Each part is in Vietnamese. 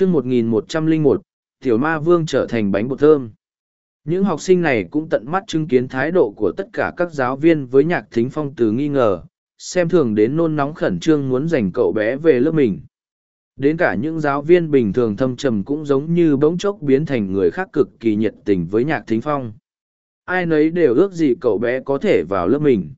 chương 1101, Tiểu Ma Vương trở thành bánh bột thơm. Những học sinh này cũng tận mắt chứng kiến thái độ của tất cả các giáo viên với nhạc thính phong từ nghi ngờ, xem thường đến nôn nóng khẩn trương muốn giành cậu bé về lớp mình. Đến cả những giáo viên bình thường thâm trầm cũng giống như bỗng chốc biến thành người khác cực kỳ nhiệt tình với nhạc thính phong. Ai nấy đều ước gì cậu bé có thể vào lớp mình.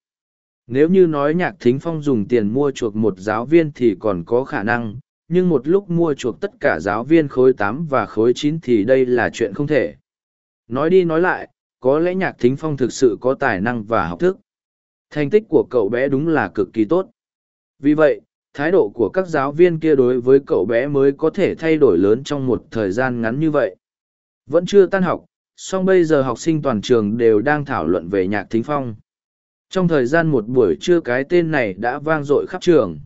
Nếu như nói nhạc thính phong dùng tiền mua chuộc một giáo viên thì còn có khả năng, nhưng một lúc mua chuộc tất cả giáo viên khối tám và khối chín thì đây là chuyện không thể. Nói đi nói lại, có lẽ nhạc thính phong thực sự có tài năng và học thức. Thành tích của cậu bé đúng là cực kỳ tốt. Vì vậy, thái độ của các giáo viên kia đối với cậu bé mới có thể thay đổi lớn trong một thời gian ngắn như vậy. Vẫn chưa tan học, song bây giờ học sinh toàn trường đều đang thảo luận về nhạc thính phong. Trong thời gian một buổi trưa cái tên này đã vang dội khắp trường.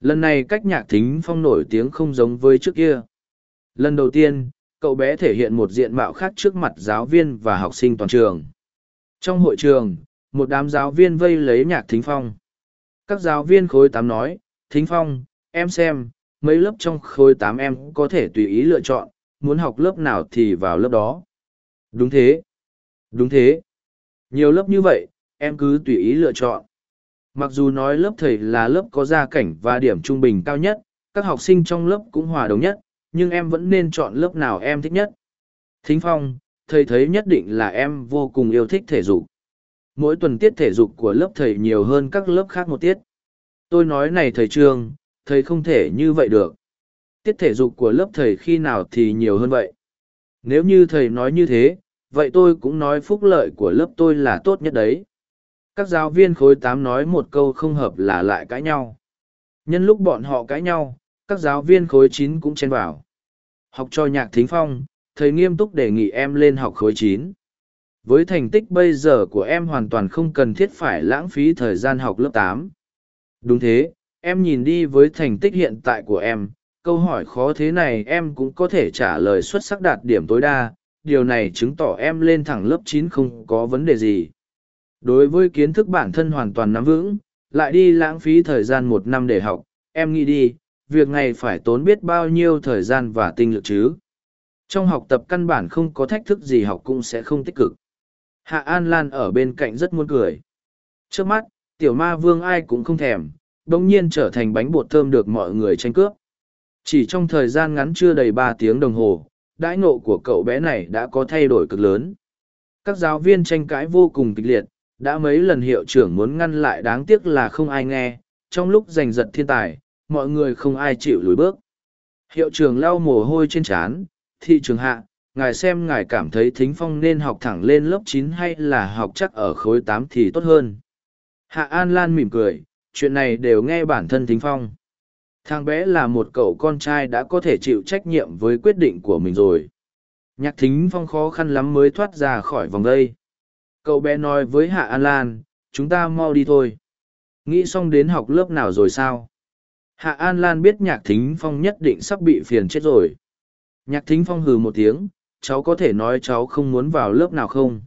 Lần này cách nhạc thính phong nổi tiếng không giống với trước kia. Lần đầu tiên, cậu bé thể hiện một diện mạo khác trước mặt giáo viên và học sinh toàn trường. Trong hội trường, một đám giáo viên vây lấy nhạc thính phong. Các giáo viên khối tám nói, thính phong, em xem, mấy lớp trong khối tám em có thể tùy ý lựa chọn, muốn học lớp nào thì vào lớp đó. Đúng thế. Đúng thế. Nhiều lớp như vậy, em cứ tùy ý lựa chọn. Mặc dù nói lớp thầy là lớp có gia cảnh và điểm trung bình cao nhất, các học sinh trong lớp cũng hòa đồng nhất, nhưng em vẫn nên chọn lớp nào em thích nhất. Thính Phong, thầy thấy nhất định là em vô cùng yêu thích thể dục. Mỗi tuần tiết thể dục của lớp thầy nhiều hơn các lớp khác một tiết. Tôi nói này thầy Trương, thầy không thể như vậy được. Tiết thể dục của lớp thầy khi nào thì nhiều hơn vậy. Nếu như thầy nói như thế, vậy tôi cũng nói phúc lợi của lớp tôi là tốt nhất đấy. Các giáo viên khối tám nói một câu không hợp là lại cãi nhau. Nhân lúc bọn họ cãi nhau, các giáo viên khối chín cũng chen vào. Học cho nhạc thính phong, thầy nghiêm túc đề nghị em lên học khối chín. Với thành tích bây giờ của em hoàn toàn không cần thiết phải lãng phí thời gian học lớp tám. Đúng thế, em nhìn đi với thành tích hiện tại của em, câu hỏi khó thế này em cũng có thể trả lời xuất sắc đạt điểm tối đa, điều này chứng tỏ em lên thẳng lớp chín không có vấn đề gì. Đối với kiến thức bản thân hoàn toàn nắm vững, lại đi lãng phí thời gian một năm để học, em nghĩ đi, việc này phải tốn biết bao nhiêu thời gian và tinh lực chứ. Trong học tập căn bản không có thách thức gì học cũng sẽ không tích cực. Hạ An Lan ở bên cạnh rất muốn cười. Trước mắt, tiểu ma vương ai cũng không thèm, đồng nhiên trở thành bánh bột thơm được mọi người tranh cướp. Chỉ trong thời gian ngắn chưa đầy ba tiếng đồng hồ, đãi ngộ của cậu bé này đã có thay đổi cực lớn. Các giáo viên tranh cãi vô cùng kịch liệt, đã mấy lần hiệu trưởng muốn ngăn lại đáng tiếc là không ai nghe, trong lúc giành giật thiên tài, mọi người không ai chịu lùi bước. Hiệu trưởng lau mồ hôi trên trán, thị trường hạ, ngài xem ngài cảm thấy thính phong nên học thẳng lên lớp chín hay là học chắc ở khối tám thì tốt hơn. Hạ An Lan mỉm cười, chuyện này đều nghe bản thân thính phong. Thằng bé là một cậu con trai đã có thể chịu trách nhiệm với quyết định của mình rồi. Nhạc thính phong khó khăn lắm mới thoát ra khỏi vòng đây. Cậu bé nói với Hạ An Lan, chúng ta mau đi thôi. Nghĩ xong đến học lớp nào rồi sao? Hạ An Lan biết nhạc thính phong nhất định sắp bị phiền chết rồi. Nhạc thính phong hừ một tiếng, cháu có thể nói cháu không muốn vào lớp nào không?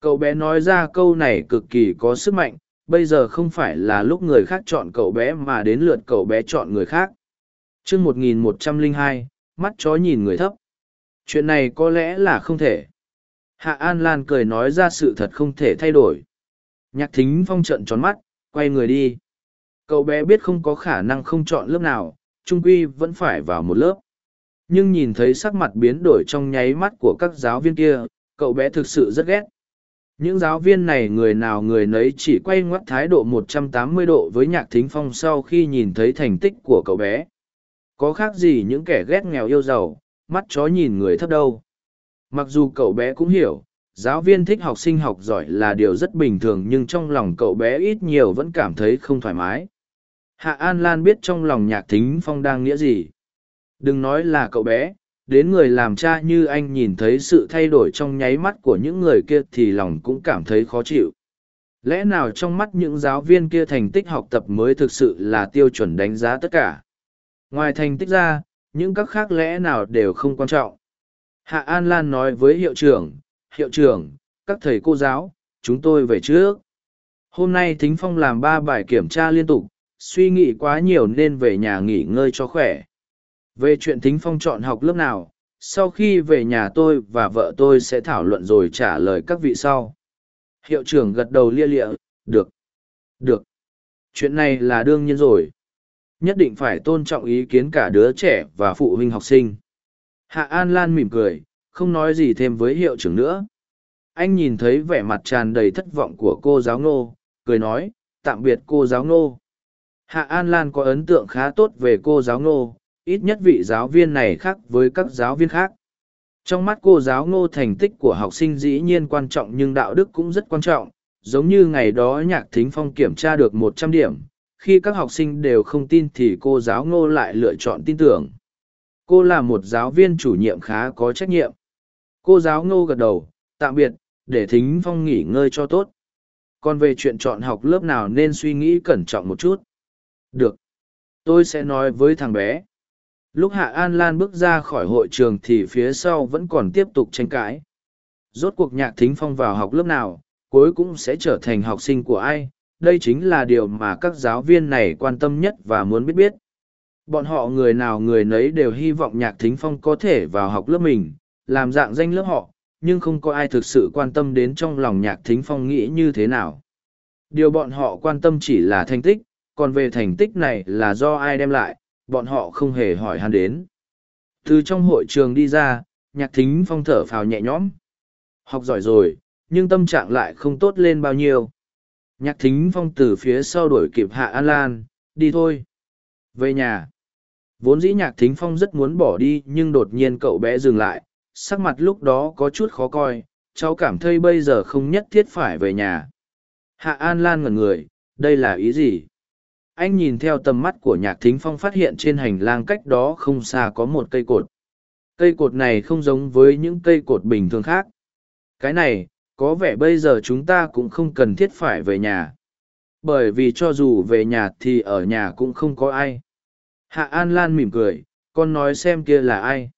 Cậu bé nói ra câu này cực kỳ có sức mạnh, bây giờ không phải là lúc người khác chọn cậu bé mà đến lượt cậu bé chọn người khác. chương 1102, mắt chó nhìn người thấp. Chuyện này có lẽ là không thể. Hạ An Lan cười nói ra sự thật không thể thay đổi. Nhạc thính phong trận tròn mắt, quay người đi. Cậu bé biết không có khả năng không chọn lớp nào, trung quy vẫn phải vào một lớp. Nhưng nhìn thấy sắc mặt biến đổi trong nháy mắt của các giáo viên kia, cậu bé thực sự rất ghét. Những giáo viên này người nào người nấy chỉ quay ngoắt thái độ 180 độ với nhạc thính phong sau khi nhìn thấy thành tích của cậu bé. Có khác gì những kẻ ghét nghèo yêu giàu, mắt chó nhìn người thấp đâu. Mặc dù cậu bé cũng hiểu, giáo viên thích học sinh học giỏi là điều rất bình thường nhưng trong lòng cậu bé ít nhiều vẫn cảm thấy không thoải mái. Hạ An Lan biết trong lòng nhạc thính phong đang nghĩa gì. Đừng nói là cậu bé, đến người làm cha như anh nhìn thấy sự thay đổi trong nháy mắt của những người kia thì lòng cũng cảm thấy khó chịu. Lẽ nào trong mắt những giáo viên kia thành tích học tập mới thực sự là tiêu chuẩn đánh giá tất cả? Ngoài thành tích ra, những các khác lẽ nào đều không quan trọng. Hạ An Lan nói với hiệu trưởng, hiệu trưởng, các thầy cô giáo, chúng tôi về trước. Hôm nay Thính Phong làm ba bài kiểm tra liên tục, suy nghĩ quá nhiều nên về nhà nghỉ ngơi cho khỏe. về chuyện thính phong chọn học lớp nào sau khi về nhà tôi và vợ tôi sẽ thảo luận rồi trả lời các vị sau hiệu trưởng gật đầu lia lịa được được chuyện này là đương nhiên rồi nhất định phải tôn trọng ý kiến cả đứa trẻ và phụ huynh học sinh hạ an lan mỉm cười, không nói gì thêm với hiệu trưởng nữa. Anh nhìn thấy vẻ mặt tràn đầy thất vọng của cô giáo ngô, cười nói, tạm biệt cô giáo ngô. Hạ an lan có ấn tượng khá tốt về cô giáo ngô, ít nhất vị giáo viên này khác với các giáo viên khác. Trong mắt cô giáo ngô thành tích của học sinh dĩ nhiên quan trọng nhưng đạo đức cũng rất quan trọng, giống như ngày đó nhạc thính phong kiểm tra được một trăm điểm, khi các học sinh đều không tin thì cô giáo ngô lại lựa chọn tin tưởng cô là một giáo viên chủ nhiệm khá có trách nhiệm. Cô giáo ngô gật đầu, tạm biệt, để thính phong nghỉ ngơi cho tốt. Còn về chuyện chọn học lớp nào nên suy nghĩ cẩn trọng một chút. Được, tôi sẽ nói với thằng bé. Lúc hạ an lan bước ra khỏi hội trường thì phía sau vẫn còn tiếp tục tranh cãi. Rốt cuộc nhạc thính phong vào học lớp nào, cuối cũng sẽ trở thành học sinh của ai? Đây chính là điều mà các giáo viên này quan tâm nhất và muốn biết biết bọn họ người nào người nấy đều hy vọng nhạc thính phong có thể vào học lớp mình, làm dạng danh lớp họ, nhưng không có ai thực sự quan tâm đến trong lòng nhạc thính phong nghĩ như thế nào. Điều bọn họ quan tâm chỉ là thành tích, còn về thành tích này là do ai đem lại, bọn họ không hề hỏi han đến. Từ trong hội trường đi ra, nhạc thính phong thở phào nhẹ nhõm. Học giỏi rồi, nhưng tâm trạng lại không tốt lên bao nhiêu. Nhạc thính phong từ phía sau đuổi kịp hạ an lan, đi thôi. Về nhà vốn dĩ nhạc thính phong rất muốn bỏ đi, nhưng đột nhiên cậu bé dừng lại, sắc mặt lúc đó có chút khó coi, cháu cảm thấy bây giờ không nhất thiết phải về nhà. Hạ an lan ngẩn người, đây là ý gì? Anh nhìn theo tầm mắt của nhạc thính phong phát hiện trên hành lang cách đó không xa có một cây cột. Cây cột này không giống với những cây cột bình thường khác. Cái này, có vẻ bây giờ chúng ta cũng không cần thiết phải về nhà. Bởi vì cho dù về nhà thì ở nhà cũng không có ai hạ an lan mỉm cười con nói xem kia là ai.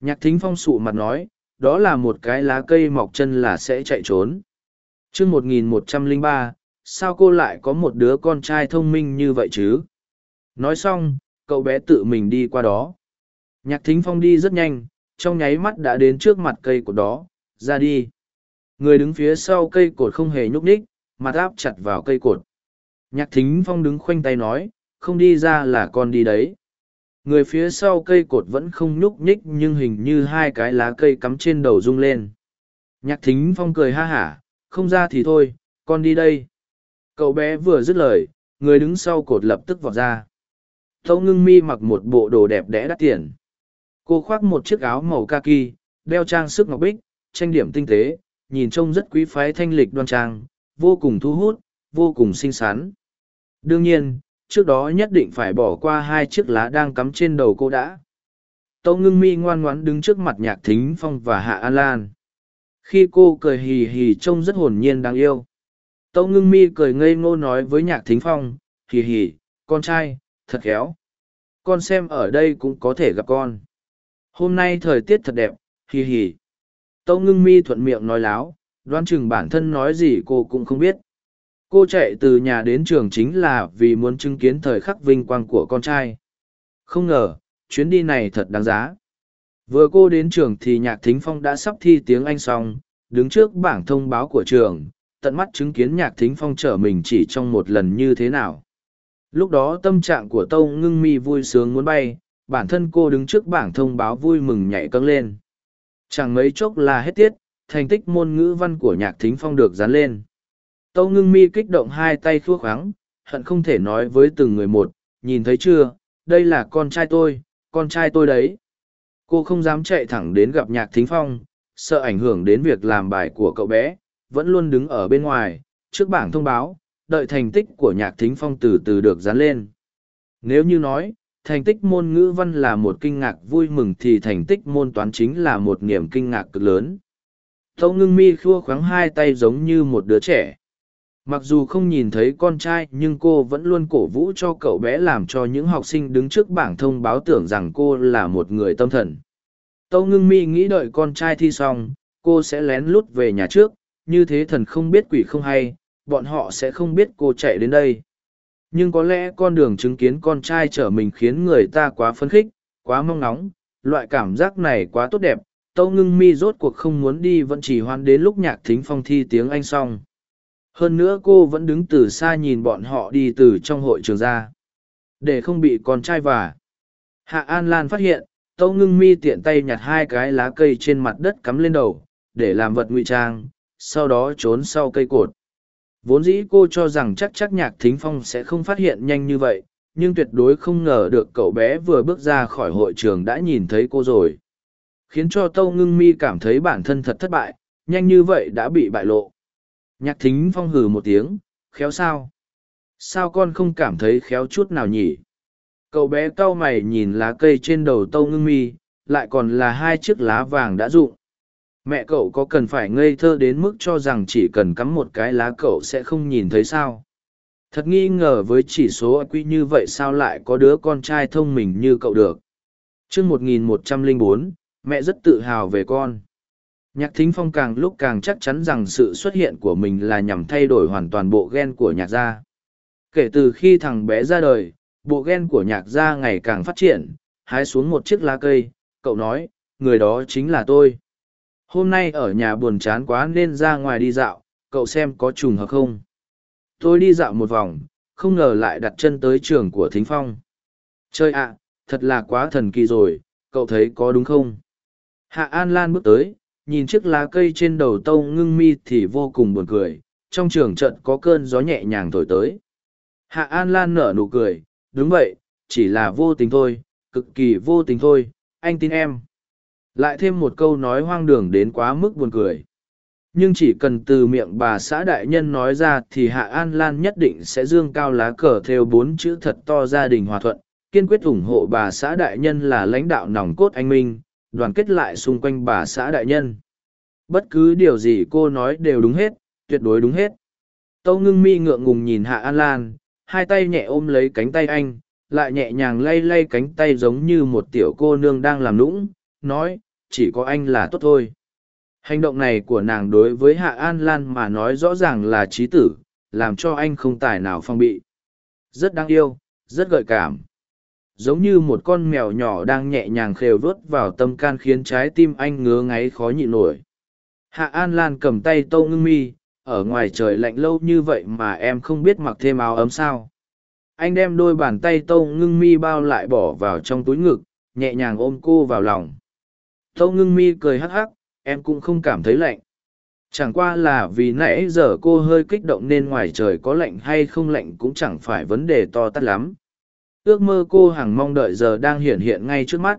Nhạc thính phong sụ mặt nói đó là một cái lá cây mọc chân là sẽ chạy trốn. T r ư ơ n g một nghìn một trăm ba sao cô lại có một đứa con trai thông minh như vậy chứ? Nói xong cậu bé tự mình đi qua đó. Nhạc thính phong đi rất nhanh trong nháy mắt đã đến trước mặt cây của đó ra đi. Người đứng phía sau cây cột không hề nhúc nhích, mặt áp chặt vào cây cột. Nhạc thính phong đứng khoanh tay nói, không đi ra là con đi đấy. Người phía sau cây cột vẫn không nhúc nhích nhưng hình như hai cái lá cây cắm trên đầu rung lên. Nhạc thính phong cười ha hả, không ra thì thôi, con đi đây. Cậu bé vừa dứt lời, người đứng sau cột lập tức vọt ra. Tâu ngưng mi mặc một bộ đồ đẹp đẽ đắt tiền. Cô khoác một chiếc áo màu kaki, đeo trang sức ngọc bích, tranh điểm tinh tế, nhìn trông rất quý phái thanh lịch đoan trang, vô cùng thu hút, vô cùng xinh xắn. Đương nhiên, trước đó nhất định phải bỏ qua hai chiếc lá đang cắm trên đầu cô đã. Tâu ngưng mi ngoan ngoãn đứng trước mặt nhạc thính phong và hạ an lan. Khi cô cười hì hì trông rất hồn nhiên đáng yêu. Tâu ngưng mi cười ngây ngô nói với nhạc thính phong, hì hì, con trai, thật khéo. Con xem ở đây cũng có thể gặp con. Hôm nay thời tiết thật đẹp, hì hì. Tâu ngưng mi thuận miệng nói láo, đoán chừng bản thân nói gì cô cũng không biết. Cô chạy từ nhà đến trường chính là vì muốn chứng kiến thời khắc vinh quang của con trai. Không ngờ, chuyến đi này thật đáng giá. Vừa cô đến trường thì nhạc thính phong đã sắp thi tiếng Anh xong, đứng trước bảng thông báo của trường, tận mắt chứng kiến nhạc thính phong trở mình chỉ trong một lần như thế nào. Lúc đó tâm trạng của Tâu ngưng mi vui sướng muốn bay, bản thân cô đứng trước bảng thông báo vui mừng nhảy câng lên. Chẳng mấy chốc là hết tiết, thành tích môn ngữ văn của nhạc thính phong được dán lên. Tâu ngưng mi kích động hai tay khua khoáng, hận không thể nói với từng người một, nhìn thấy chưa, đây là con trai tôi, con trai tôi đấy. Cô không dám chạy thẳng đến gặp nhạc thính phong, sợ ảnh hưởng đến việc làm bài của cậu bé, vẫn luôn đứng ở bên ngoài, trước bảng thông báo, đợi thành tích của nhạc thính phong từ từ được dán lên. Nếu như nói, thành tích môn ngữ văn là một kinh ngạc vui mừng thì thành tích môn toán chính là một niềm kinh ngạc cực lớn. Tâu ngưng mi khua khoáng hai tay giống như một đứa trẻ. Mặc dù không nhìn thấy con trai nhưng cô vẫn luôn cổ vũ cho cậu bé làm cho những học sinh đứng trước bảng thông báo tưởng rằng cô là một người tâm thần. Tâu ngưng mi nghĩ đợi con trai thi xong, cô sẽ lén lút về nhà trước, như thế thần không biết quỷ không hay, bọn họ sẽ không biết cô chạy đến đây. Nhưng có lẽ con đường chứng kiến con trai trở mình khiến người ta quá phấn khích Quá mong nóng, loại cảm giác này quá tốt đẹp, tâu ngưng mi rốt cuộc không muốn đi vẫn chỉ hoan đến lúc nhạc thính phong thi tiếng anh xong hơn nữa cô vẫn đứng từ xa nhìn bọn họ đi từ trong hội trường ra. Để không bị con trai và hạ an lan phát hiện, tâu ngưng mi tiện tay nhặt hai cái lá cây trên mặt đất cắm lên đầu, để làm vật ngụy trang, sau đó trốn sau cây cột. Vốn dĩ cô cho rằng chắc chắc nhạc thính phong sẽ không phát hiện nhanh như vậy, nhưng tuyệt đối không ngờ được cậu bé vừa bước ra khỏi hội trường đã nhìn thấy cô rồi. Khiến cho tâu ngưng mi cảm thấy bản thân thật thất bại, nhanh như vậy đã bị bại lộ nhạc thính phong hừ một tiếng, khéo sao? Sao con không cảm thấy khéo chút nào nhỉ? Cậu bé cau mày nhìn lá cây trên đầu tâu ngưng mi, lại còn là hai chiếc lá vàng đã rụng. Mẹ cậu có cần phải ngây thơ đến mức cho rằng chỉ cần cắm một cái lá cậu sẽ không nhìn thấy sao? Thật nghi ngờ với chỉ số quy như vậy sao lại có đứa con trai thông minh như cậu được? T r ư ơ n g một nghìn một trăm bốn, mẹ rất tự hào về con nhạc thính phong càng lúc càng chắc chắn rằng sự xuất hiện của mình là nhằm thay đổi hoàn toàn bộ gen của nhạc gia. Kể từ khi thằng bé ra đời bộ gen của nhạc gia ngày càng phát triển hái xuống một chiếc lá cây cậu nói người đó chính là tôi. Hôm nay ở nhà buồn chán quá nên ra ngoài đi dạo cậu xem có trùng hợp không? Tôi đi dạo một vòng không ngờ lại đặt chân tới trường của thính phong. Chơi ạ thật là quá thần kỳ rồi cậu thấy có đúng không? Hạ An Lan bước tới, nhìn chiếc lá cây trên đầu tâu ngưng mi thì vô cùng buồn cười, trong trường trận có cơn gió nhẹ nhàng thổi tới. Hạ An Lan nở nụ cười, đúng vậy, chỉ là vô tình thôi, cực kỳ vô tình thôi, anh tin em. Lại thêm một câu nói hoang đường đến quá mức buồn cười. Nhưng chỉ cần từ miệng bà xã đại nhân nói ra thì Hạ An Lan nhất định sẽ dương cao lá cờ theo bốn chữ thật to gia đình hòa thuận, kiên quyết ủng hộ bà xã đại nhân là lãnh đạo nòng cốt anh Minh, đoàn kết lại xung quanh bà xã đại nhân. Bất cứ điều gì cô nói đều đúng hết, tuyệt đối đúng hết. Tâu ngưng mi ngượng ngùng nhìn Hạ An Lan, hai tay nhẹ ôm lấy cánh tay anh, lại nhẹ nhàng lay lay cánh tay giống như một tiểu cô nương đang làm nũng, nói, chỉ có anh là tốt thôi. Hành động này của nàng đối với Hạ An Lan mà nói rõ ràng là trí tử, làm cho anh không tài nào phong bị. Rất đáng yêu, rất gợi cảm giống như một con mèo nhỏ đang nhẹ nhàng khều vớt vào tâm can khiến trái tim anh ngứa ngáy khó nhịn nổi. Hạ an lan cầm tay tâu ngưng mi, ở ngoài trời lạnh lâu như vậy mà em không biết mặc thêm áo ấm sao. Anh đem đôi bàn tay tâu ngưng mi bao lại bỏ vào trong túi ngực, nhẹ nhàng ôm cô vào lòng. Tâu ngưng mi cười hắc hắc, em cũng không cảm thấy lạnh. Chẳng qua là vì nãy giờ cô hơi kích động nên ngoài trời có lạnh hay không lạnh cũng chẳng phải vấn đề to tát lắm ước mơ cô hàng mong đợi giờ đang hiện hiện ngay trước mắt.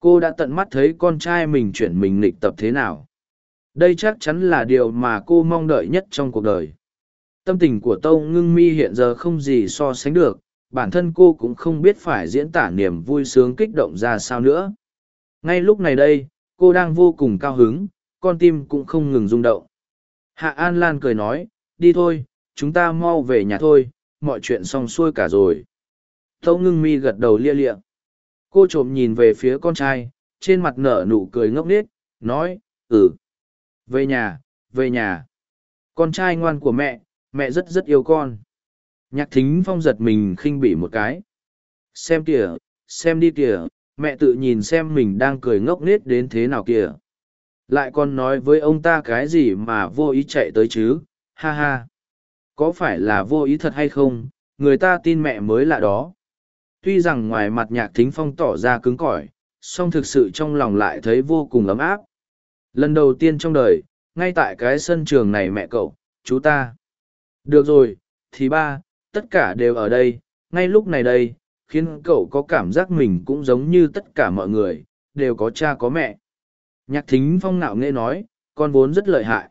Cô đã tận mắt thấy con trai mình chuyển mình lịch tập thế nào. Đây chắc chắn là điều mà cô mong đợi nhất trong cuộc đời. Tâm tình của tâu ngưng mi hiện giờ không gì so sánh được, bản thân cô cũng không biết phải diễn tả niềm vui sướng kích động ra sao nữa. Ngay lúc này đây, cô đang vô cùng cao hứng, con tim cũng không ngừng rung động. Hạ an lan cười nói, đi thôi, chúng ta mau về nhà thôi, mọi chuyện xong xuôi cả rồi. Tâu ngưng mi gật đầu lia lịa. Cô trộm nhìn về phía con trai, trên mặt nở nụ cười ngốc nghếch, nói, ừ. Về nhà, về nhà. Con trai ngoan của mẹ, mẹ rất rất yêu con. Nhạc thính phong giật mình khinh bỉ một cái. Xem kìa, xem đi kìa, mẹ tự nhìn xem mình đang cười ngốc nghếch đến thế nào kìa. Lại còn nói với ông ta cái gì mà vô ý chạy tới chứ, ha ha. Có phải là vô ý thật hay không, người ta tin mẹ mới lạ đó tuy rằng ngoài mặt nhạc thính phong tỏ ra cứng cỏi, song thực sự trong lòng lại thấy vô cùng ấm áp. Lần đầu tiên trong đời, ngay tại cái sân trường này mẹ cậu, chú ta. Được rồi, thì ba, tất cả đều ở đây, ngay lúc này đây, khiến cậu có cảm giác mình cũng giống như tất cả mọi người, đều có cha có mẹ. Nhạc thính phong nạo nghe nói, con vốn rất lợi hại.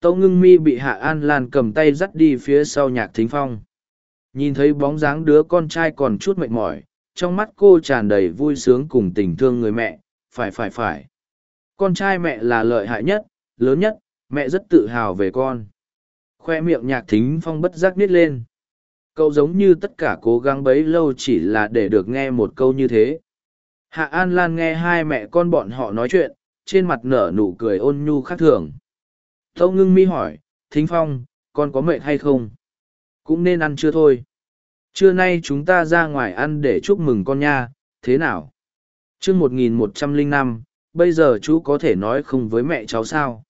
Tâu ngưng mi bị hạ an lan cầm tay dắt đi phía sau nhạc thính phong nhìn thấy bóng dáng đứa con trai còn chút mệt mỏi, trong mắt cô tràn đầy vui sướng cùng tình thương người mẹ, phải phải phải. Con trai mẹ là lợi hại nhất, lớn nhất, mẹ rất tự hào về con. Khoe miệng nhạc thính phong bất giác nít lên. Cậu giống như tất cả cố gắng bấy lâu chỉ là để được nghe một câu như thế. Hạ an lan nghe hai mẹ con bọn họ nói chuyện, trên mặt nở nụ cười ôn nhu khác thường. Tâu ngưng mi hỏi, thính phong, con có mệt hay không? Cũng nên ăn chưa thôi trưa nay chúng ta ra ngoài ăn để chúc mừng con nha, thế nào? Chương một nghìn một trăm linh năm, bây giờ chú có thể nói không với mẹ cháu sao?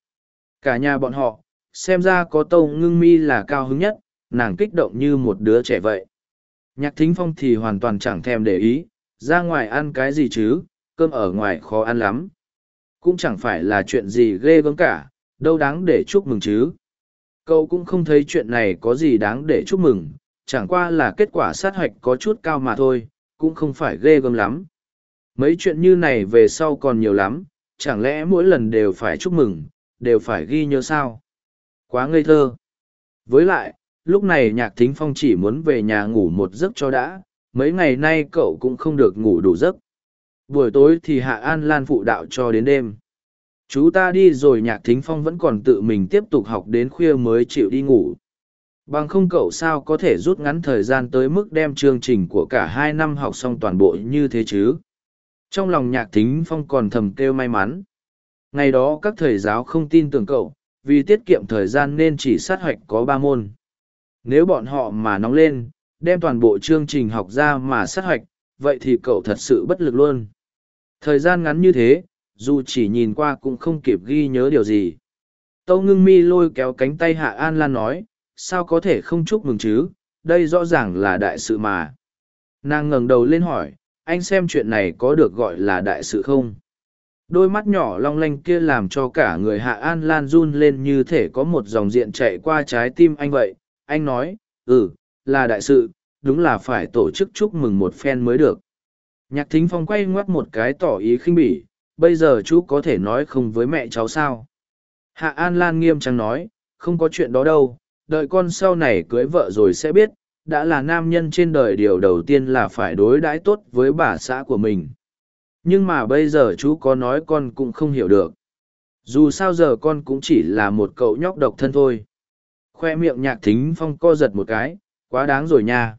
Cả nhà bọn họ, xem ra có tâu ngưng mi là cao hứng nhất, nàng kích động như một đứa trẻ vậy. Nhạc thính phong thì hoàn toàn chẳng thèm để ý, ra ngoài ăn cái gì chứ, cơm ở ngoài khó ăn lắm. Cũng chẳng phải là chuyện gì ghê gớm cả, đâu đáng để chúc mừng chứ. Cậu cũng không thấy chuyện này có gì đáng để chúc mừng chẳng qua là kết quả sát hạch có chút cao mà thôi, cũng không phải ghê gớm lắm. Mấy chuyện như này về sau còn nhiều lắm, chẳng lẽ mỗi lần đều phải chúc mừng, đều phải ghi nhớ sao? Quá ngây thơ. Với lại, lúc này nhạc thính phong chỉ muốn về nhà ngủ một giấc cho đã, mấy ngày nay cậu cũng không được ngủ đủ giấc. Buổi tối thì hạ an lan phụ đạo cho đến đêm. Chú ta đi rồi nhạc thính phong vẫn còn tự mình tiếp tục học đến khuya mới chịu đi ngủ bằng không cậu sao có thể rút ngắn thời gian tới mức đem chương trình của cả hai năm học xong toàn bộ như thế chứ? Trong lòng nhạc thính phong còn thầm kêu may mắn. Ngày đó các thầy giáo không tin tưởng cậu, vì tiết kiệm thời gian nên chỉ sát hoạch có ba môn. Nếu bọn họ mà nóng lên, đem toàn bộ chương trình học ra mà sát hoạch, vậy thì cậu thật sự bất lực luôn. Thời gian ngắn như thế, dù chỉ nhìn qua cũng không kịp ghi nhớ điều gì. Tâu ngưng mi lôi kéo cánh tay hạ an lan nói sao có thể không chúc mừng chứ? Đây rõ ràng là đại sự mà. Nàng ngẩng đầu lên hỏi, anh xem chuyện này có được gọi là đại sự không? Đôi mắt nhỏ long lanh kia làm cho cả người hạ an lan run lên như thể có một dòng diện chạy qua trái tim anh vậy. Anh nói ừ là đại sự, đúng là phải tổ chức chúc mừng một phen mới được. Nhạc thính phong quay ngoắt một cái tỏ ý khinh bỉ, bây giờ chú có thể nói không với mẹ cháu sao? Hạ an lan nghiêm trang nói, không có chuyện đó đâu đợi con sau này cưới vợ rồi sẽ biết, đã là nam nhân trên đời điều đầu tiên là phải đối đãi tốt với bà xã của mình. Nhưng mà bây giờ chú có nói con cũng không hiểu được. Dù sao giờ con cũng chỉ là một cậu nhóc độc thân thôi. Khoe miệng nhạc thính phong co giật một cái, quá đáng rồi nha.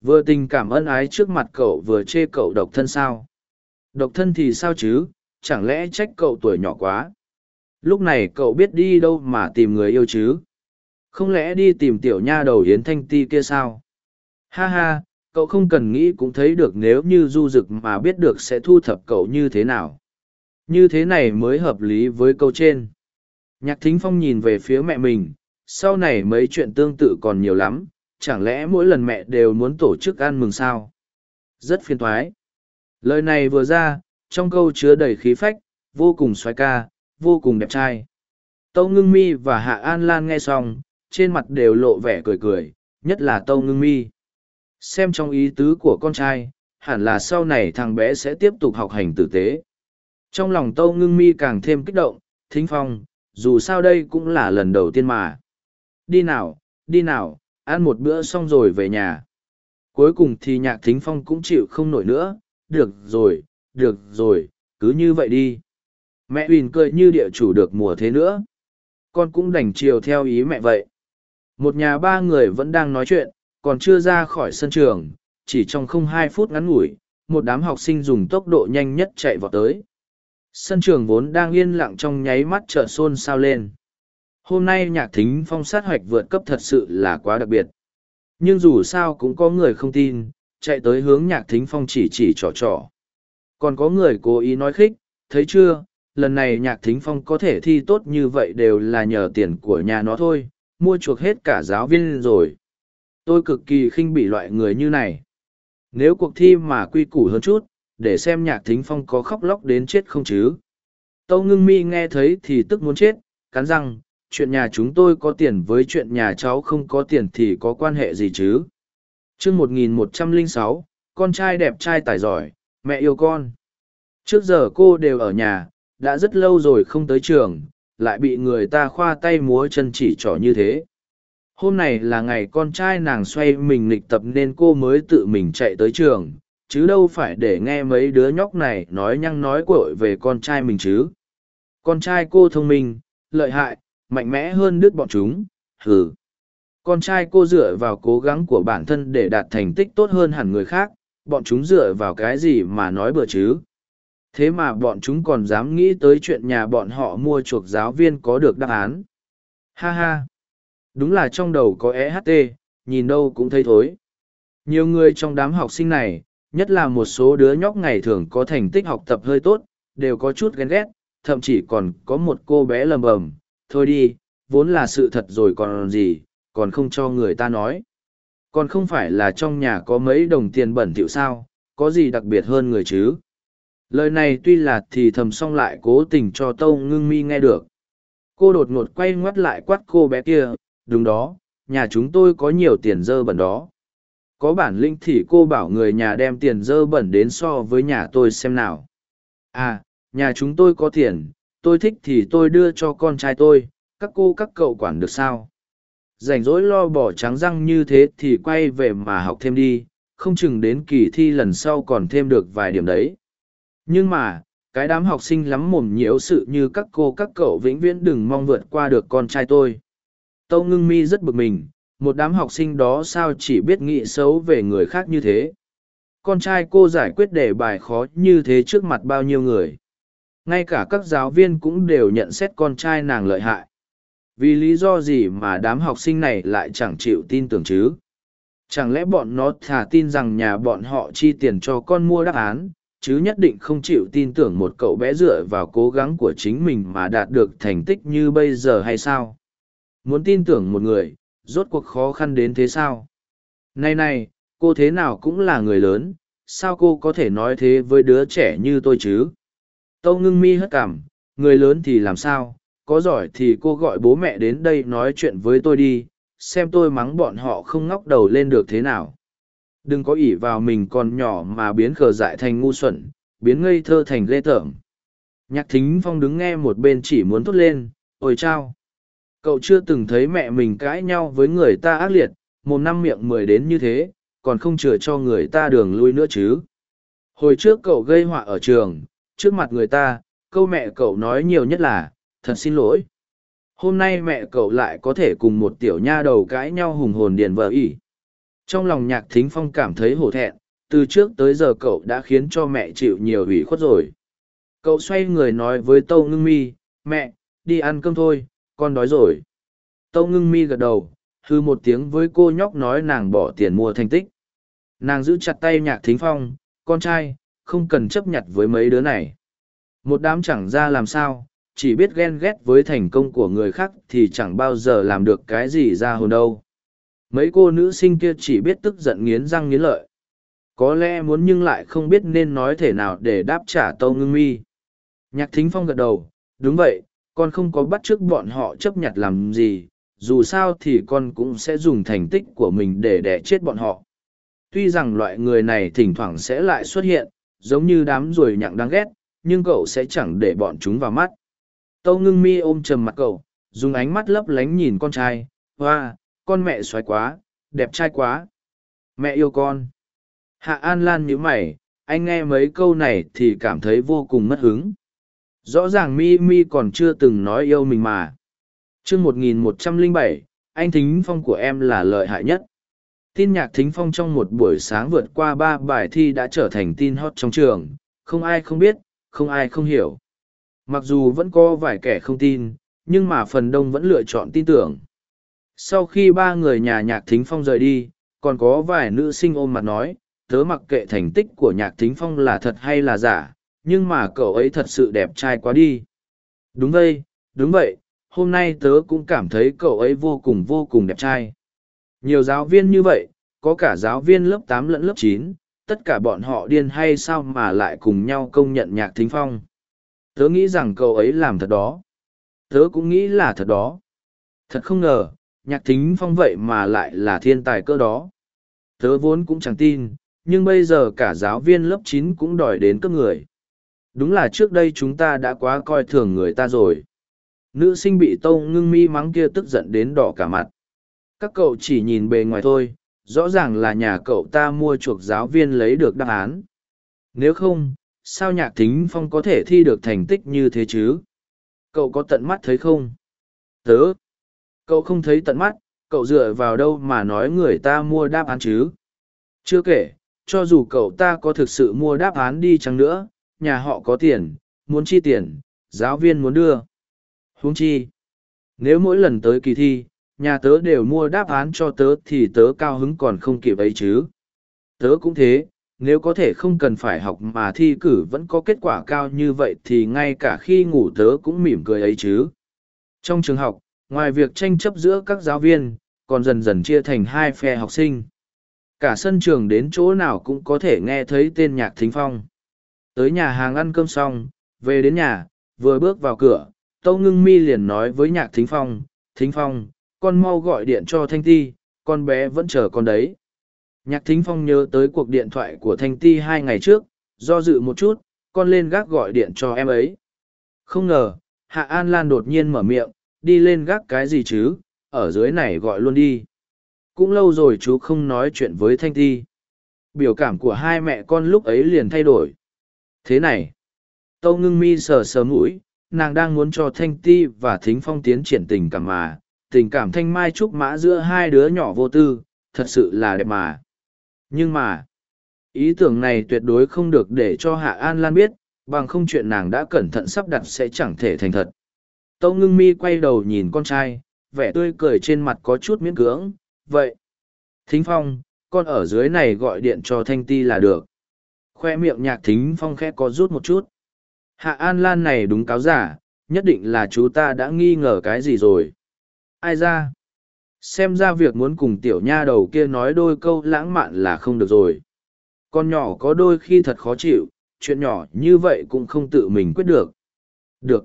Vừa tình cảm ân ái trước mặt cậu vừa chê cậu độc thân sao? Độc thân thì sao chứ? Chẳng lẽ trách cậu tuổi nhỏ quá? Lúc này cậu biết đi đâu mà tìm người yêu chứ? Không lẽ đi tìm tiểu nha đầu yến thanh ti kia sao? Ha ha, cậu không cần nghĩ cũng thấy được nếu như du dực mà biết được sẽ thu thập cậu như thế nào. Như thế này mới hợp lý với câu trên. Nhạc thính phong nhìn về phía mẹ mình, sau này mấy chuyện tương tự còn nhiều lắm, chẳng lẽ mỗi lần mẹ đều muốn tổ chức ăn mừng sao? Rất phiền thoái. Lời này vừa ra, trong câu chứa đầy khí phách, vô cùng xoái ca, vô cùng đẹp trai. Tâu ngưng mi và hạ an lan nghe xong trên mặt đều lộ vẻ cười cười, nhất là tâu ngưng mi. Xem trong ý tứ của con trai, hẳn là sau này thằng bé sẽ tiếp tục học hành tử tế. Trong lòng tâu ngưng mi càng thêm kích động, thính phong, dù sao đây cũng là lần đầu tiên mà. Đi nào đi nào, ăn một bữa xong rồi về nhà. Cuối cùng thì nhạc thính phong cũng chịu không nổi nữa, được rồi được rồi, cứ như vậy đi. Mẹ huỳnh cười như địa chủ được mùa thế nữa. Con cũng đành chiều theo ý mẹ vậy một nhà ba người vẫn đang nói chuyện, còn chưa ra khỏi sân trường, chỉ trong không hai phút ngắn ngủi, một đám học sinh dùng tốc độ nhanh nhất chạy vào tới. Sân trường vốn đang yên lặng trong nháy mắt trở xôn xao lên. Hôm nay nhạc thính phong sát hoạch vượt cấp thật sự là quá đặc biệt. Nhưng dù sao cũng có người không tin, chạy tới hướng nhạc thính phong chỉ chỉ trò trò. Còn có người cố ý nói khích, thấy chưa, lần này nhạc thính phong có thể thi tốt như vậy đều là nhờ tiền của nhà nó thôi mua chuộc hết cả giáo viên rồi. Tôi cực kỳ khinh bị loại người như này. Nếu cuộc thi mà quy củ hơn chút, để xem nhạc thính phong có khóc lóc đến chết không chứ? Tâu ngưng mi nghe thấy thì tức muốn chết, cắn răng, chuyện nhà chúng tôi có tiền với chuyện nhà cháu không có tiền thì có quan hệ gì chứ? Chương một nghìn một trăm lẻ sáu, con trai đẹp trai tài giỏi, mẹ yêu con. Trước giờ cô đều ở nhà, đã rất lâu rồi không tới trường lại bị người ta khoa tay múa chân chỉ trỏ như thế. Hôm này là ngày con trai nàng xoay mình nghịch tập nên cô mới tự mình chạy tới trường, chứ đâu phải để nghe mấy đứa nhóc này nói nhăng nói cội về con trai mình chứ. Con trai cô thông minh, lợi hại, mạnh mẽ hơn đứt bọn chúng, hừ. Con trai cô dựa vào cố gắng của bản thân để đạt thành tích tốt hơn hẳn người khác, bọn chúng dựa vào cái gì mà nói bừa chứ? Thế mà bọn chúng còn dám nghĩ tới chuyện nhà bọn họ mua chuộc giáo viên có được đáp án ha ha đúng là trong đầu có eht nhìn đâu cũng thấy thối nhiều người trong đám học sinh này nhất là một số đứa nhóc ngày thường có thành tích học tập hơi tốt, đều có chút ghen ghét, thậm chí còn có một cô bé lầm bầm, thôi đi, vốn là sự thật rồi còn gì, còn không cho người ta nói. Còn không phải là trong nhà có mấy đồng tiền bẩn thỉu sao, có gì đặc biệt hơn người chứ. Lời này tuy là thì thầm xong lại cố tình cho Tâu Ngưng Mi nghe được. Cô đột ngột quay ngoắt lại quát cô bé kia, đúng đó, nhà chúng tôi có nhiều tiền dơ bẩn đó. Có bản lĩnh thì cô bảo người nhà đem tiền dơ bẩn đến so với nhà tôi xem nào. À, nhà chúng tôi có tiền, tôi thích thì tôi đưa cho con trai tôi, các cô các cậu quản được sao? Rảnh rỗi lo bỏ trắng răng như thế thì quay về mà học thêm đi, không chừng đến kỳ thi lần sau còn thêm được vài điểm đấy. Nhưng mà, cái đám học sinh lắm mồm nhiễu sự như các cô các cậu vĩnh viễn đừng mong vượt qua được con trai tôi. Tâu ngưng mi rất bực mình, một đám học sinh đó sao chỉ biết nghĩ xấu về người khác như thế. Con trai cô giải quyết đề bài khó như thế trước mặt bao nhiêu người. Ngay cả các giáo viên cũng đều nhận xét con trai nàng lợi hại. Vì lý do gì mà đám học sinh này lại chẳng chịu tin tưởng chứ? Chẳng lẽ bọn nó thà tin rằng nhà bọn họ chi tiền cho con mua đáp án, chứ nhất định không chịu tin tưởng một cậu bé dựa vào cố gắng của chính mình mà đạt được thành tích như bây giờ hay sao? Muốn tin tưởng một người, rốt cuộc khó khăn đến thế sao? Này này, cô thế nào cũng là người lớn, sao cô có thể nói thế với đứa trẻ như tôi chứ? Tâu ngưng mi hất cảm, người lớn thì làm sao, có giỏi thì cô gọi bố mẹ đến đây nói chuyện với tôi đi, xem tôi mắng bọn họ không ngóc đầu lên được thế nào. Đừng có ỷ vào mình còn nhỏ mà biến khờ dại thành ngu xuẩn, biến ngây thơ thành ghê tởm. Nhạc thính phong đứng nghe một bên chỉ muốn thốt lên, ôi chao. Cậu chưa từng thấy mẹ mình cãi nhau với người ta ác liệt, một năm miệng mười đến như thế, còn không chừa cho người ta đường lui nữa chứ. Hồi trước cậu gây họa ở trường, trước mặt người ta, câu mẹ cậu nói nhiều nhất là, thật xin lỗi. Hôm nay mẹ cậu lại có thể cùng một tiểu nha đầu cãi nhau hùng hồn điền vợ ỉ. Trong lòng nhạc thính phong cảm thấy hổ thẹn, từ trước tới giờ cậu đã khiến cho mẹ chịu nhiều ủy khuất rồi. Cậu xoay người nói với Tâu Ngưng Mi, mẹ, đi ăn cơm thôi, con đói rồi. Tâu Ngưng Mi gật đầu, hư một tiếng với cô nhóc nói nàng bỏ tiền mua thành tích. Nàng giữ chặt tay nhạc thính phong, con trai, không cần chấp nhận với mấy đứa này. Một đám chẳng ra làm sao, chỉ biết ghen ghét với thành công của người khác thì chẳng bao giờ làm được cái gì ra hồn đâu mấy cô nữ sinh kia chỉ biết tức giận nghiến răng nghiến lợi. Có lẽ muốn nhưng lại không biết nên nói thể nào để đáp trả tâu ngưng mi. Nhạc thính phong gật đầu, đúng vậy, con không có bắt t r ư ớ c bọn họ chấp nhận làm gì, dù sao thì con cũng sẽ dùng thành tích của mình để đẻ chết bọn họ. Tuy rằng loại người này thỉnh thoảng sẽ lại xuất hiện, giống như đám ruồi nhặng đáng ghét, nhưng cậu sẽ chẳng để bọn chúng vào mắt. Tâu ngưng mi ôm trầm mặt cậu, dùng ánh mắt lấp lánh nhìn con trai, hoa con mẹ xoáy quá, đẹp trai quá. Mẹ yêu con. Hạ An Lan nhíu mày, anh nghe mấy câu này thì cảm thấy vô cùng mất hứng. Rõ ràng Mi Mi còn chưa từng nói yêu mình mà. chương 1107, anh Thính Phong của em là lợi hại nhất. Tin nhạc Thính Phong trong một buổi sáng vượt qua ba bài thi đã trở thành tin hot trong trường, không ai không biết, không ai không hiểu. Mặc dù vẫn có vài kẻ không tin, nhưng mà phần đông vẫn lựa chọn tin tưởng sau khi ba người nhà nhạc thính phong rời đi, còn có vài nữ sinh ôm mặt nói, tớ mặc kệ thành tích của nhạc thính phong là thật hay là giả, nhưng mà cậu ấy thật sự đẹp trai quá đi. Đúng vậy đúng vậy, hôm nay tớ cũng cảm thấy cậu ấy vô cùng vô cùng đẹp trai. Nhiều giáo viên như vậy, có cả giáo viên lớp tám lẫn lớp chín, tất cả bọn họ điên hay sao mà lại cùng nhau công nhận nhạc thính phong? Tớ nghĩ rằng cậu ấy làm thật đó. Tớ cũng nghĩ là thật đó. Thật không ngờ nhạc thính phong vậy mà lại là thiên tài cơ đó. Tớ vốn cũng chẳng tin, nhưng bây giờ cả giáo viên lớp chín cũng đòi đến cấp người. Đúng là trước đây chúng ta đã quá coi thường người ta rồi. Nữ sinh bị tâu ngưng mi mắng kia tức giận đến đỏ cả mặt. Các cậu chỉ nhìn bề ngoài thôi, rõ ràng là nhà cậu ta mua chuộc giáo viên lấy được đáp án. Nếu không, sao nhạc thính phong có thể thi được thành tích như thế chứ? Cậu có tận mắt thấy không? Tớ, Cậu không thấy tận mắt, cậu dựa vào đâu mà nói người ta mua đáp án chứ? Chưa kể, cho dù cậu ta có thực sự mua đáp án đi chăng nữa, nhà họ có tiền, muốn chi tiền, giáo viên muốn đưa. Huống chi, nếu mỗi lần tới kỳ thi, nhà tớ đều mua đáp án cho tớ thì tớ cao hứng còn không kịp ấy chứ. Tớ cũng thế, nếu có thể không cần phải học mà thi cử vẫn có kết quả cao như vậy thì ngay cả khi ngủ tớ cũng mỉm cười ấy chứ trong trường học ngoài việc tranh chấp giữa các giáo viên, còn dần dần chia thành hai phe học sinh. Cả sân trường đến chỗ nào cũng có thể nghe thấy tên nhạc thính phong. Tới nhà hàng ăn cơm xong, về đến nhà, vừa bước vào cửa, tâu ngưng mi liền nói với nhạc thính phong thính phong, con mau gọi điện cho thanh ti, con bé vẫn chờ con đấy. Nhạc thính phong nhớ tới cuộc điện thoại của thanh ti hai ngày trước, do dự một chút, con lên gác gọi điện cho em ấy. Không ngờ, hạ an lan đột nhiên mở miệng đi lên gác cái gì chứ, ở dưới này gọi luôn đi. Cũng lâu rồi chú không nói chuyện với thanh ti. Biểu cảm của hai mẹ con lúc ấy liền thay đổi. Thế này, tâu ngưng mi sờ sờ mũi, nàng đang muốn cho thanh ti và thính phong tiến triển tình cảm mà, tình cảm thanh mai trúc mã giữa hai đứa nhỏ vô tư, thật sự là đẹp mà. Nhưng mà, ý tưởng này tuyệt đối không được để cho hạ an lan biết, bằng không chuyện nàng đã cẩn thận sắp đặt sẽ chẳng thể thành thật tâu ngưng mi quay đầu nhìn con trai, vẻ tươi cười trên mặt có chút miễn cưỡng, vậy, thính phong, con ở dưới này gọi điện cho thanh ti là được. Khoe miệng nhạc thính phong khẽ có rút một chút. Hạ an lan này đúng cáo giả, nhất định là chú ta đã nghi ngờ cái gì rồi. Ai ra? Xem ra việc muốn cùng tiểu nha đầu kia nói đôi câu lãng mạn là không được rồi. Con nhỏ có đôi khi thật khó chịu, chuyện nhỏ như vậy cũng không tự mình quyết được. Được,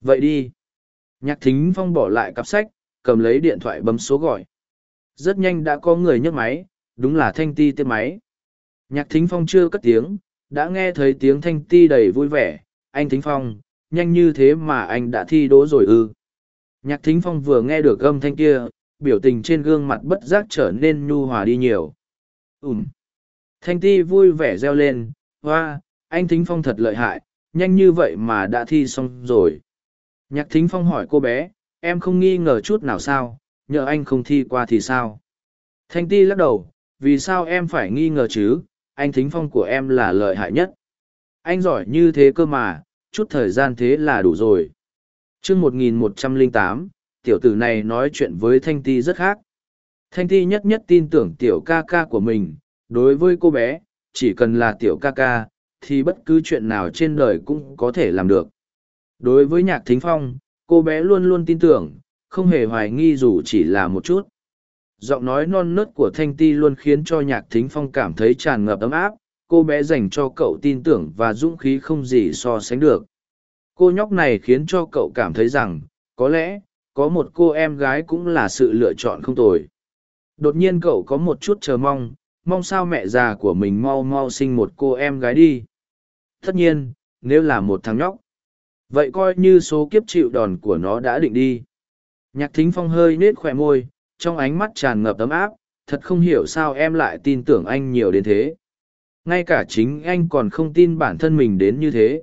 vậy đi nhạc thính phong bỏ lại cặp sách, cầm lấy điện thoại bấm số gọi. Rất nhanh đã có người nhấc máy, đúng là thanh ti tiếp máy. Nhạc thính phong chưa cất tiếng, đã nghe thấy tiếng thanh ti đầy vui vẻ. Anh thính phong, nhanh như thế mà anh đã thi đỗ rồi ư. Nhạc thính phong vừa nghe được âm thanh kia, biểu tình trên gương mặt bất giác trở nên nhu hòa đi nhiều. Ùm thanh ti vui vẻ reo lên, hoa, anh thính phong thật lợi hại, nhanh như vậy mà đã thi xong rồi nhạc thính phong hỏi cô bé, em không nghi ngờ chút nào sao? Nhờ anh không thi qua thì sao? Thanh ti lắc đầu, vì sao em phải nghi ngờ chứ? Anh thính phong của em là lợi hại nhất. Anh giỏi như thế cơ mà, chút thời gian thế là đủ rồi. Chương một nghìn một trăm lẻ tám, tiểu tử này nói chuyện với thanh ti rất khác. Thanh ti nhất nhất tin tưởng tiểu ca ca của mình. Đối với cô bé, chỉ cần là tiểu ca ca, thì bất cứ chuyện nào trên đời cũng có thể làm được đối với nhạc thính phong, cô bé luôn luôn tin tưởng, không hề hoài nghi dù chỉ là một chút. Giọng nói non nớt của thanh ti luôn khiến cho nhạc thính phong cảm thấy tràn ngập ấm áp, cô bé dành cho cậu tin tưởng và dũng khí không gì so sánh được. Cô nhóc này khiến cho cậu cảm thấy rằng, có lẽ, có một cô em gái cũng là sự lựa chọn không tồi. Đột nhiên cậu có một chút chờ mong mong sao mẹ già của mình mau mau sinh một cô em gái đi. Tất nhiên, nếu là một thằng nhóc vậy coi như số kiếp chịu đòn của nó đã định đi. Nhạc thính phong hơi nết khỏe môi, trong ánh mắt tràn ngập ấm áp, thật không hiểu sao em lại tin tưởng anh nhiều đến thế. Ngay cả chính anh còn không tin bản thân mình đến như thế.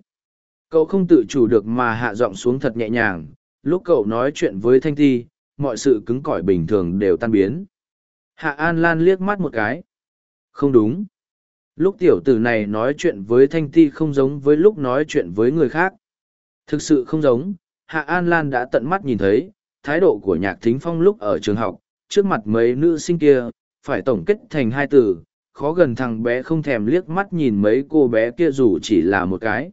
Cậu không tự chủ được mà hạ giọng xuống thật nhẹ nhàng, lúc cậu nói chuyện với thanh ti, mọi sự cứng cỏi bình thường đều tan biến. Hạ an lan liếc mắt một cái. Không đúng. Lúc tiểu tử này nói chuyện với thanh ti không giống với lúc nói chuyện với người khác thực sự không giống, hạ an lan đã tận mắt nhìn thấy, thái độ của nhạc thính phong lúc ở trường học, trước mặt mấy nữ sinh kia, phải tổng kết thành hai từ, khó gần thằng bé không thèm liếc mắt nhìn mấy cô bé kia dù chỉ là một cái.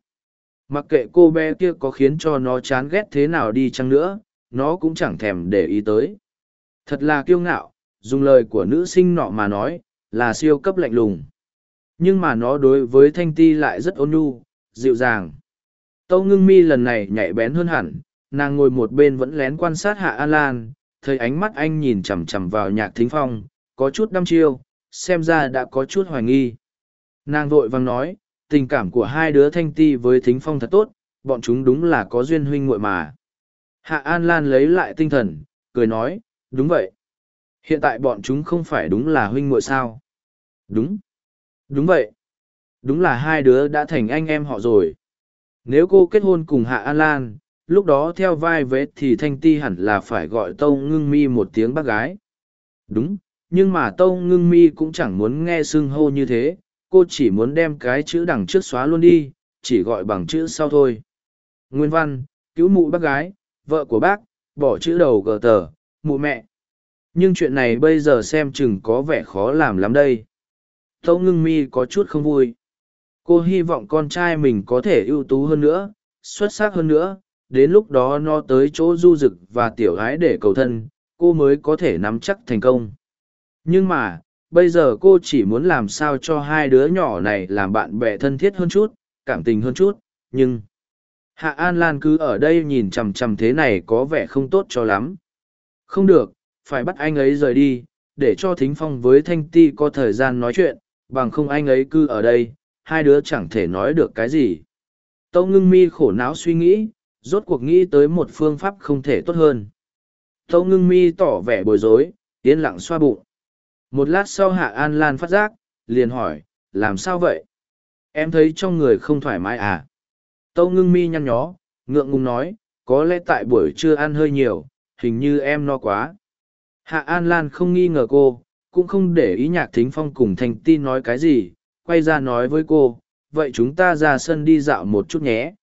Mặc kệ cô bé kia có khiến cho nó chán ghét thế nào đi chăng nữa, nó cũng chẳng thèm để ý tới. Thật là kiêu ngạo, dùng lời của nữ sinh nọ mà nói, là siêu cấp lạnh lùng. Nhưng mà nó đối với thanh ti lại rất ôn nhu, dịu dàng tâu ngưng mi lần này nhạy bén hơn hẳn, nàng ngồi một bên vẫn lén quan sát hạ an lan, thấy ánh mắt anh nhìn chằm chằm vào nhạc thính phong, có chút đăm chiêu, xem ra đã có chút hoài nghi. Nàng vội vàng nói, tình cảm của hai đứa thanh ti với thính phong thật tốt, bọn chúng đúng là có duyên huynh muội mà. Hạ an lan lấy lại tinh thần, cười nói, đúng vậy. Hiện tại bọn chúng không phải đúng là huynh muội sao? Đúng. Đúng vậy. Đúng là hai đứa đã thành anh em họ rồi nếu cô kết hôn cùng hạ an lan, lúc đó theo vai vế thì thanh ti hẳn là phải gọi tâu ngưng mi một tiếng bác gái. Đúng, nhưng mà tâu ngưng mi cũng chẳng muốn nghe xưng hô như thế. Cô chỉ muốn đem cái chữ đằng trước xóa luôn đi, chỉ gọi bằng chữ sau thôi. Nguyên văn, cứu mụ bác gái, vợ của bác, bỏ chữ đầu gờ tờ, mụ mẹ. Nhưng chuyện này bây giờ xem chừng có vẻ khó làm lắm đây. Tâu ngưng mi có chút không vui cô hy vọng con trai mình có thể ưu tú hơn nữa, xuất sắc hơn nữa, đến lúc đó nó tới chỗ du rực và tiểu gái để cầu thân, cô mới có thể nắm chắc thành công. Nhưng mà, bây giờ cô chỉ muốn làm sao cho hai đứa nhỏ này làm bạn bè thân thiết hơn chút, cảm tình hơn chút, nhưng hạ an lan cứ ở đây nhìn chằm chằm thế này có vẻ không tốt cho lắm. Không được, phải bắt anh ấy rời đi, để cho thính phong với thanh ti có thời gian nói chuyện, bằng không anh ấy cứ ở đây hai đứa chẳng thể nói được cái gì. Tâu ngưng mi khổ não suy nghĩ, rốt cuộc nghĩ tới một phương pháp không thể tốt hơn. Tâu ngưng mi tỏ vẻ bối rối, yên lặng xoa bụng. Một lát sau hạ an lan phát giác, liền hỏi, làm sao vậy? Em thấy trong người không thoải mái à? Tâu ngưng mi nhăn nhó, ngượng ngùng nói, có lẽ tại buổi trưa ăn hơi nhiều, hình như em no quá. Hạ an lan không nghi ngờ cô, cũng không để ý nhạc thính phong cùng thành ti nói cái gì quay ra nói với cô, vậy chúng ta ra sân đi dạo một chút nhé.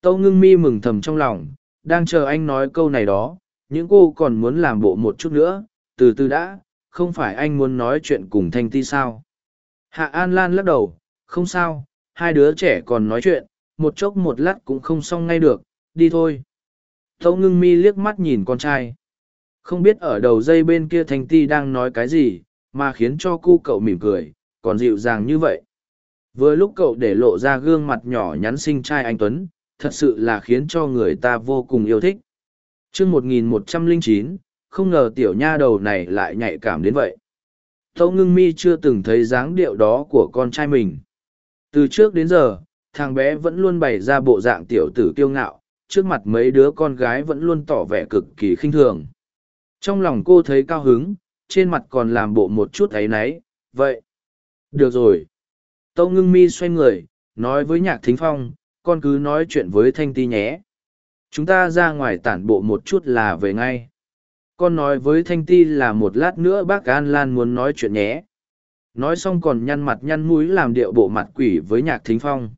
Tâu ngưng mi mừng thầm trong lòng, đang chờ anh nói câu này đó, những cô còn muốn làm bộ một chút nữa, từ từ đã, không phải anh muốn nói chuyện cùng thanh ti sao? Hạ an lan lắc đầu, không sao, hai đứa trẻ còn nói chuyện, một chốc một lát cũng không xong ngay được, đi thôi. Tâu ngưng mi liếc mắt nhìn con trai. Không biết ở đầu dây bên kia thanh ti đang nói cái gì, mà khiến cho cu cậu mỉm cười còn dịu dàng như vậy. Vừa lúc cậu để lộ ra gương mặt nhỏ nhắn xinh trai anh tuấn, thật sự là khiến cho người ta vô cùng yêu thích. Chương một nghìn một trăm lẻ chín, không ngờ tiểu nha đầu này lại nhạy cảm đến vậy. Tâu ngưng mi chưa từng thấy dáng điệu đó của con trai mình. Từ trước đến giờ, thằng bé vẫn luôn bày ra bộ dạng tiểu tử kiêu ngạo, trước mặt mấy đứa con gái vẫn luôn tỏ vẻ cực kỳ khinh thường. Trong lòng cô thấy cao hứng, trên mặt còn làm bộ một chút ấy náy, vậy được rồi. Tâu ngưng mi xoay người, nói với nhạc thính phong, con cứ nói chuyện với thanh ti nhé. Chúng ta ra ngoài tản bộ một chút là về ngay. Con nói với thanh ti là một lát nữa bác an lan muốn nói chuyện nhé. Nói xong còn nhăn mặt nhăn mũi làm điệu bộ mặt quỷ với nhạc thính phong.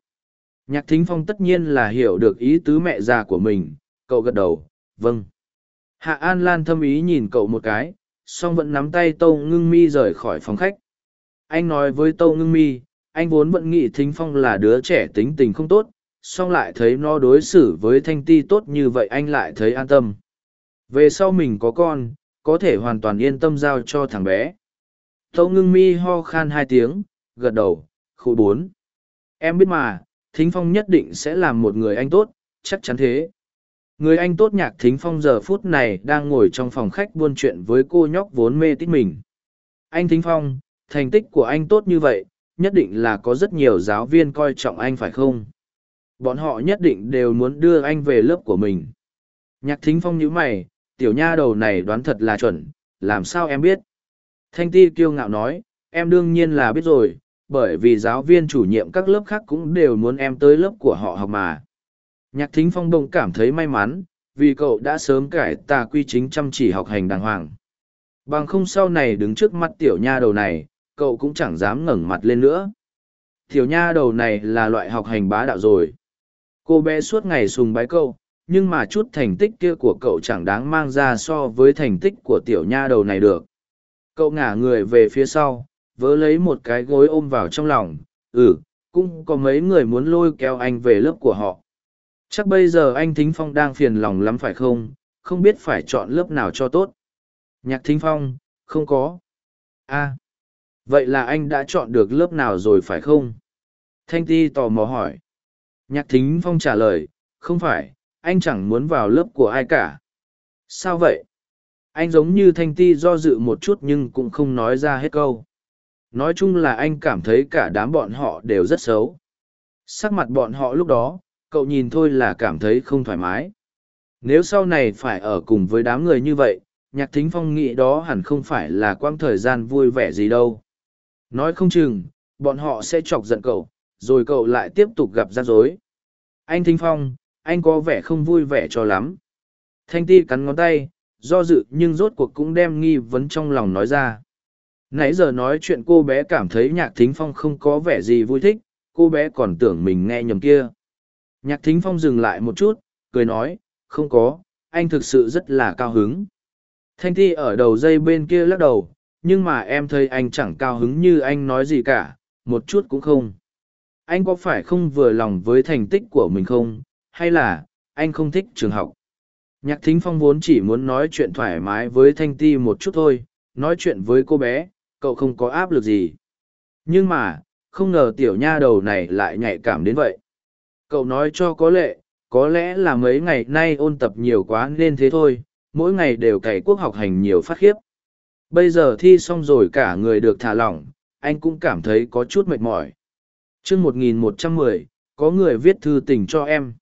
Nhạc thính phong tất nhiên là hiểu được ý tứ mẹ già của mình. Cậu gật đầu vâng. Hạ an lan thâm ý nhìn cậu một cái, song vẫn nắm tay tâu ngưng mi rời khỏi phòng khách anh nói với tâu ngưng mi, anh vốn vẫn nghĩ thính phong là đứa trẻ tính tình không tốt, song lại thấy nó đối xử với thanh ti tốt như vậy anh lại thấy an tâm. Về sau mình có con, có thể hoàn toàn yên tâm giao cho thằng bé. Tâu ngưng mi ho khan hai tiếng, gật đầu, khụ bốn. Em biết mà, thính phong nhất định sẽ làm một người anh tốt, chắc chắn thế. Người anh tốt nhạc thính phong giờ phút này đang ngồi trong phòng khách buôn chuyện với cô nhóc vốn mê tít mình. Anh thính phong thành tích của anh tốt như vậy, nhất định là có rất nhiều giáo viên coi trọng anh phải không? Bọn họ nhất định đều muốn đưa anh về lớp của mình. Nhạc thính phong nhíu mày, tiểu nha đầu này đoán thật là chuẩn, làm sao em biết? Thanh ti kiêu ngạo nói, em đương nhiên là biết rồi, bởi vì giáo viên chủ nhiệm các lớp khác cũng đều muốn em tới lớp của họ học mà. Nhạc thính phong đông cảm thấy may mắn, vì cậu đã sớm cải tà quy chính chăm chỉ học hành đàng hoàng. Bằng không sau này đứng trước mắt tiểu nha đầu này cậu cũng chẳng dám ngẩng mặt lên nữa. Tiểu nha đầu này là loại học hành bá đạo rồi. Cô bé suốt ngày sùng bái cậu, nhưng mà chút thành tích kia của cậu chẳng đáng mang ra so với thành tích của tiểu nha đầu này được. Cậu ngả người về phía sau, vớ lấy một cái gối ôm vào trong lòng. Ừ cũng có mấy người muốn lôi kéo anh về lớp của họ. Chắc bây giờ anh thính phong đang phiền lòng lắm phải không? Không biết phải chọn lớp nào cho tốt. Nhạc thính phong, không có. A vậy là anh đã chọn được lớp nào rồi phải không? Thanh ti tò mò hỏi. Nhạc thính phong trả lời, không phải, anh chẳng muốn vào lớp của ai cả. Sao vậy? Anh giống như thanh ti do dự một chút nhưng cũng không nói ra hết câu. Nói chung là anh cảm thấy cả đám bọn họ đều rất xấu. Sắc mặt bọn họ lúc đó, cậu nhìn thôi là cảm thấy không thoải mái. Nếu sau này phải ở cùng với đám người như vậy, nhạc thính phong nghĩ đó hẳn không phải là quãng thời gian vui vẻ gì đâu nói không chừng, bọn họ sẽ chọc giận cậu, rồi cậu lại tiếp tục gặp rắc rối. Anh thính phong, anh có vẻ không vui vẻ cho lắm. Thanh ti cắn ngón tay, do dự nhưng rốt cuộc cũng đem nghi vấn trong lòng nói ra. Nãy giờ nói chuyện cô bé cảm thấy nhạc thính phong không có vẻ gì vui thích, cô bé còn tưởng mình nghe nhầm kia. Nhạc thính phong dừng lại một chút, cười nói, không có, anh thực sự rất là cao hứng. Thanh ti ở đầu dây bên kia lắc đầu nhưng mà em thấy anh chẳng cao hứng như anh nói gì cả, một chút cũng không. Anh có phải không vừa lòng với thành tích của mình không? Hay là, anh không thích trường học? Nhạc thính phong vốn chỉ muốn nói chuyện thoải mái với thanh ti một chút thôi, nói chuyện với cô bé, cậu không có áp lực gì. Nhưng mà, không ngờ tiểu nha đầu này lại nhạy cảm đến vậy. Cậu nói cho có lệ, có lẽ là mấy ngày nay ôn tập nhiều quá nên thế thôi, mỗi ngày đều cày quốc học hành nhiều phát khiếp bây giờ thi xong rồi cả người được thả lỏng, anh cũng cảm thấy có chút mệt mỏi. Chương một nghìn một trăm mười, có người viết thư tình cho em.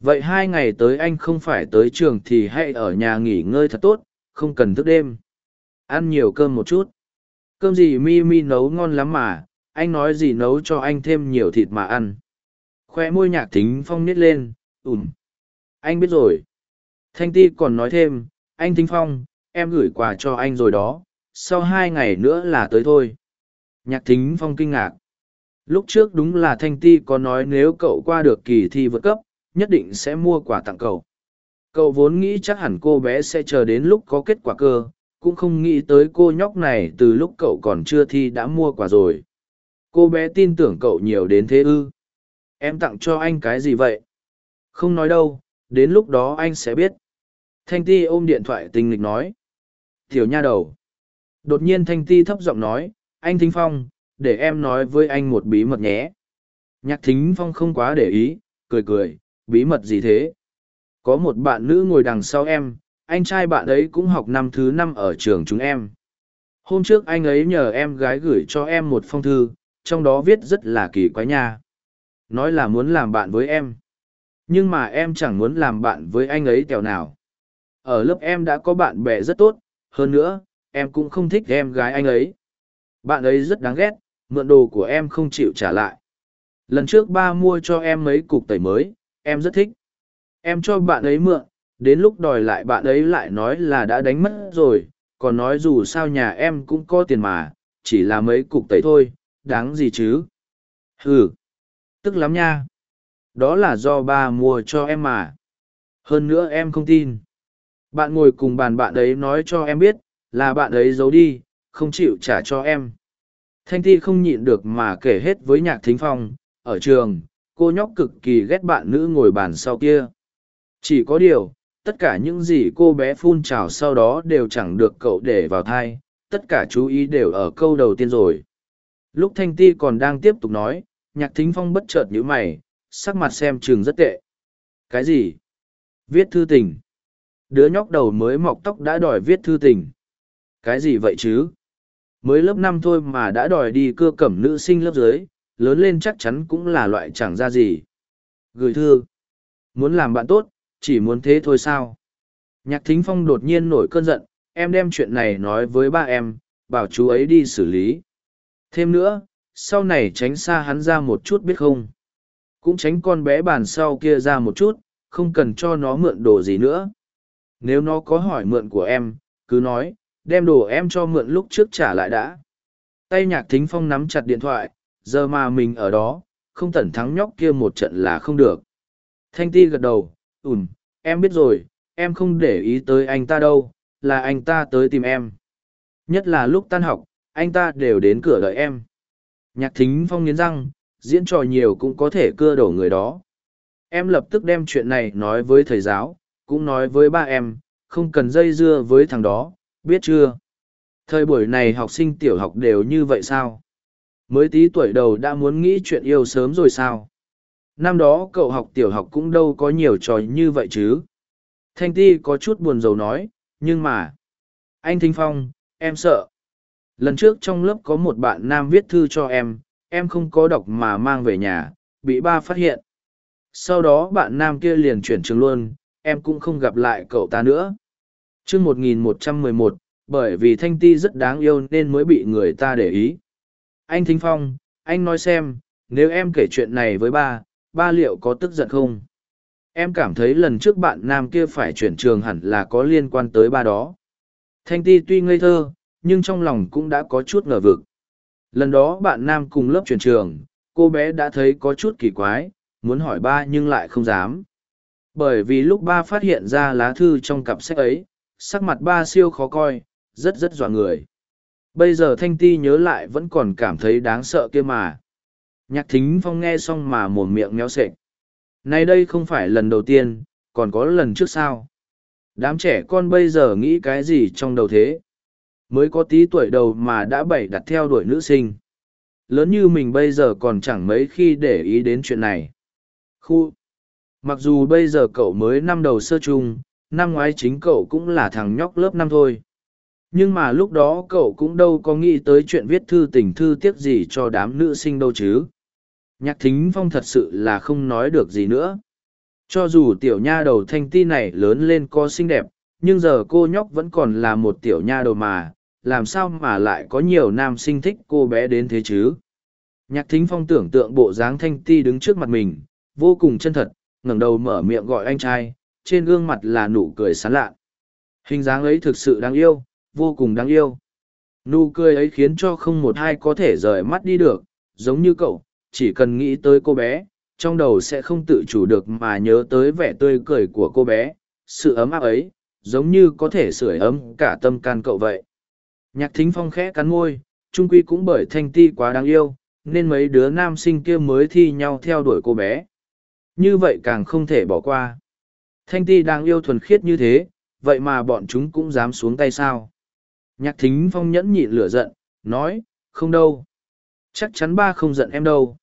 Vậy hai ngày tới anh không phải tới trường thì hãy ở nhà nghỉ ngơi thật tốt, không cần thức đêm. Ăn nhiều cơm một chút. Cơm gì mi mi nấu ngon lắm mà, anh nói gì nấu cho anh thêm nhiều thịt mà ăn. Khoe môi nhạc thính phong nít lên ùm anh biết rồi. Thanh ti còn nói thêm, anh thính phong em gửi quà cho anh rồi đó, sau hai ngày nữa là tới thôi. Nhạc thính phong kinh ngạc. Lúc trước đúng là thanh ti có nói nếu cậu qua được kỳ thi vượt cấp, nhất định sẽ mua quà tặng cậu. Cậu vốn nghĩ chắc hẳn cô bé sẽ chờ đến lúc có kết quả cơ, cũng không nghĩ tới cô nhóc này từ lúc cậu còn chưa thi đã mua quà rồi. Cô bé tin tưởng cậu nhiều đến thế ư? Em tặng cho anh cái gì vậy? Không nói đâu, đến lúc đó anh sẽ biết. Thanh ti ôm điện thoại tình nghịch nói tiểu nha đầu. Đột nhiên thanh ti thấp giọng nói, anh thính phong, để em nói với anh một bí mật nhé. Nhạc thính phong không quá để ý, cười cười, bí mật gì thế? Có một bạn nữ ngồi đằng sau em, anh trai bạn ấy cũng học năm thứ năm ở trường chúng em. Hôm trước anh ấy nhờ em gái gửi cho em một phong thư, trong đó viết rất là kỳ quái nha. Nói là muốn làm bạn với em, nhưng mà em chẳng muốn làm bạn với anh ấy tèo nào. Ở lớp em đã có bạn bè rất tốt hơn nữa, em cũng không thích em gái anh ấy. Bạn ấy rất đáng ghét, mượn đồ của em không chịu trả lại. Lần trước ba mua cho em mấy cục tẩy mới, em rất thích. Em cho bạn ấy mượn, đến lúc đòi lại bạn ấy lại nói là đã đánh mất rồi, còn nói dù sao nhà em cũng có tiền mà, chỉ là mấy cục tẩy thôi, đáng gì chứ? Ừ tức lắm nha. Đó là do ba mua cho em mà. Hơn nữa em không tin bạn ngồi cùng bàn bạn ấy nói cho em biết, là bạn ấy giấu đi, không chịu trả cho em. Thanh ti không nhịn được mà kể hết với nhạc thính phong, ở trường, cô nhóc cực kỳ ghét bạn nữ ngồi bàn sau kia. Chỉ có điều, tất cả những gì cô bé phun trào sau đó đều chẳng được cậu để vào thai, tất cả chú ý đều ở câu đầu tiên rồi. Lúc thanh ti còn đang tiếp tục nói, nhạc thính phong bất chợt nhíu mày, sắc mặt xem trường rất tệ. Cái gì? Viết thư tình đứa nhóc đầu mới mọc tóc đã đòi viết thư tình. Cái gì vậy chứ? Mới lớp năm thôi mà đã đòi đi cưa cẩm nữ sinh lớp dưới, lớn lên chắc chắn cũng là loại chẳng ra gì. Gửi thư. Muốn làm bạn tốt, chỉ muốn thế thôi sao? Nhạc thính phong đột nhiên nổi cơn giận, em đem chuyện này nói với ba em, bảo chú ấy đi xử lý. Thêm nữa, sau này tránh xa hắn ra một chút biết không? Cũng tránh con bé bàn sau kia ra một chút, không cần cho nó mượn đồ gì nữa nếu nó có hỏi mượn của em, cứ nói, đem đồ em cho mượn lúc trước trả lại đã. Tay nhạc thính phong nắm chặt điện thoại, giờ mà mình ở đó, không tẩn thắng nhóc kia một trận là không được. Thanh ti gật đầu ùm em biết rồi, em không để ý tới anh ta đâu, là anh ta tới tìm em. Nhất là lúc tan học, anh ta đều đến cửa đợi em. Nhạc thính phong nghiến răng, diễn trò nhiều cũng có thể cưa đổ người đó. Em lập tức đem chuyện này nói với thầy giáo cũng nói với ba em, không cần dây dưa với thằng đó, biết chưa? Thời buổi này học sinh tiểu học đều như vậy sao? Mới tí tuổi đầu đã muốn nghĩ chuyện yêu sớm rồi sao? Năm đó cậu học tiểu học cũng đâu có nhiều trò như vậy chứ. Thanh ti có chút buồn rầu nói, nhưng mà, anh thính phong, em sợ. Lần trước trong lớp có một bạn nam viết thư cho em em không có đọc mà mang về nhà, bị ba phát hiện. Sau đó bạn nam kia liền chuyển trường luôn em cũng không gặp lại cậu ta nữa. Chương một nghìn một trăm mười một, bởi vì thanh ti rất đáng yêu nên mới bị người ta để ý. Anh thính phong, anh nói xem, nếu em kể chuyện này với ba ba liệu có tức giận không? Em cảm thấy lần trước bạn nam kia phải chuyển trường hẳn là có liên quan tới ba đó. Thanh ti tuy ngây thơ, nhưng trong lòng cũng đã có chút ngờ vực. Lần đó bạn nam cùng lớp chuyển trường, cô bé đã thấy có chút kỳ quái, muốn hỏi ba nhưng lại không dám bởi vì lúc ba phát hiện ra lá thư trong cặp sách ấy sắc mặt ba siêu khó coi rất rất dọa người Bây giờ Thanh Ti nhớ lại vẫn còn cảm thấy đáng sợ kia mà. Nhạc thính phong nghe xong mà mồm miệng méo sệch. Nay đây không phải lần đầu tiên, còn có lần trước sao? Đám trẻ con bây giờ nghĩ cái gì trong đầu thế? Mới có tí tuổi đầu mà đã bảy đặt theo đuổi nữ sinh. Lớn như mình bây giờ còn chẳng mấy khi để ý đến chuyện này. Khu! Mặc dù bây giờ cậu mới năm đầu sơ chung, năm ngoái chính cậu cũng là thằng nhóc lớp năm thôi. Nhưng mà lúc đó cậu cũng đâu có nghĩ tới chuyện viết thư tình thư tiếc gì cho đám nữ sinh đâu chứ. Nhạc thính phong thật sự là không nói được gì nữa. Cho dù tiểu nha đầu thanh ti này lớn lên có xinh đẹp, nhưng giờ cô nhóc vẫn còn là một tiểu nha đầu mà, làm sao mà lại có nhiều nam sinh thích cô bé đến thế chứ? Nhạc thính phong tưởng tượng bộ dáng thanh ti đứng trước mặt mình, vô cùng chân thật, ngẩng đầu mở miệng gọi anh trai, trên gương mặt là nụ cười sán lạ. Hình dáng ấy thực sự đáng yêu, vô cùng đáng yêu. Nụ cười ấy khiến cho không một ai có thể rời mắt đi được, giống như cậu, chỉ cần nghĩ tới cô bé, trong đầu sẽ không tự chủ được mà nhớ tới vẻ tươi cười của cô bé, sự ấm áp ấy, giống như có thể sưởi ấm cả tâm can cậu vậy. Nhạc thính phong khẽ cắn môi, trung quy cũng bởi thanh ti quá đáng yêu, nên mấy đứa nam sinh kia mới thi nhau theo đuổi cô bé. Như vậy càng không thể bỏ qua. Thanh ti đang yêu thuần khiết như thế, vậy mà bọn chúng cũng dám xuống tay sao. Nhạc thính phong nhẫn nhịn lửa giận, nói, không đâu. Chắc chắn ba không giận em đâu.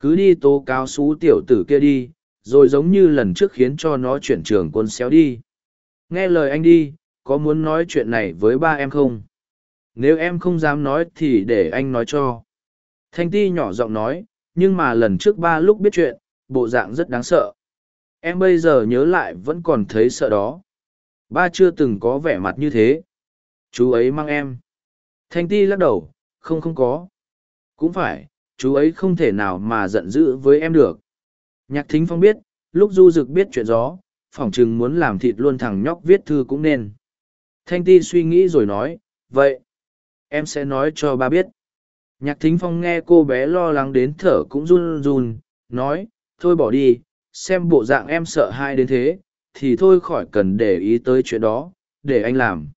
Cứ đi tố cáo xú tiểu tử kia đi, rồi giống như lần trước khiến cho nó chuyển trường quân xéo đi. Nghe lời anh đi, có muốn nói chuyện này với ba em không? Nếu em không dám nói thì để anh nói cho. Thanh ti nhỏ giọng nói, nhưng mà lần trước ba lúc biết chuyện, bộ dạng rất đáng sợ. Em bây giờ nhớ lại vẫn còn thấy sợ đó. Ba chưa từng có vẻ mặt như thế. Chú ấy mang em. Thanh ti lắc đầu, không không có. Cũng phải, chú ấy không thể nào mà giận dữ với em được. Nhạc thính phong biết, lúc du dực biết chuyện gió, phỏng chừng muốn làm thịt luôn thằng nhóc viết thư cũng nên. Thanh ti suy nghĩ rồi nói, vậy, em sẽ nói cho ba biết. Nhạc thính phong nghe cô bé lo lắng đến thở cũng run run, nói, thôi bỏ đi, xem bộ dạng em sợ hai đến thế, thì thôi khỏi cần để ý tới chuyện đó, để anh làm.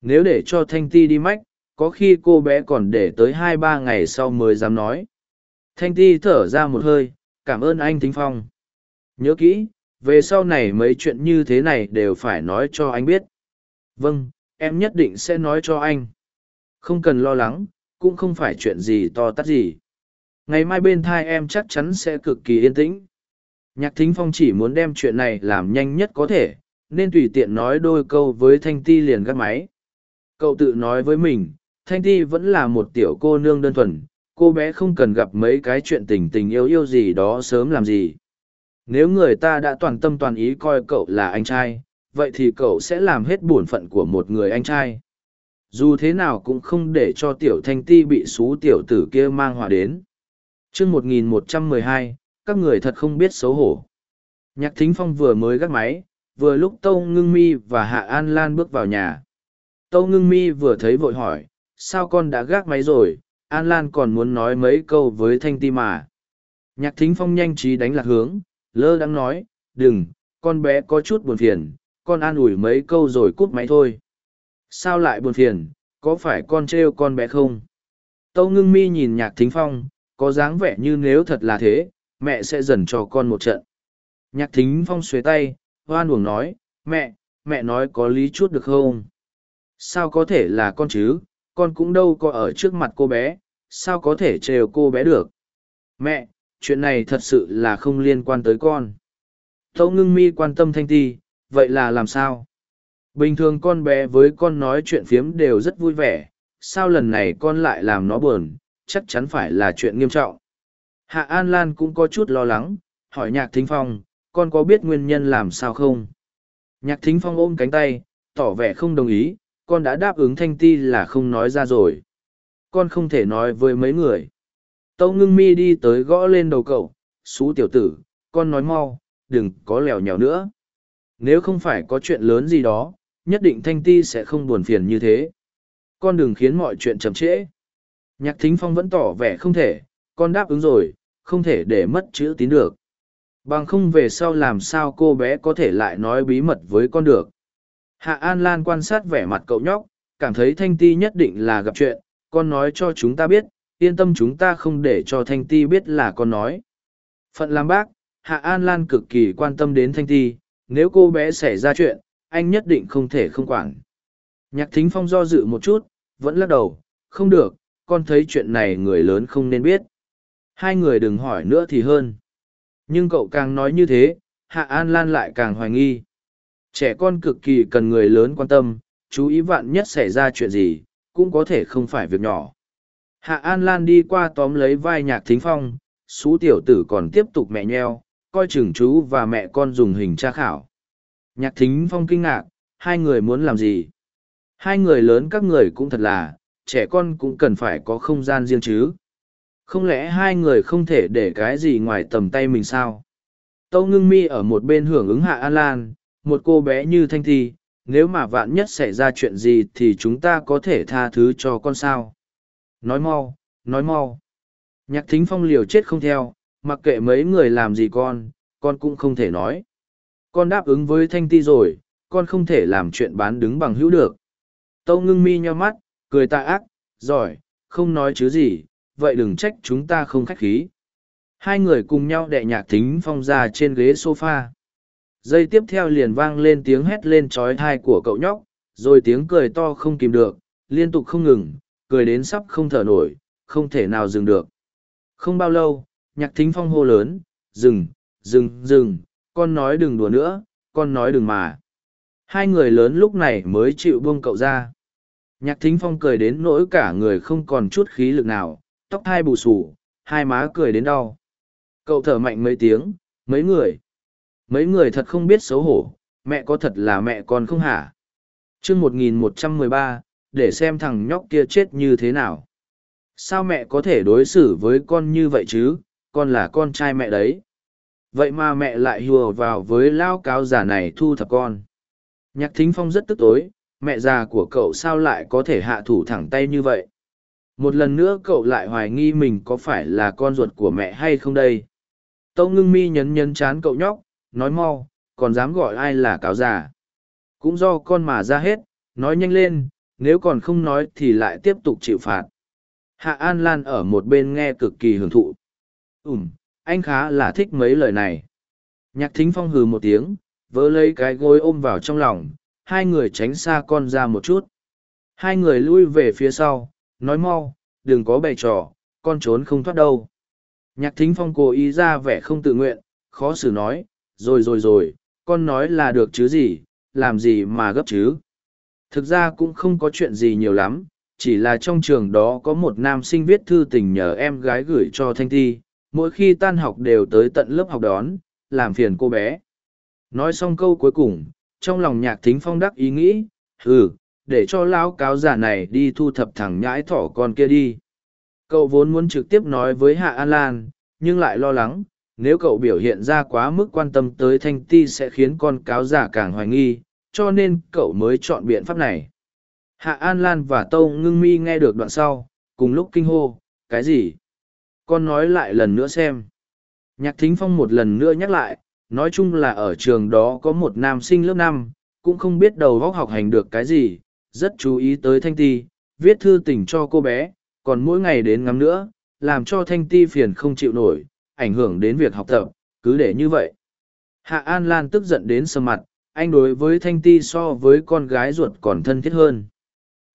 Nếu để cho Thanh Ti đi mách, có khi cô bé còn để tới hai ba ngày sau mới dám nói. Thanh Ti thở ra một hơi, cảm ơn anh Thính Phong. Nhớ kỹ, về sau này mấy chuyện như thế này đều phải nói cho anh biết. Vâng, em nhất định sẽ nói cho anh. Không cần lo lắng, cũng không phải chuyện gì to tát gì. Ngày mai bên thai em chắc chắn sẽ cực kỳ yên tĩnh. Nhạc thính phong chỉ muốn đem chuyện này làm nhanh nhất có thể, nên tùy tiện nói đôi câu với Thanh Ti liền gắt máy. Cậu tự nói với mình, Thanh Ti vẫn là một tiểu cô nương đơn thuần, cô bé không cần gặp mấy cái chuyện tình tình yêu yêu gì đó sớm làm gì. Nếu người ta đã toàn tâm toàn ý coi cậu là anh trai, vậy thì cậu sẽ làm hết bổn phận của một người anh trai. Dù thế nào cũng không để cho tiểu thanh ti bị xú tiểu tử kia mang họa đến chương 1112, các người thật không biết xấu hổ. Nhạc thính phong vừa mới gác máy, vừa lúc Tâu Ngưng Mi và Hạ An Lan bước vào nhà. Tâu Ngưng Mi vừa thấy vội hỏi, sao con đã gác máy rồi, An Lan còn muốn nói mấy câu với Thanh Ti mà. Nhạc thính phong nhanh trí đánh lạc hướng, lơ đang nói, đừng, con bé có chút buồn phiền, con an ủi mấy câu rồi cút máy thôi. Sao lại buồn phiền, có phải con trêu con bé không? Tâu ngưng mi nhìn nhạc thính phong, có dáng vẻ như nếu thật là thế, mẹ sẽ dần cho con một trận. Nhạc thính phong xuế tay, hoan uổng nói, mẹ, mẹ nói có lý chút được không? Sao có thể là con chứ, con cũng đâu có ở trước mặt cô bé, sao có thể trêu cô bé được? Mẹ, chuyện này thật sự là không liên quan tới con. Tâu ngưng mi quan tâm thanh ti, vậy là làm sao? Bình thường con bé với con nói chuyện phiếm đều rất vui vẻ, sao lần này con lại làm nó buồn, chắc chắn phải là chuyện nghiêm trọng. Hạ An Lan cũng có chút lo lắng, hỏi Nhạc Thính Phong, con có biết nguyên nhân làm sao không? Nhạc Thính Phong ôm cánh tay, tỏ vẻ không đồng ý, con đã đáp ứng Thanh Ti là không nói ra rồi. Con không thể nói với mấy người. Tâu ngưng mi đi tới gõ lên đầu cậu, xú tiểu tử, con nói mau, đừng có lèo nhèo nữa. Nếu không phải có chuyện lớn gì đó, nhất định Thanh Ti sẽ không buồn phiền như thế. Con đừng khiến mọi chuyện chậm trễ. Nhạc Thính Phong vẫn tỏ vẻ không thể, con đáp ứng rồi, không thể để mất chữ tín được. Bằng không về sau làm sao cô bé có thể lại nói bí mật với con được. Hạ An Lan quan sát vẻ mặt cậu nhóc, cảm thấy thanh ti nhất định là gặp chuyện, con nói cho chúng ta biết, yên tâm chúng ta không để cho thanh ti biết là con nói. Phận làm bác, Hạ An Lan cực kỳ quan tâm đến thanh ti, nếu cô bé xảy ra chuyện, anh nhất định không thể không quản. Nhạc thính phong do dự một chút, vẫn lắc đầu, không được, con thấy chuyện này người lớn không nên biết. Hai người đừng hỏi nữa thì hơn. Nhưng cậu càng nói như thế, Hạ An Lan lại càng hoài nghi. Trẻ con cực kỳ cần người lớn quan tâm, chú ý vạn nhất xảy ra chuyện gì, cũng có thể không phải việc nhỏ. Hạ An Lan đi qua tóm lấy vai nhạc thính phong, xú tiểu tử còn tiếp tục mẹ nheo, coi chừng chú và mẹ con dùng hình tra khảo. Nhạc thính phong kinh ngạc, hai người muốn làm gì? Hai người lớn các người cũng thật là, trẻ con cũng cần phải có không gian riêng chứ. Không lẽ hai người không thể để cái gì ngoài tầm tay mình sao? Tâu ngưng mi ở một bên hưởng ứng hạ An Lan, một cô bé như Thanh Thi, nếu mà vạn nhất xảy ra chuyện gì thì chúng ta có thể tha thứ cho con sao. Nói mau, nói mau. Nhạc thính phong liều chết không theo, mặc kệ mấy người làm gì con, con cũng không thể nói. Con đáp ứng với Thanh Ti rồi, con không thể làm chuyện bán đứng bằng hữu được. Tâu ngưng mi nho mắt, cười ta ác, giỏi, không nói chứ gì, vậy đừng trách chúng ta không khách khí. Hai người cùng nhau đệ nhạc thính phong ra trên ghế sofa. Giây tiếp theo liền vang lên tiếng hét lên trói thai của cậu nhóc, rồi tiếng cười to không kìm được, liên tục không ngừng, cười đến sắp không thở nổi, không thể nào dừng được. Không bao lâu, nhạc thính phong hô lớn, dừng, dừng, dừng, con nói đừng đùa nữa, con nói đừng mà. Hai người lớn lúc này mới chịu buông cậu ra. Nhạc thính phong cười đến nỗi cả người không còn chút khí lực nào, tóc hai bù sù, hai má cười đến đau. Cậu thở mạnh mấy tiếng, mấy người. Mấy người thật không biết xấu hổ, mẹ có thật là mẹ con không hả? chương một nghìn một trăm mười ba, để xem thằng nhóc kia chết như thế nào. Sao mẹ có thể đối xử với con như vậy chứ, con là con trai mẹ đấy. Vậy mà mẹ lại hùa vào với lao cáo giả này thu thập con. Nhạc thính phong rất tức tối, mẹ già của cậu sao lại có thể hạ thủ thẳng tay như vậy? Một lần nữa cậu lại hoài nghi mình có phải là con ruột của mẹ hay không đây? Tâu ngưng mi nhấn nhấn chán cậu nhóc, nói mau, còn dám gọi ai là cáo già? Cũng do con mà ra hết, nói nhanh lên, nếu còn không nói thì lại tiếp tục chịu phạt. Hạ an lan ở một bên nghe cực kỳ hưởng thụ. Ùm anh khá là thích mấy lời này. Nhạc thính phong hừ một tiếng, vớ lấy cái gối ôm vào trong lòng hai người tránh xa con ra một chút. Hai người lui về phía sau, nói mau, đừng có bày trò, con trốn không thoát đâu. Nhạc thính phong cố ý ra vẻ không tự nguyện, khó xử nói, rồi rồi rồi, con nói là được chứ gì, làm gì mà gấp chứ. Thực ra cũng không có chuyện gì nhiều lắm, chỉ là trong trường đó có một nam sinh viết thư tình nhờ em gái gửi cho Thanh Thi, mỗi khi tan học đều tới tận lớp học đón, làm phiền cô bé. Nói xong câu cuối cùng, trong lòng nhạc thính phong đắc ý nghĩ ừ để cho lão cáo giả này đi thu thập thằng nhãi thỏ con kia đi. Cậu vốn muốn trực tiếp nói với hạ an lan, nhưng lại lo lắng, nếu cậu biểu hiện ra quá mức quan tâm tới thanh ti sẽ khiến con cáo giả càng hoài nghi, cho nên cậu mới chọn biện pháp này. Hạ an lan và tâu ngưng mi nghe được đoạn sau, cùng lúc kinh hô, cái gì? Con nói lại lần nữa xem. Nhạc thính phong một lần nữa nhắc lại nói chung là ở trường đó có một nam sinh lớp năm, cũng không biết đầu góc học hành được cái gì, rất chú ý tới thanh ti, viết thư tình cho cô bé, còn mỗi ngày đến ngắm nữa, làm cho thanh ti phiền không chịu nổi, ảnh hưởng đến việc học tập, cứ để như vậy. Hạ an lan tức giận đến sầm mặt, anh đối với thanh ti so với con gái ruột còn thân thiết hơn.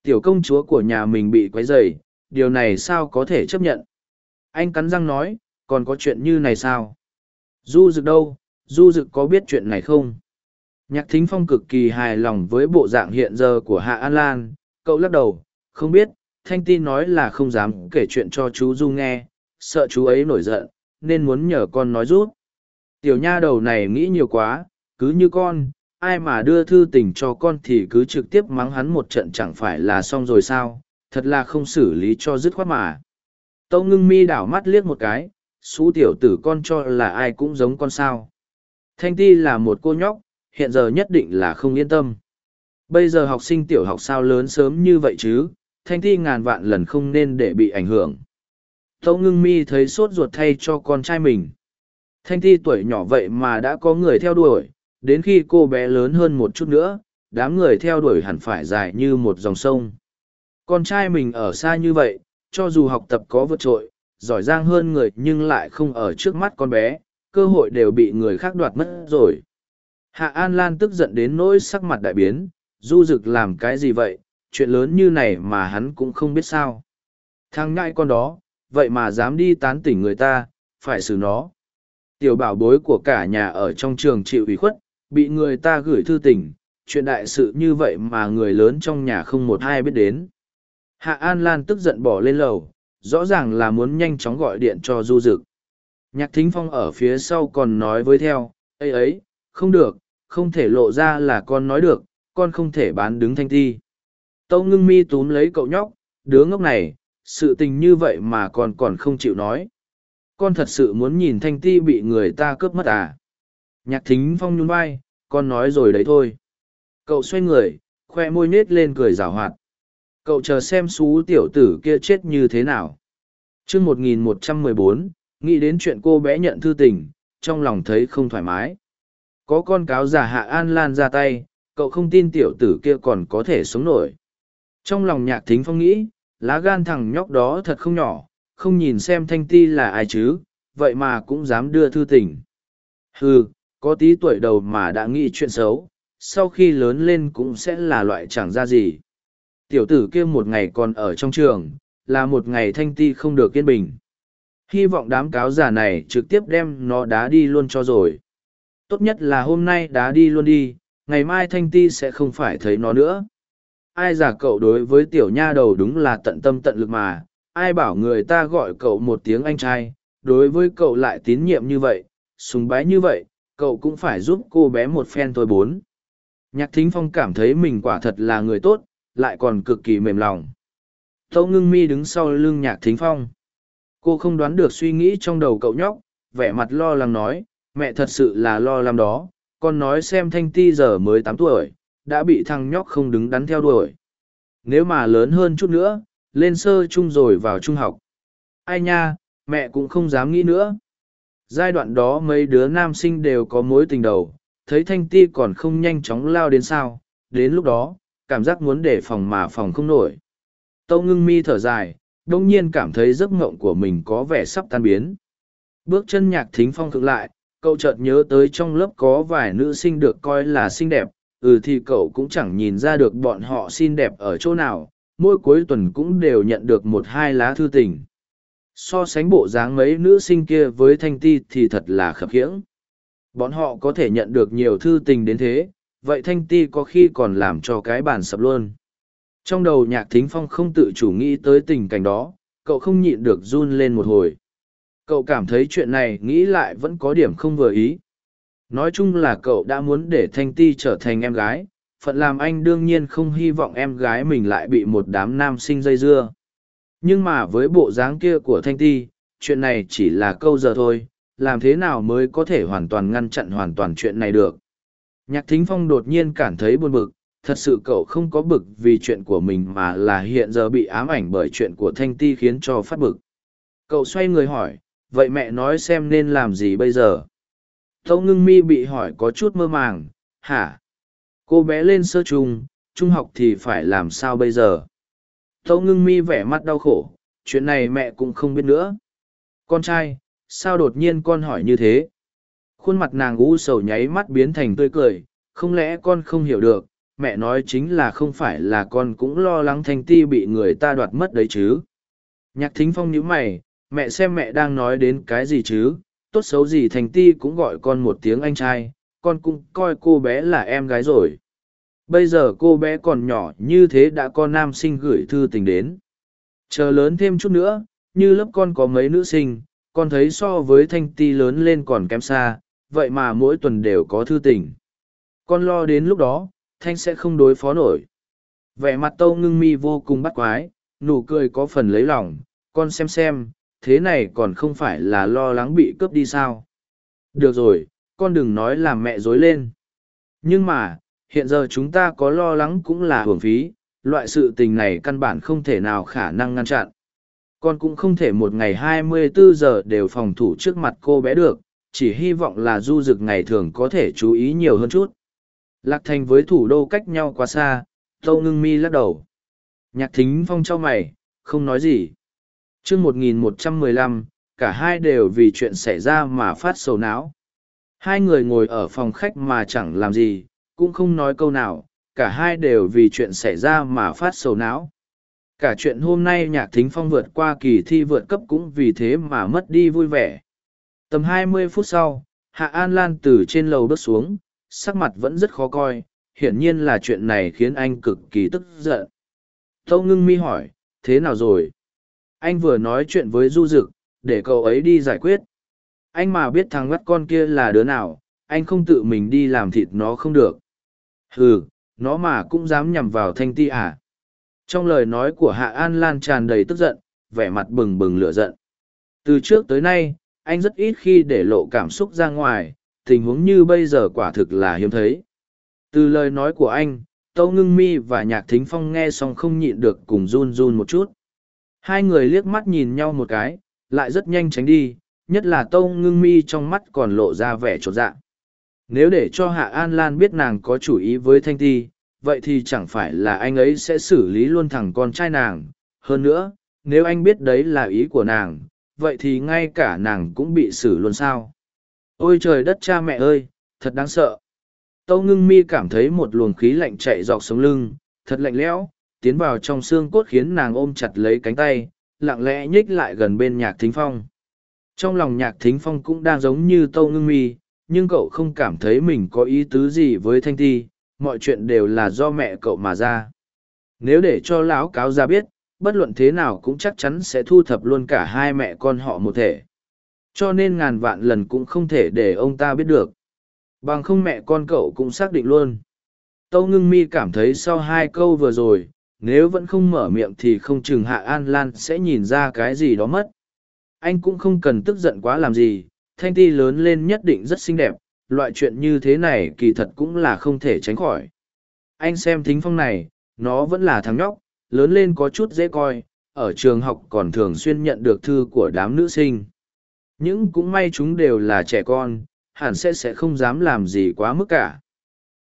Tiểu công chúa của nhà mình bị quấy dày điều này sao có thể chấp nhận? Anh cắn răng nói, còn có chuyện như này sao? Du rực đâu? Du dực có biết chuyện này không? Nhạc thính phong cực kỳ hài lòng với bộ dạng hiện giờ của hạ an lan. Cậu lắc đầu, không biết, thanh ti nói là không dám kể chuyện cho chú du nghe, sợ chú ấy nổi giận, nên muốn nhờ con nói rút tiểu nha đầu này nghĩ nhiều quá, cứ như con, ai mà đưa thư tình cho con thì cứ trực tiếp mắng hắn một trận chẳng phải là xong rồi sao? Thật là không xử lý cho dứt khoát mà. Tâu ngưng mi đảo mắt liếc một cái, xú tiểu tử con cho là ai cũng giống con sao? Thanh Ti là một cô nhóc, hiện giờ nhất định là không yên tâm. Bây giờ học sinh tiểu học sao lớn sớm như vậy chứ, Thanh Ti ngàn vạn lần không nên để bị ảnh hưởng. Tâu ngưng mi thấy sốt ruột thay cho con trai mình. Thanh Ti tuổi nhỏ vậy mà đã có người theo đuổi, đến khi cô bé lớn hơn một chút nữa, đám người theo đuổi hẳn phải dài như một dòng sông. Con trai mình ở xa như vậy, cho dù học tập có vượt trội, giỏi giang hơn người nhưng lại không ở trước mắt con bé, cơ hội đều bị người khác đoạt mất rồi. Hạ An Lan tức giận đến nỗi sắc mặt đại biến, du dực làm cái gì vậy, chuyện lớn như này mà hắn cũng không biết sao. Thằng ngại con đó, vậy mà dám đi tán tỉnh người ta, phải xử nó. Tiểu bảo bối của cả nhà ở trong trường chịu ủy khuất, bị người ta gửi thư tình, chuyện đại sự như vậy mà người lớn trong nhà không một ai biết đến. Hạ An Lan tức giận bỏ lên lầu, rõ ràng là muốn nhanh chóng gọi điện cho du dực. Nhạc thính phong ở phía sau còn nói với theo, ấy ấy, không được, không thể lộ ra là con nói được, con không thể bán đứng thanh ti. Tâu ngưng mi túm lấy cậu nhóc, đứa ngốc này, sự tình như vậy mà còn còn không chịu nói. Con thật sự muốn nhìn thanh ti bị người ta cướp mất à? Nhạc thính phong nhún vai, con nói rồi đấy thôi. Cậu xoay người, khoe môi nết lên cười rào hoạt. Cậu chờ xem xú tiểu tử kia chết như thế nào. chương 1114, nghĩ đến chuyện cô bé nhận thư tình, trong lòng thấy không thoải mái. Có con cáo giả hạ an lan ra tay, cậu không tin tiểu tử kia còn có thể sống nổi. Trong lòng nhạc thính phong nghĩ, lá gan thằng nhóc đó thật không nhỏ, không nhìn xem thanh ti là ai chứ, vậy mà cũng dám đưa thư tình. Hừ, có tí tuổi đầu mà đã nghĩ chuyện xấu, sau khi lớn lên cũng sẽ là loại chẳng ra gì. Tiểu tử kia một ngày còn ở trong trường, là một ngày thanh ti không được yên bình. Hy vọng đám cáo giả này trực tiếp đem nó đá đi luôn cho rồi. Tốt nhất là hôm nay đá đi luôn đi, ngày mai thanh ti sẽ không phải thấy nó nữa. Ai giả cậu đối với tiểu nha đầu đúng là tận tâm tận lực mà, ai bảo người ta gọi cậu một tiếng anh trai, đối với cậu lại tín nhiệm như vậy, sùng bái như vậy, cậu cũng phải giúp cô bé một phen thôi bốn. Nhạc thính phong cảm thấy mình quả thật là người tốt, lại còn cực kỳ mềm lòng. Tâu ngưng mi đứng sau lưng nhạc thính phong. Cô không đoán được suy nghĩ trong đầu cậu nhóc, vẻ mặt lo lắng nói, mẹ thật sự là lo lắng đó, con nói xem thanh ti giờ mới tám tuổi, đã bị thằng nhóc không đứng đắn theo đuổi. Nếu mà lớn hơn chút nữa, lên sơ chung rồi vào trung học. Ai nha, mẹ cũng không dám nghĩ nữa. Giai đoạn đó mấy đứa nam sinh đều có mối tình đầu, thấy thanh ti còn không nhanh chóng lao đến sao, đến lúc đó, cảm giác muốn để phòng mà phòng không nổi. Tâu ngưng mi thở dài, đông nhiên cảm thấy giấc ngộng của mình có vẻ sắp tan biến. Bước chân nhạc thính phong thực lại, cậu chợt nhớ tới trong lớp có vài nữ sinh được coi là xinh đẹp, ừ thì cậu cũng chẳng nhìn ra được bọn họ xinh đẹp ở chỗ nào, mỗi cuối tuần cũng đều nhận được một hai lá thư tình. So sánh bộ dáng mấy nữ sinh kia với thanh ti thì thật là khập khiễng. Bọn họ có thể nhận được nhiều thư tình đến thế, vậy thanh ti có khi còn làm cho cái bàn sập luôn. Trong đầu nhạc thính phong không tự chủ nghĩ tới tình cảnh đó, cậu không nhịn được run lên một hồi. Cậu cảm thấy chuyện này nghĩ lại vẫn có điểm không vừa ý. Nói chung là cậu đã muốn để Thanh Ti trở thành em gái, phận làm anh đương nhiên không hy vọng em gái mình lại bị một đám nam sinh dây dưa. Nhưng mà với bộ dáng kia của Thanh Ti, chuyện này chỉ là câu giờ thôi, làm thế nào mới có thể hoàn toàn ngăn chặn hoàn toàn chuyện này được. Nhạc Thính Phong đột nhiên cảm thấy buồn bực, thật sự cậu không có bực vì chuyện của mình mà là hiện giờ bị ám ảnh bởi chuyện của Thanh Ti khiến cho phát bực. Cậu xoay người hỏi, vậy mẹ nói xem nên làm gì bây giờ? Tâu ngưng mi bị hỏi có chút mơ màng hả? Cô bé lên sơ trung trung học thì phải làm sao bây giờ? Tâu ngưng mi vẻ mặt đau khổ chuyện này mẹ cũng không biết nữa. Con trai sao đột nhiên con hỏi như thế? Khuôn mặt nàng u sầu nháy mắt biến thành tươi cười không lẽ con không hiểu được mẹ nói chính là không phải là con cũng lo lắng thanh ti bị người ta đoạt mất đấy chứ. Nhạc thính phong nhíu mày, mẹ xem mẹ đang nói đến cái gì chứ, tốt xấu gì thành ti cũng gọi con một tiếng anh trai, con cũng coi cô bé là em gái rồi. Bây giờ cô bé còn nhỏ như thế đã có nam sinh gửi thư tình đến. Chờ lớn thêm chút nữa, như lớp con có mấy nữ sinh, con thấy so với thanh ti lớn lên còn kém xa, vậy mà mỗi tuần đều có thư tình. Con lo đến lúc đó thanh sẽ không đối phó nổi vẻ mặt tâu ngưng mi vô cùng bắt quái nụ cười có phần lấy lòng con xem xem thế này còn không phải là lo lắng bị cướp đi sao. Được rồi, con đừng nói làm mẹ dối lên. Nhưng mà, hiện giờ chúng ta có lo lắng cũng là hưởng phí, loại sự tình này căn bản không thể nào khả năng ngăn chặn. Con cũng không thể một ngày 24 giờ đều phòng thủ trước mặt cô bé được, chỉ hy vọng là du dực ngày thường có thể chú ý nhiều hơn chút. Lạc thành với thủ đô cách nhau quá xa, Tâu ngưng mi lắc đầu. Nhạc thính phong cho mày, không nói gì. chương 1115, cả hai đều vì chuyện xảy ra mà phát sầu não. Hai người ngồi ở phòng khách mà chẳng làm gì, cũng không nói câu nào, cả hai đều vì chuyện xảy ra mà phát sầu não. Cả chuyện hôm nay nhạc thính phong vượt qua kỳ thi vượt cấp cũng vì thế mà mất đi vui vẻ. Tầm hai mươi phút sau, Hạ An Lan từ trên lầu bước xuống, sắc mặt vẫn rất khó coi, hiển nhiên là chuyện này khiến anh cực kỳ tức giận. Tâu ngưng mi hỏi, thế nào rồi? Anh vừa nói chuyện với Du Dực, để cậu ấy đi giải quyết. Anh mà biết thằng ngắt con kia là đứa nào, anh không tự mình đi làm thịt nó không được. Ừ, nó mà cũng dám nhằm vào thanh ti à? Trong lời nói của Hạ An Lan tràn đầy tức giận, vẻ mặt bừng bừng lửa giận. Từ trước tới nay, anh rất ít khi để lộ cảm xúc ra ngoài, tình huống như bây giờ quả thực là hiếm thấy. Từ lời nói của anh, Tâu Ngưng Mi và Nhạc Thính Phong nghe xong không nhịn được cùng run run một chút. Hai người liếc mắt nhìn nhau một cái, lại rất nhanh tránh đi, nhất là Tâu Ngưng Mi trong mắt còn lộ ra vẻ trột dạ. Nếu để cho Hạ An Lan biết nàng có chủ ý với Thanh Ti, vậy thì chẳng phải là anh ấy sẽ xử lý luôn thằng con trai nàng. Hơn nữa, nếu anh biết đấy là ý của nàng, vậy thì ngay cả nàng cũng bị xử luôn sao. Ôi trời đất cha mẹ ơi, thật đáng sợ. Tâu ngưng mi cảm thấy một luồng khí lạnh chạy dọc sống lưng, thật lạnh lẽo, tiến vào trong xương cốt khiến nàng ôm chặt lấy cánh tay, lặng lẽ nhích lại gần bên nhạc thính phong. Trong lòng nhạc thính phong cũng đang giống như tâu ngưng mi, nhưng cậu không cảm thấy mình có ý tứ gì với thanh ti, mọi chuyện đều là do mẹ cậu mà ra. Nếu để cho lão cáo ra biết, bất luận thế nào cũng chắc chắn sẽ thu thập luôn cả hai mẹ con họ một thể. Cho nên ngàn vạn lần cũng không thể để ông ta biết được. Bằng không mẹ con cậu cũng xác định luôn. Tâu ngưng mi cảm thấy sau hai câu vừa rồi, nếu vẫn không mở miệng thì không chừng Hạ An Lan sẽ nhìn ra cái gì đó mất. Anh cũng không cần tức giận quá làm gì, thanh ti lớn lên nhất định rất xinh đẹp, loại chuyện như thế này kỳ thật cũng là không thể tránh khỏi. Anh xem thính phong này, nó vẫn là thằng nhóc, lớn lên có chút dễ coi, ở trường học còn thường xuyên nhận được thư của đám nữ sinh. Nhưng cũng may chúng đều là trẻ con, hẳn sẽ sẽ không dám làm gì quá mức cả.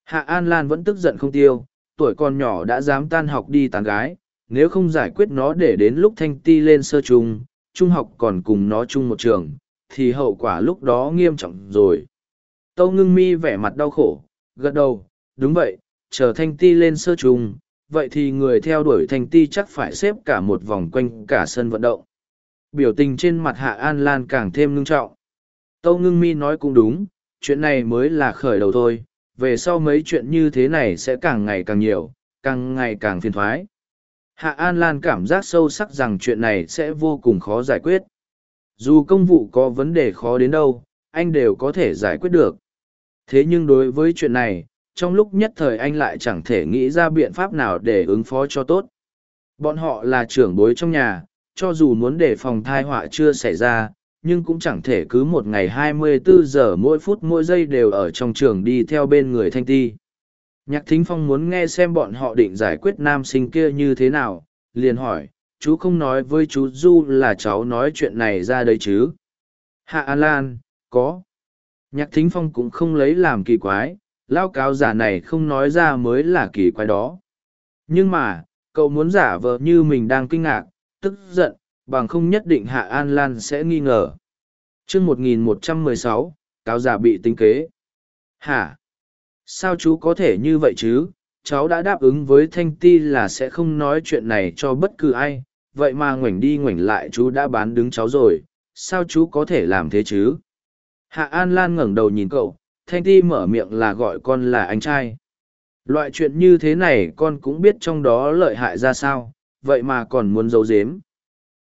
Hạ An Lan vẫn tức giận không tiêu, tuổi còn nhỏ đã dám tan học đi tán gái, nếu không giải quyết nó để đến lúc thanh ti lên sơ trung, trung học còn cùng nó chung một trường, thì hậu quả lúc đó nghiêm trọng rồi. Tâu ngưng mi vẻ mặt đau khổ, gật đầu, đúng vậy, chờ thanh ti lên sơ trung, vậy thì người theo đuổi thanh ti chắc phải xếp cả một vòng quanh cả sân vận động. Biểu tình trên mặt Hạ An Lan càng thêm ngưng trọng. Tâu ngưng mi nói cũng đúng, chuyện này mới là khởi đầu thôi, về sau mấy chuyện như thế này sẽ càng ngày càng nhiều, càng ngày càng phiền thoái. Hạ An Lan cảm giác sâu sắc rằng chuyện này sẽ vô cùng khó giải quyết. Dù công vụ có vấn đề khó đến đâu, anh đều có thể giải quyết được. Thế nhưng đối với chuyện này, trong lúc nhất thời anh lại chẳng thể nghĩ ra biện pháp nào để ứng phó cho tốt. Bọn họ là trưởng bối trong nhà, cho dù muốn đề phòng thai họa chưa xảy ra, nhưng cũng chẳng thể cứ một ngày 24 giờ mỗi phút mỗi giây đều ở trong trường đi theo bên người thanh ti. Nhạc thính phong muốn nghe xem bọn họ định giải quyết nam sinh kia như thế nào, liền hỏi, chú không nói với chú Du là cháu nói chuyện này ra đấy chứ? Hạ An Lan, có. Nhạc thính phong cũng không lấy làm kỳ quái, lao cáo giả này không nói ra mới là kỳ quái đó. Nhưng mà, cậu muốn giả vờ như mình đang kinh ngạc, tức giận, bằng không nhất định Hạ An Lan sẽ nghi ngờ. chương 1116, cáo giả bị tính kế. Hả? Sao chú có thể như vậy chứ? Cháu đã đáp ứng với Thanh Ti là sẽ không nói chuyện này cho bất cứ ai, vậy mà ngoảnh đi ngoảnh lại chú đã bán đứng cháu rồi, sao chú có thể làm thế chứ? Hạ An Lan ngẩng đầu nhìn cậu, Thanh Ti mở miệng là gọi con là anh trai. Loại chuyện như thế này con cũng biết trong đó lợi hại ra sao, vậy mà còn muốn giấu giếm.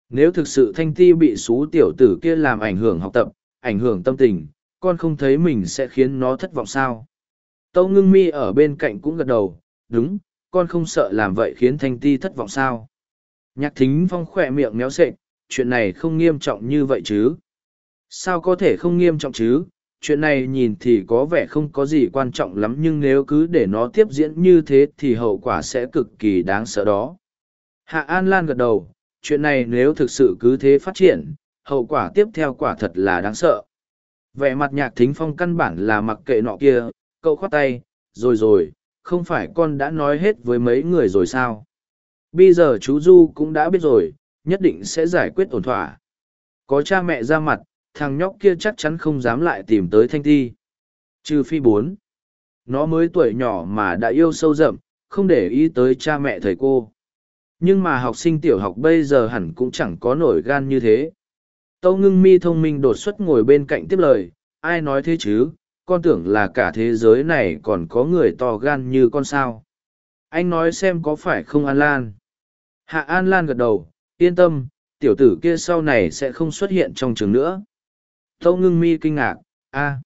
Nếu thực sự Thanh Ti bị xú tiểu tử kia làm ảnh hưởng học tập, ảnh hưởng tâm tình, con không thấy mình sẽ khiến nó thất vọng sao. Tâu ngưng mi ở bên cạnh cũng gật đầu, đúng, con không sợ làm vậy khiến Thanh Ti thất vọng sao. Nhạc thính phong khỏe miệng méo sệch, chuyện này không nghiêm trọng như vậy chứ. Sao có thể không nghiêm trọng chứ? Chuyện này nhìn thì có vẻ không có gì quan trọng lắm nhưng nếu cứ để nó tiếp diễn như thế thì hậu quả sẽ cực kỳ đáng sợ đó. Hạ An Lan gật đầu, chuyện này nếu thực sự cứ thế phát triển, hậu quả tiếp theo quả thật là đáng sợ. Vẻ mặt nhạc thính phong căn bản là mặc kệ nọ kia, cậu khoát tay, rồi rồi không phải con đã nói hết với mấy người rồi sao? Bây giờ chú du cũng đã biết rồi nhất định sẽ giải quyết ổn thỏa. Có cha mẹ ra mặt thằng nhóc kia chắc chắn không dám lại tìm tới thanh thi trừ phi bốn. Nó mới tuổi nhỏ mà đã yêu sâu rậm không để ý tới cha mẹ thầy cô nhưng mà học sinh tiểu học bây giờ hẳn cũng chẳng có nổi gan như thế. Tâu ngưng mi thông minh đột xuất ngồi bên cạnh tiếp lời, ai nói thế chứ? Con tưởng là cả thế giới này còn có người to gan như con sao? Anh nói xem có phải không an lan? Hạ an lan gật đầu, yên tâm, tiểu tử kia sau này sẽ không xuất hiện trong trường nữa. Tâu ngưng mi kinh ngạc, a,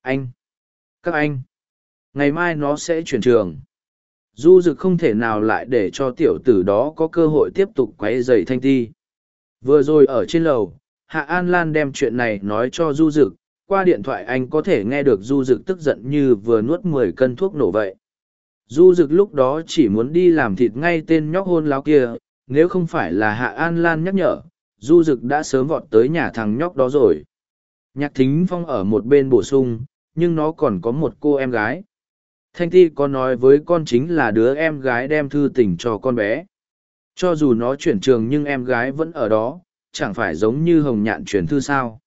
anh, các anh, ngày mai nó sẽ chuyển trường du dực không thể nào lại để cho tiểu tử đó có cơ hội tiếp tục quấy dày thanh ti. Vừa rồi ở trên lầu, hạ an lan đem chuyện này nói cho du dực, qua điện thoại anh có thể nghe được du dực tức giận như vừa nuốt mười cân thuốc nổ vậy. Du dực lúc đó chỉ muốn đi làm thịt ngay tên nhóc hôn láo kia, nếu không phải là hạ an lan nhắc nhở, du dực đã sớm vọt tới nhà thằng nhóc đó rồi. Nhạc thính phong ở một bên bổ sung, nhưng nó còn có một cô em gái thanh ti có nói với con chính là đứa em gái đem thư tình cho con bé. Cho dù nó chuyển trường nhưng em gái vẫn ở đó, chẳng phải giống như hồng nhạn chuyển thư sao?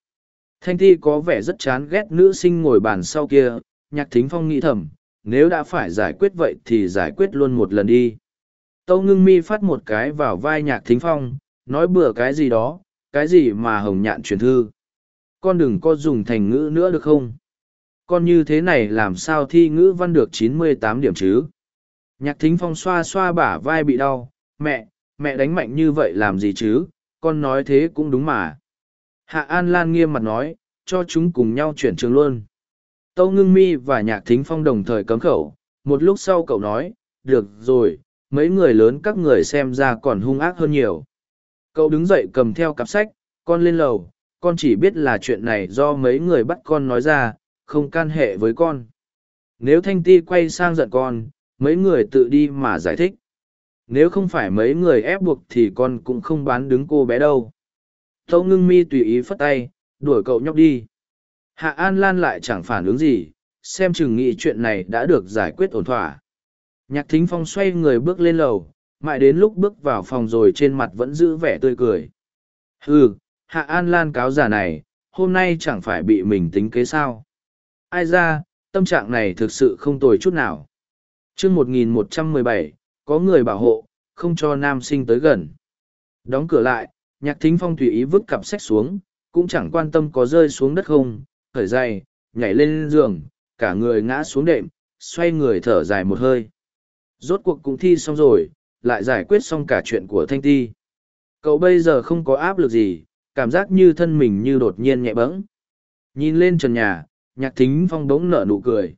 Thanh ti có vẻ rất chán ghét nữ sinh ngồi bàn sau kia, nhạc thính phong nghĩ thầm, nếu đã phải giải quyết vậy thì giải quyết luôn một lần đi. Tâu ngưng mi phát một cái vào vai nhạc thính phong, nói bừa cái gì đó, cái gì mà hồng nhạn truyền thư? Con đừng có dùng thành ngữ nữa được không? Con như thế này làm sao thi ngữ văn được chín mươi tám điểm chứ? Nhạc thính phong xoa xoa bả vai bị đau, mẹ mẹ đánh mạnh như vậy làm gì chứ? Con nói thế cũng đúng mà. Hạ an lan nghiêm mặt nói, cho chúng cùng nhau chuyển trường luôn. Tâu ngưng mi và nhạc thính phong đồng thời cấm khẩu, một lúc sau cậu nói, được rồi, mấy người lớn các người xem ra còn hung ác hơn nhiều. Cậu đứng dậy cầm theo cặp sách, con lên lầu, con chỉ biết là chuyện này do mấy người bắt con nói ra không can hệ với con. Nếu thanh ti quay sang giận con, mấy người tự đi mà giải thích. Nếu không phải mấy người ép buộc thì con cũng không bán đứng cô bé đâu. Tâu ngưng mi tùy ý phất tay, đuổi cậu nhóc đi. Hạ an lan lại chẳng phản ứng gì, xem chừng nghĩ chuyện này đã được giải quyết ổn thỏa. Nhạc thính phong xoay người bước lên lầu, mãi đến lúc bước vào phòng rồi trên mặt vẫn giữ vẻ tươi cười. Ừ hạ an lan cáo giả này, hôm nay chẳng phải bị mình tính kế sao? Ai ra, tâm trạng này thực sự không tồi chút nào. Chương một nghìn một trăm mười bảy, có người bảo hộ, không cho nam sinh tới gần. Đóng cửa lại, nhạc thính phong tùy ý vứt cặp sách xuống, cũng chẳng quan tâm có rơi xuống đất không khởi dày nhảy lên giường, cả người ngã xuống đệm, xoay người thở dài một hơi. Rốt cuộc cũng thi xong rồi, lại giải quyết xong cả chuyện của thanh ti. Cậu bây giờ không có áp lực gì, cảm giác như thân mình như đột nhiên nhẹ bẫng. Nhìn lên trần nhà nhạc thính phong bỗng nở nụ cười.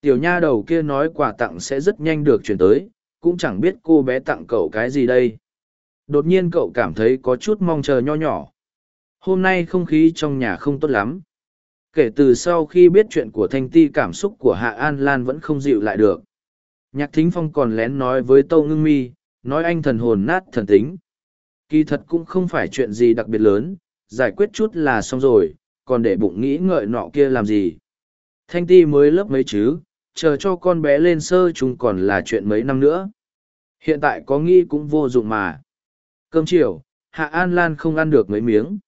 Tiểu nha đầu kia nói quà tặng sẽ rất nhanh được chuyển tới, cũng chẳng biết cô bé tặng cậu cái gì đây. Đột nhiên cậu cảm thấy có chút mong chờ nho nhỏ. Hôm nay không khí trong nhà không tốt lắm. Kể từ sau khi biết chuyện của thanh ti, cảm xúc của hạ an lan vẫn không dịu lại được. Nhạc thính phong còn lén nói với tâu ngưng mi, nói anh thần hồn nát thần tính. Kỳ thật cũng không phải chuyện gì đặc biệt lớn, giải quyết chút là xong rồi còn để bụng nghĩ ngợi nọ kia làm gì? Thanh ti mới lớp mấy chứ? Chờ cho con bé lên sơ chúng còn là chuyện mấy năm nữa. Hiện tại có nghĩ cũng vô dụng mà. Cơm chiều, hạ an lan không ăn được mấy miếng.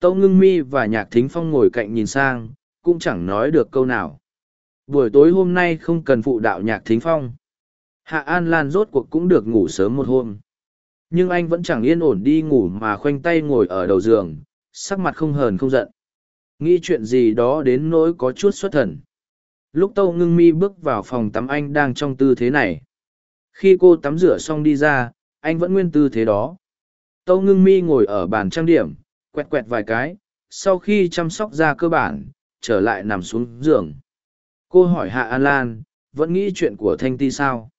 Tâu ngưng mi và nhạc thính phong ngồi cạnh nhìn sang, cũng chẳng nói được câu nào. Buổi tối hôm nay không cần phụ đạo nhạc thính phong. Hạ an lan rốt cuộc cũng được ngủ sớm một hôm. Nhưng anh vẫn chẳng yên ổn đi ngủ mà khoanh tay ngồi ở đầu giường, sắc mặt không hờn không giận nghĩ chuyện gì đó đến nỗi có chút xuất thần. Lúc tâu ngưng mi bước vào phòng tắm anh đang trong tư thế này. Khi cô tắm rửa xong đi ra, anh vẫn nguyên tư thế đó. Tâu ngưng mi ngồi ở bàn trang điểm, quẹt quẹt vài cái, sau khi chăm sóc da cơ bản, trở lại nằm xuống giường. Cô hỏi hạ an lan, vẫn nghĩ chuyện của thanh ti sao?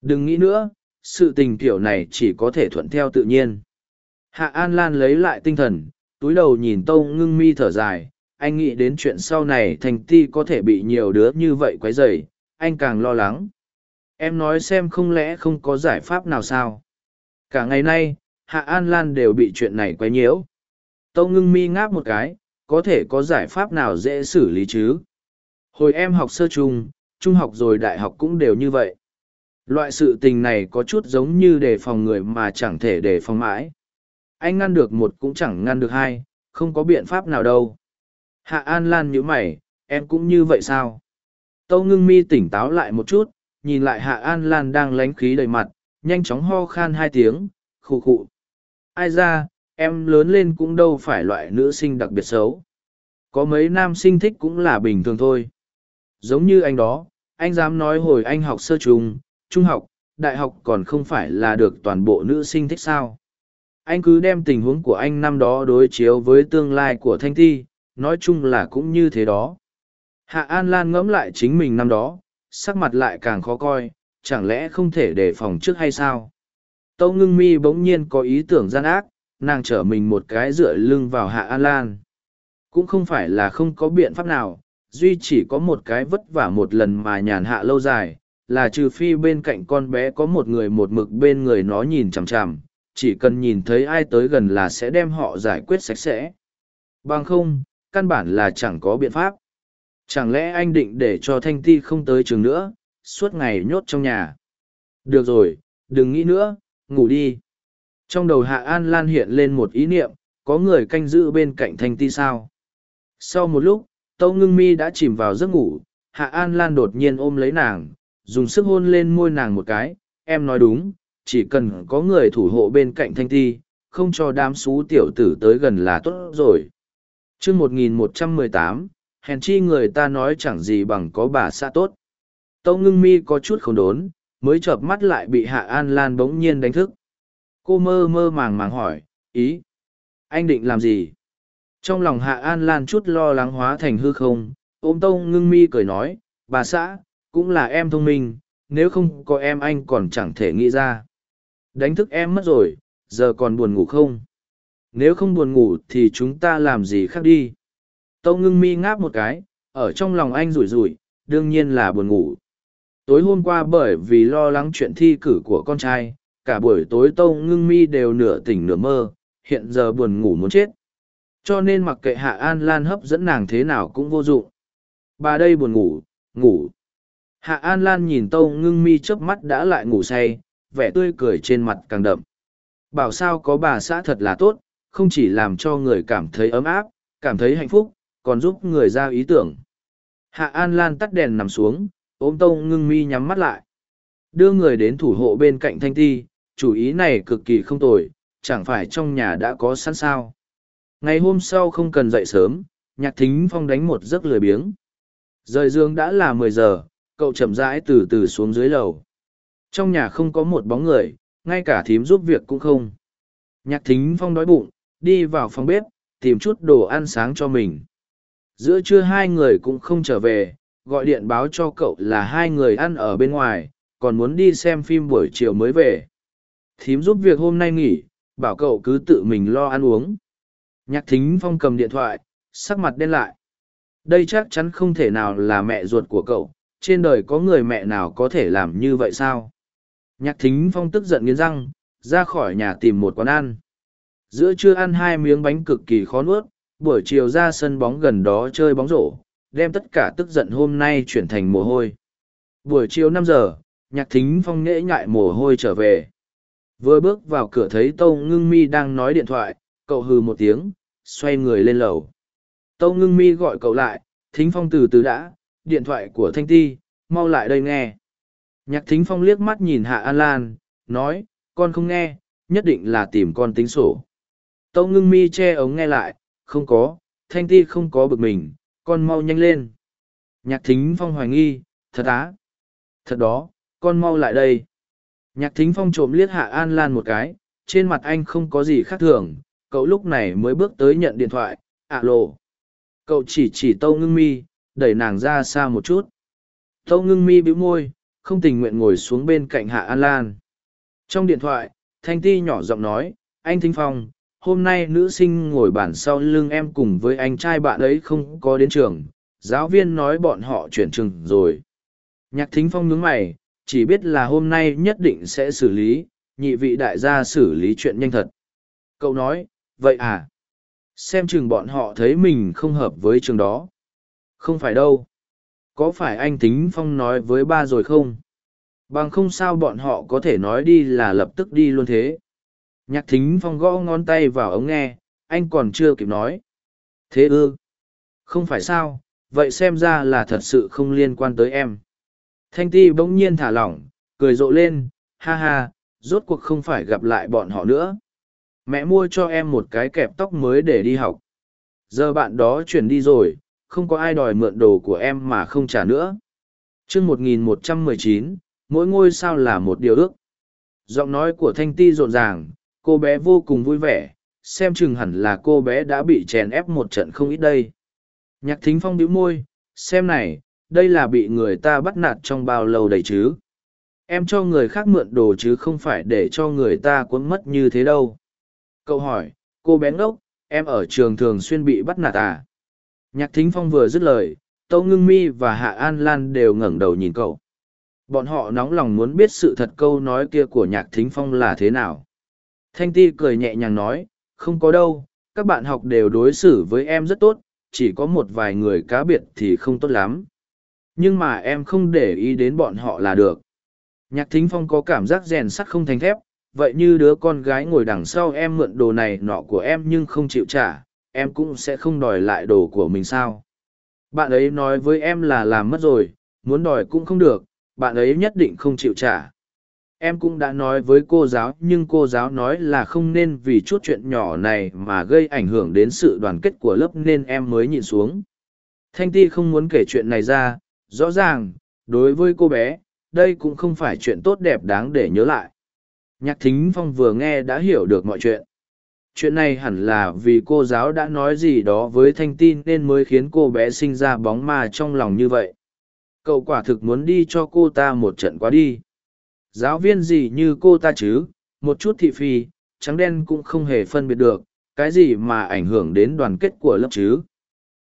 Đừng nghĩ nữa, sự tình kiểu này chỉ có thể thuận theo tự nhiên. Hạ an lan lấy lại tinh thần túi đầu nhìn tâu ngưng mi thở dài, anh nghĩ đến chuyện sau này thành ti có thể bị nhiều đứa như vậy quấy rầy, anh càng lo lắng em nói xem không lẽ không có giải pháp nào sao cả ngày nay, hạ an lan đều bị chuyện này quấy nhiễu tâu ngưng mi ngáp một cái, có thể có giải pháp nào dễ xử lý chứ hồi em học sơ chung trung học rồi đại học cũng đều như vậy. Loại sự tình này có chút giống như đề phòng người mà chẳng thể đề phòng mãi. Anh ngăn được một cũng chẳng ngăn được hai, không có biện pháp nào đâu. Hạ An Lan nhíu mày, em cũng như vậy sao? Tâu ngưng mi tỉnh táo lại một chút, nhìn lại Hạ An Lan đang lánh khí đầy mặt, nhanh chóng ho khan hai tiếng, khụ khụ. Ai ra, em lớn lên cũng đâu phải loại nữ sinh đặc biệt xấu. Có mấy nam sinh thích cũng là bình thường thôi. Giống như anh đó, anh dám nói hồi anh học sơ trung, trung học, đại học còn không phải là được toàn bộ nữ sinh thích sao. Anh cứ đem tình huống của anh năm đó đối chiếu với tương lai của Thanh Thi, nói chung là cũng như thế đó. Hạ An Lan ngẫm lại chính mình năm đó, sắc mặt lại càng khó coi, chẳng lẽ không thể đề phòng trước hay sao? Tâu ngưng mi bỗng nhiên có ý tưởng gian ác, nàng trở mình một cái dựa lưng vào Hạ An Lan. Cũng không phải là không có biện pháp nào, duy chỉ có một cái vất vả một lần mà nhàn hạ lâu dài, là trừ phi bên cạnh con bé có một người một mực bên người nó nhìn chằm chằm, chỉ cần nhìn thấy ai tới gần là sẽ đem họ giải quyết sạch sẽ. Bằng không, căn bản là chẳng có biện pháp. Chẳng lẽ anh định để cho Thanh Ti không tới trường nữa, suốt ngày nhốt trong nhà? Được rồi, đừng nghĩ nữa, ngủ đi. Trong đầu Hạ An Lan hiện lên một ý niệm, có người canh giữ bên cạnh Thanh Ti sao? Sau một lúc, Tâu Ngưng Mi đã chìm vào giấc ngủ, Hạ An Lan đột nhiên ôm lấy nàng, dùng sức hôn lên môi nàng một cái, em nói đúng, chỉ cần có người thủ hộ bên cạnh Thanh Ti, không cho đám xú tiểu tử tới gần là tốt rồi. chương 1118, hèn chi người ta nói chẳng gì bằng có bà xã tốt. Tâu ngưng mi có chút không đốn, mới chợp mắt lại bị Hạ An Lan bỗng nhiên đánh thức. Cô mơ mơ màng màng hỏi, ý, anh định làm gì? Trong lòng Hạ An Lan chút lo lắng hóa thành hư không, ôm Tâu ngưng mi cười nói, bà xã, cũng là em thông minh, nếu không có em anh còn chẳng thể nghĩ ra. Đánh thức em mất rồi, giờ còn buồn ngủ không? Nếu không buồn ngủ thì chúng ta làm gì khác đi? Tâu ngưng mi ngáp một cái, ở trong lòng anh rủi rủi, đương nhiên là buồn ngủ. Tối hôm qua bởi vì lo lắng chuyện thi cử của con trai, cả buổi tối tâu ngưng mi đều nửa tỉnh nửa mơ, hiện giờ buồn ngủ muốn chết. Cho nên mặc kệ Hạ An Lan hấp dẫn nàng thế nào cũng vô dụng. Bà đây buồn ngủ, ngủ. Hạ An Lan nhìn tâu ngưng mi chớp mắt đã lại ngủ say, vẻ tươi cười trên mặt càng đậm. Bảo sao có bà xã thật là tốt, không chỉ làm cho người cảm thấy ấm áp, cảm thấy hạnh phúc, còn giúp người ra ý tưởng. Hạ An Lan tắt đèn nằm xuống, ôm tông ngưng mi nhắm mắt lại. Đưa người đến thủ hộ bên cạnh thanh ti, chủ ý này cực kỳ không tồi, chẳng phải trong nhà đã có sẵn sao. Ngày hôm sau không cần dậy sớm, nhạc thính phong đánh một giấc lười biếng. Rời giường đã là mười giờ, cậu chậm rãi từ từ xuống dưới lầu. Trong nhà không có một bóng người, ngay cả thím giúp việc cũng không. Nhạc thính phong đói bụng, đi vào phòng bếp, tìm chút đồ ăn sáng cho mình. Giữa trưa hai người cũng không trở về gọi điện báo cho cậu là hai người ăn ở bên ngoài còn muốn đi xem phim buổi chiều mới về. Thím giúp việc hôm nay nghỉ bảo cậu cứ tự mình lo ăn uống. Nhạc thính phong cầm điện thoại sắc mặt đen lại. Đây chắc chắn không thể nào là mẹ ruột của cậu trên đời có người mẹ nào có thể làm như vậy sao? Nhạc thính phong tức giận nghiến răng ra khỏi nhà tìm một quán ăn giữa trưa ăn hai miếng bánh cực kỳ khó nuốt buổi chiều ra sân bóng gần đó chơi bóng rổ, đem tất cả tức giận hôm nay chuyển thành mồ hôi. Buổi chiều năm giờ, nhạc thính phong nhễ nhại mồ hôi trở về. Vừa bước vào cửa thấy Tâu Ngưng Mi đang nói điện thoại, cậu hừ một tiếng, xoay người lên lầu. Tâu Ngưng Mi gọi cậu lại, thính phong từ từ đã, điện thoại của Thanh Ti, mau lại đây nghe. Nhạc thính phong liếc mắt nhìn Hạ An Lan, nói, con không nghe, nhất định là tìm con tính sổ. Tâu ngưng mi che ống nghe lại, không có, thanh ti không có bực mình, con mau nhanh lên. Nhạc thính phong hoài nghi, thật á. Thật đó, con mau lại đây. Nhạc thính phong trộm liếc hạ an lan một cái, trên mặt anh không có gì khác thường, cậu lúc này mới bước tới nhận điện thoại, ạ lộ. Cậu chỉ chỉ tâu ngưng mi, đẩy nàng ra xa một chút. Tâu ngưng mi bĩu môi, không tình nguyện ngồi xuống bên cạnh hạ an lan. Trong điện thoại, thanh ti nhỏ giọng nói, anh thính phong, hôm nay nữ sinh ngồi bàn sau lưng em cùng với anh trai bạn ấy không có đến trường giáo viên nói bọn họ chuyển trường rồi. Nhạc thính phong nhướng mày chỉ biết là hôm nay nhất định sẽ xử lý nhị vị đại gia xử lý chuyện nhanh thật. Cậu nói vậy à xem chừng bọn họ thấy mình không hợp với trường đó. Không phải đâu có phải anh Thính Phong nói với ba rồi không? Bằng không sao bọn họ có thể nói đi là lập tức đi luôn thế. Nhạc Thính Phong gõ ngón tay vào ống nghe, anh còn chưa kịp nói. Thế ư? Không phải sao, vậy xem ra là thật sự không liên quan tới em. Thanh Ti bỗng nhiên thả lỏng, cười rộ lên, ha ha, rốt cuộc không phải gặp lại bọn họ nữa. Mẹ mua cho em một cái kẹp tóc mới để đi học. Giờ bạn đó chuyển đi rồi, không có ai đòi mượn đồ của em mà không trả nữa. chương 1119, mỗi ngôi sao là một điều ước. Giọng nói của Thanh Ti rộn ràng, cô bé vô cùng vui vẻ, xem chừng hẳn là cô bé đã bị chèn ép một trận không ít đây. Nhạc thính phong bĩu môi, xem này, đây là bị người ta bắt nạt trong bao lâu đầy chứ. Em cho người khác mượn đồ chứ không phải để cho người ta cuốn mất như thế đâu. Cậu hỏi, cô bé ngốc, em ở trường thường xuyên bị bắt nạt à? Nhạc thính phong vừa dứt lời, Tâu Ngưng Mi và Hạ An Lan đều ngẩng đầu nhìn cậu. Bọn họ nóng lòng muốn biết sự thật câu nói kia của nhạc thính phong là thế nào. Thanh Ti cười nhẹ nhàng nói, không có đâu, các bạn học đều đối xử với em rất tốt, chỉ có một vài người cá biệt thì không tốt lắm. Nhưng mà em không để ý đến bọn họ là được. Nhạc thính phong có cảm giác rèn sắt không thành thép, vậy như đứa con gái ngồi đằng sau em mượn đồ này nọ của em nhưng không chịu trả, em cũng sẽ không đòi lại đồ của mình sao. Bạn ấy nói với em là làm mất rồi, muốn đòi cũng không được, bạn ấy nhất định không chịu trả. Em cũng đã nói với cô giáo nhưng cô giáo nói là không nên vì chút chuyện nhỏ này mà gây ảnh hưởng đến sự đoàn kết của lớp nên em mới nhìn xuống. Thanh ti không muốn kể chuyện này ra rõ ràng đối với cô bé đây cũng không phải chuyện tốt đẹp đáng để nhớ lại. Nhạc thính phong vừa nghe đã hiểu được mọi chuyện chuyện này hẳn là vì cô giáo đã nói gì đó với thanh tin nên mới khiến cô bé sinh ra bóng ma trong lòng như vậy. Cậu quả thực muốn đi cho cô ta một trận quá đi. Giáo viên gì như cô ta chứ? Một chút thị phi, trắng đen cũng không hề phân biệt được, cái gì mà ảnh hưởng đến đoàn kết của lớp chứ?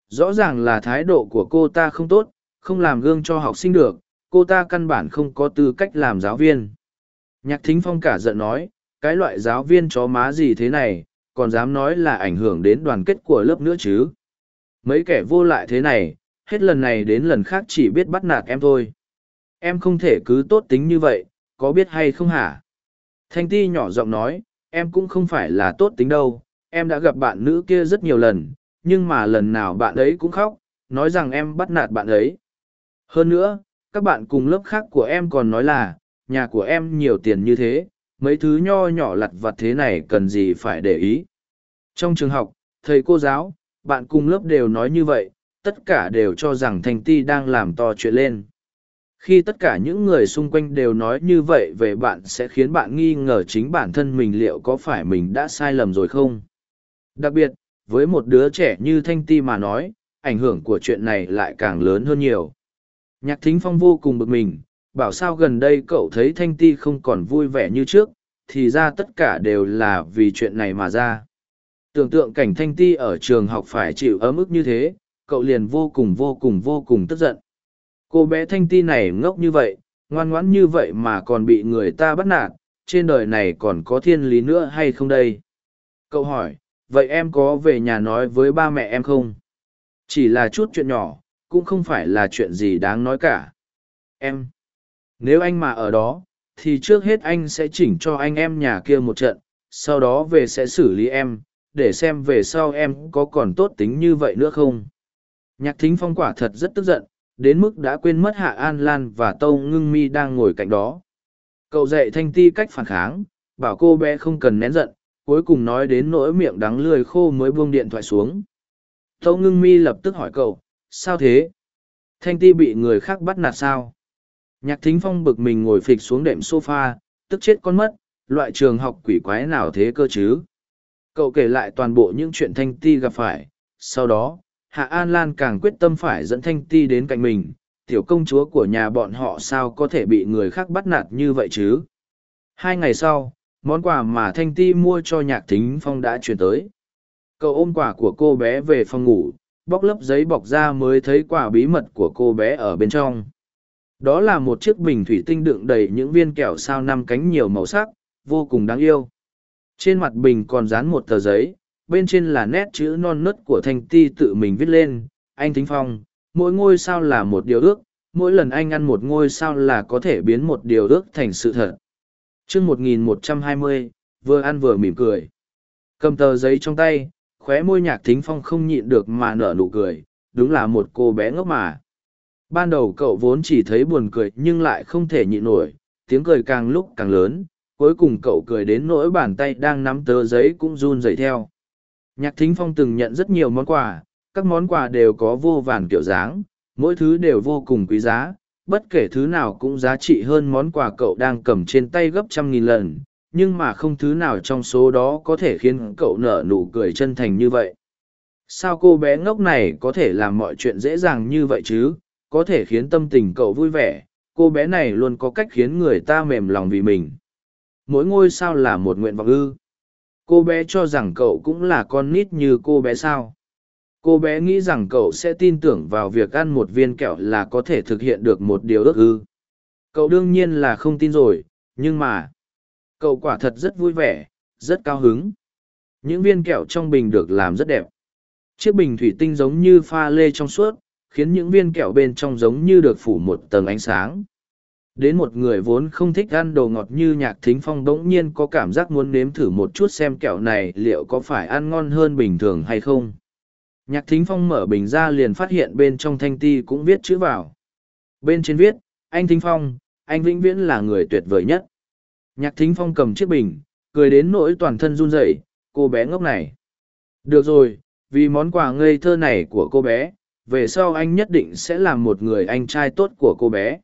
Rõ ràng là thái độ của cô ta không tốt, không làm gương cho học sinh được, cô ta căn bản không có tư cách làm giáo viên. Nhạc thính phong cả giận nói, cái loại giáo viên chó má gì thế này còn dám nói là ảnh hưởng đến đoàn kết của lớp nữa chứ mấy kẻ vô lại thế này hết lần này đến lần khác chỉ biết bắt nạt em thôi em không thể cứ tốt tính như vậy có biết hay không hả? Thanh ti nhỏ giọng nói, em cũng không phải là tốt tính đâu, em đã gặp bạn nữ kia rất nhiều lần, nhưng mà lần nào bạn ấy cũng khóc, nói rằng em bắt nạt bạn ấy. Hơn nữa, các bạn cùng lớp khác của em còn nói là, nhà của em nhiều tiền như thế, mấy thứ nho nhỏ lặt vặt thế này cần gì phải để ý. Trong trường học, thầy cô giáo, bạn cùng lớp đều nói như vậy, tất cả đều cho rằng Thanh Ti đang làm to chuyện lên. Khi tất cả những người xung quanh đều nói như vậy về bạn sẽ khiến bạn nghi ngờ chính bản thân mình liệu có phải mình đã sai lầm rồi không? Đặc biệt với một đứa trẻ như thanh ti mà nói ảnh hưởng của chuyện này lại càng lớn hơn nhiều. Nhạc thính phong vô cùng bực mình bảo sao gần đây cậu thấy thanh ti không còn vui vẻ như trước, thì ra tất cả đều là vì chuyện này mà ra. Tưởng tượng cảnh thanh ti ở trường học phải chịu ấm ức như thế, cậu liền vô cùng vô cùng vô cùng tức giận. Cô bé thanh ti này ngốc như vậy, ngoan ngoãn như vậy mà còn bị người ta bắt nạt, trên đời này còn có thiên lý nữa hay không đây? Cậu hỏi, vậy em có về nhà nói với ba mẹ em không? Chỉ là chút chuyện nhỏ, cũng không phải là chuyện gì đáng nói cả. Em nếu anh mà ở đó, thì trước hết anh sẽ chỉnh cho anh em nhà kia một trận, sau đó về sẽ xử lý em, để xem về sau em có còn tốt tính như vậy nữa không. Nhạc thính phong quả thật rất tức giận, đến mức đã quên mất hạ an lan và tâu ngưng mi đang ngồi cạnh đó. Cậu dạy thanh ti cách phản kháng, bảo cô bé không cần nén giận, cuối cùng nói đến nỗi miệng đắng lười khô mới buông điện thoại xuống. Tâu ngưng mi lập tức hỏi cậu, sao thế? Thanh ti bị người khác bắt nạt sao? Nhạc thính phong bực mình ngồi phịch xuống đệm sofa, tức chết con mất loại trường học quỷ quái nào thế cơ chứ cậu kể lại toàn bộ những chuyện thanh ti gặp phải sau đó Hạ An Lan càng quyết tâm phải dẫn Thanh Ti đến cạnh mình, tiểu công chúa của nhà bọn họ sao có thể bị người khác bắt nạt như vậy chứ. Hai ngày sau, món quà mà Thanh Ti mua cho nhạc thính phong đã chuyển tới. Cậu ôm quà của cô bé về phòng ngủ, bóc lớp giấy bọc ra mới thấy quà bí mật của cô bé ở bên trong. Đó là một chiếc bình thủy tinh đựng đầy những viên kẹo sao năm cánh nhiều màu sắc, vô cùng đáng yêu. Trên mặt bình còn dán một tờ giấy, bên trên là nét chữ non nớt của thanh ti tự mình viết lên anh thính phong mỗi ngôi sao là một điều ước, mỗi lần anh ăn một ngôi sao là có thể biến một điều ước thành sự thật. chương 1120, vừa ăn vừa mỉm cười. Cầm tờ giấy trong tay, khóe môi nhạc thính phong không nhịn được mà nở nụ cười, đúng là một cô bé ngốc mà. Ban đầu cậu vốn chỉ thấy buồn cười nhưng lại không thể nhịn nổi, tiếng cười càng lúc càng lớn, cuối cùng cậu cười đến nỗi bàn tay đang nắm tờ giấy cũng run rẩy theo. Nhạc thính phong từng nhận rất nhiều món quà, các món quà đều có vô vàn kiểu dáng, mỗi thứ đều vô cùng quý giá, bất kể thứ nào cũng giá trị hơn món quà cậu đang cầm trên tay gấp trăm nghìn lần, nhưng mà không thứ nào trong số đó có thể khiến cậu nở nụ cười chân thành như vậy. Sao cô bé ngốc này có thể làm mọi chuyện dễ dàng như vậy chứ, có thể khiến tâm tình cậu vui vẻ, cô bé này luôn có cách khiến người ta mềm lòng vì mình. Mỗi ngôi sao là một nguyện vọng ư. Cô bé cho rằng cậu cũng là con nít như cô bé sao cô bé nghĩ rằng cậu sẽ tin tưởng vào việc ăn một viên kẹo là có thể thực hiện được một điều ước ư cậu đương nhiên là không tin rồi nhưng mà cậu quả thật rất vui vẻ rất cao hứng những viên kẹo trong bình được làm rất đẹp chiếc bình thủy tinh giống như pha lê trong suốt khiến những viên kẹo bên trong giống như được phủ một tầng ánh sáng đến một người vốn không thích ăn đồ ngọt như nhạc thính phong bỗng nhiên có cảm giác muốn nếm thử một chút xem kẹo này liệu có phải ăn ngon hơn bình thường hay không Nhạc thính phong mở bình ra liền phát hiện bên trong thanh ti cũng viết chữ vào. Bên trên viết, anh thính phong, anh vĩnh viễn là người tuyệt vời nhất. Nhạc thính phong cầm chiếc bình, cười đến nỗi toàn thân run rẩy cô bé ngốc này. Được rồi, vì món quà ngây thơ này của cô bé, về sau anh nhất định sẽ làm một người anh trai tốt của cô bé.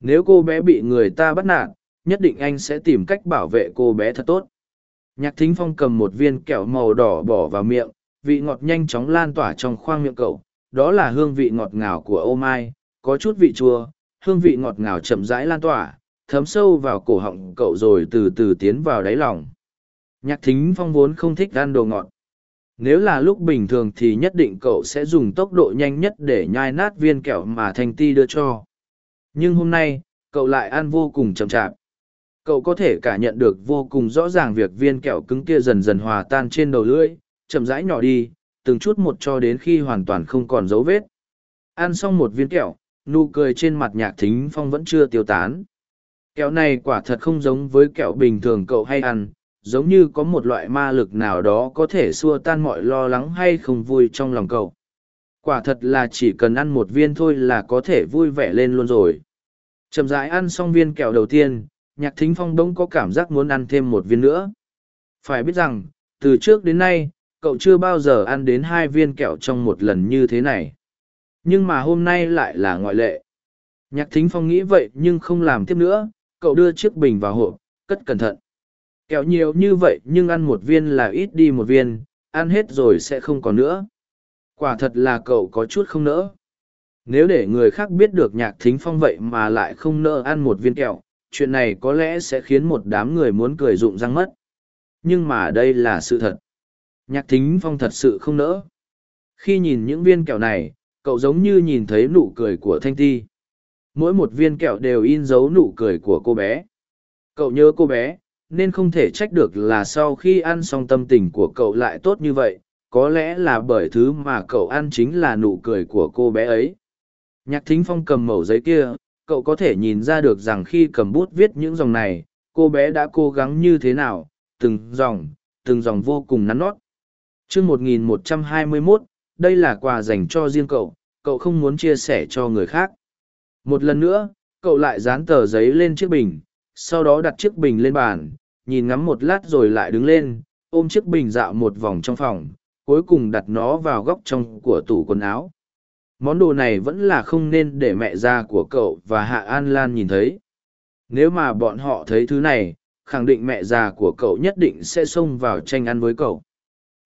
Nếu cô bé bị người ta bắt nạt, nhất định anh sẽ tìm cách bảo vệ cô bé thật tốt. Nhạc thính phong cầm một viên kẹo màu đỏ bỏ vào miệng, vị ngọt nhanh chóng lan tỏa trong khoang miệng cậu đó là hương vị ngọt ngào của ô mai có chút vị chua hương vị ngọt ngào chậm rãi lan tỏa thấm sâu vào cổ họng cậu rồi từ từ tiến vào đáy lòng nhạc thính phong vốn không thích ăn đồ ngọt nếu là lúc bình thường thì nhất định cậu sẽ dùng tốc độ nhanh nhất để nhai nát viên kẹo mà thanh ti đưa cho nhưng hôm nay cậu lại ăn vô cùng chậm chạp cậu có thể cảm nhận được vô cùng rõ ràng việc viên kẹo cứng kia dần dần hòa tan trên đầu lưỡi chậm rãi nhỏ đi, từng chút một cho đến khi hoàn toàn không còn dấu vết. Ăn xong một viên kẹo, nụ cười trên mặt nhạc thính phong vẫn chưa tiêu tán. Kẹo này quả thật không giống với kẹo bình thường cậu hay ăn, giống như có một loại ma lực nào đó có thể xua tan mọi lo lắng hay không vui trong lòng cậu. Quả thật là chỉ cần ăn một viên thôi là có thể vui vẻ lên luôn rồi. Chậm rãi ăn xong viên kẹo đầu tiên, nhạc thính phong đông có cảm giác muốn ăn thêm một viên nữa. Phải biết rằng, từ trước đến nay, cậu chưa bao giờ ăn đến hai viên kẹo trong một lần như thế này nhưng mà hôm nay lại là ngoại lệ nhạc thính phong nghĩ vậy nhưng không làm tiếp nữa cậu đưa chiếc bình vào hộp cất cẩn thận kẹo nhiều như vậy nhưng ăn một viên là ít đi một viên ăn hết rồi sẽ không còn nữa quả thật là cậu có chút không nỡ nếu để người khác biết được nhạc thính phong vậy mà lại không nỡ ăn một viên kẹo chuyện này có lẽ sẽ khiến một đám người muốn cười rụng răng mất nhưng mà đây là sự thật Nhạc thính phong thật sự không nỡ. Khi nhìn những viên kẹo này, cậu giống như nhìn thấy nụ cười của Thanh Ti. Mỗi một viên kẹo đều in dấu nụ cười của cô bé. Cậu nhớ cô bé, nên không thể trách được là sau khi ăn xong tâm tình của cậu lại tốt như vậy, có lẽ là bởi thứ mà cậu ăn chính là nụ cười của cô bé ấy. Nhạc thính phong cầm mẩu giấy kia, cậu có thể nhìn ra được rằng khi cầm bút viết những dòng này, cô bé đã cố gắng như thế nào, từng dòng, từng dòng vô cùng nắn nót chương 1121, đây là quà dành cho riêng cậu, cậu không muốn chia sẻ cho người khác. Một lần nữa, cậu lại dán tờ giấy lên chiếc bình, sau đó đặt chiếc bình lên bàn, nhìn ngắm một lát rồi lại đứng lên, ôm chiếc bình dạo một vòng trong phòng, cuối cùng đặt nó vào góc trong của tủ quần áo. Món đồ này vẫn là không nên để mẹ già của cậu và Hạ An Lan nhìn thấy. Nếu mà bọn họ thấy thứ này, khẳng định mẹ già của cậu nhất định sẽ xông vào tranh ăn với cậu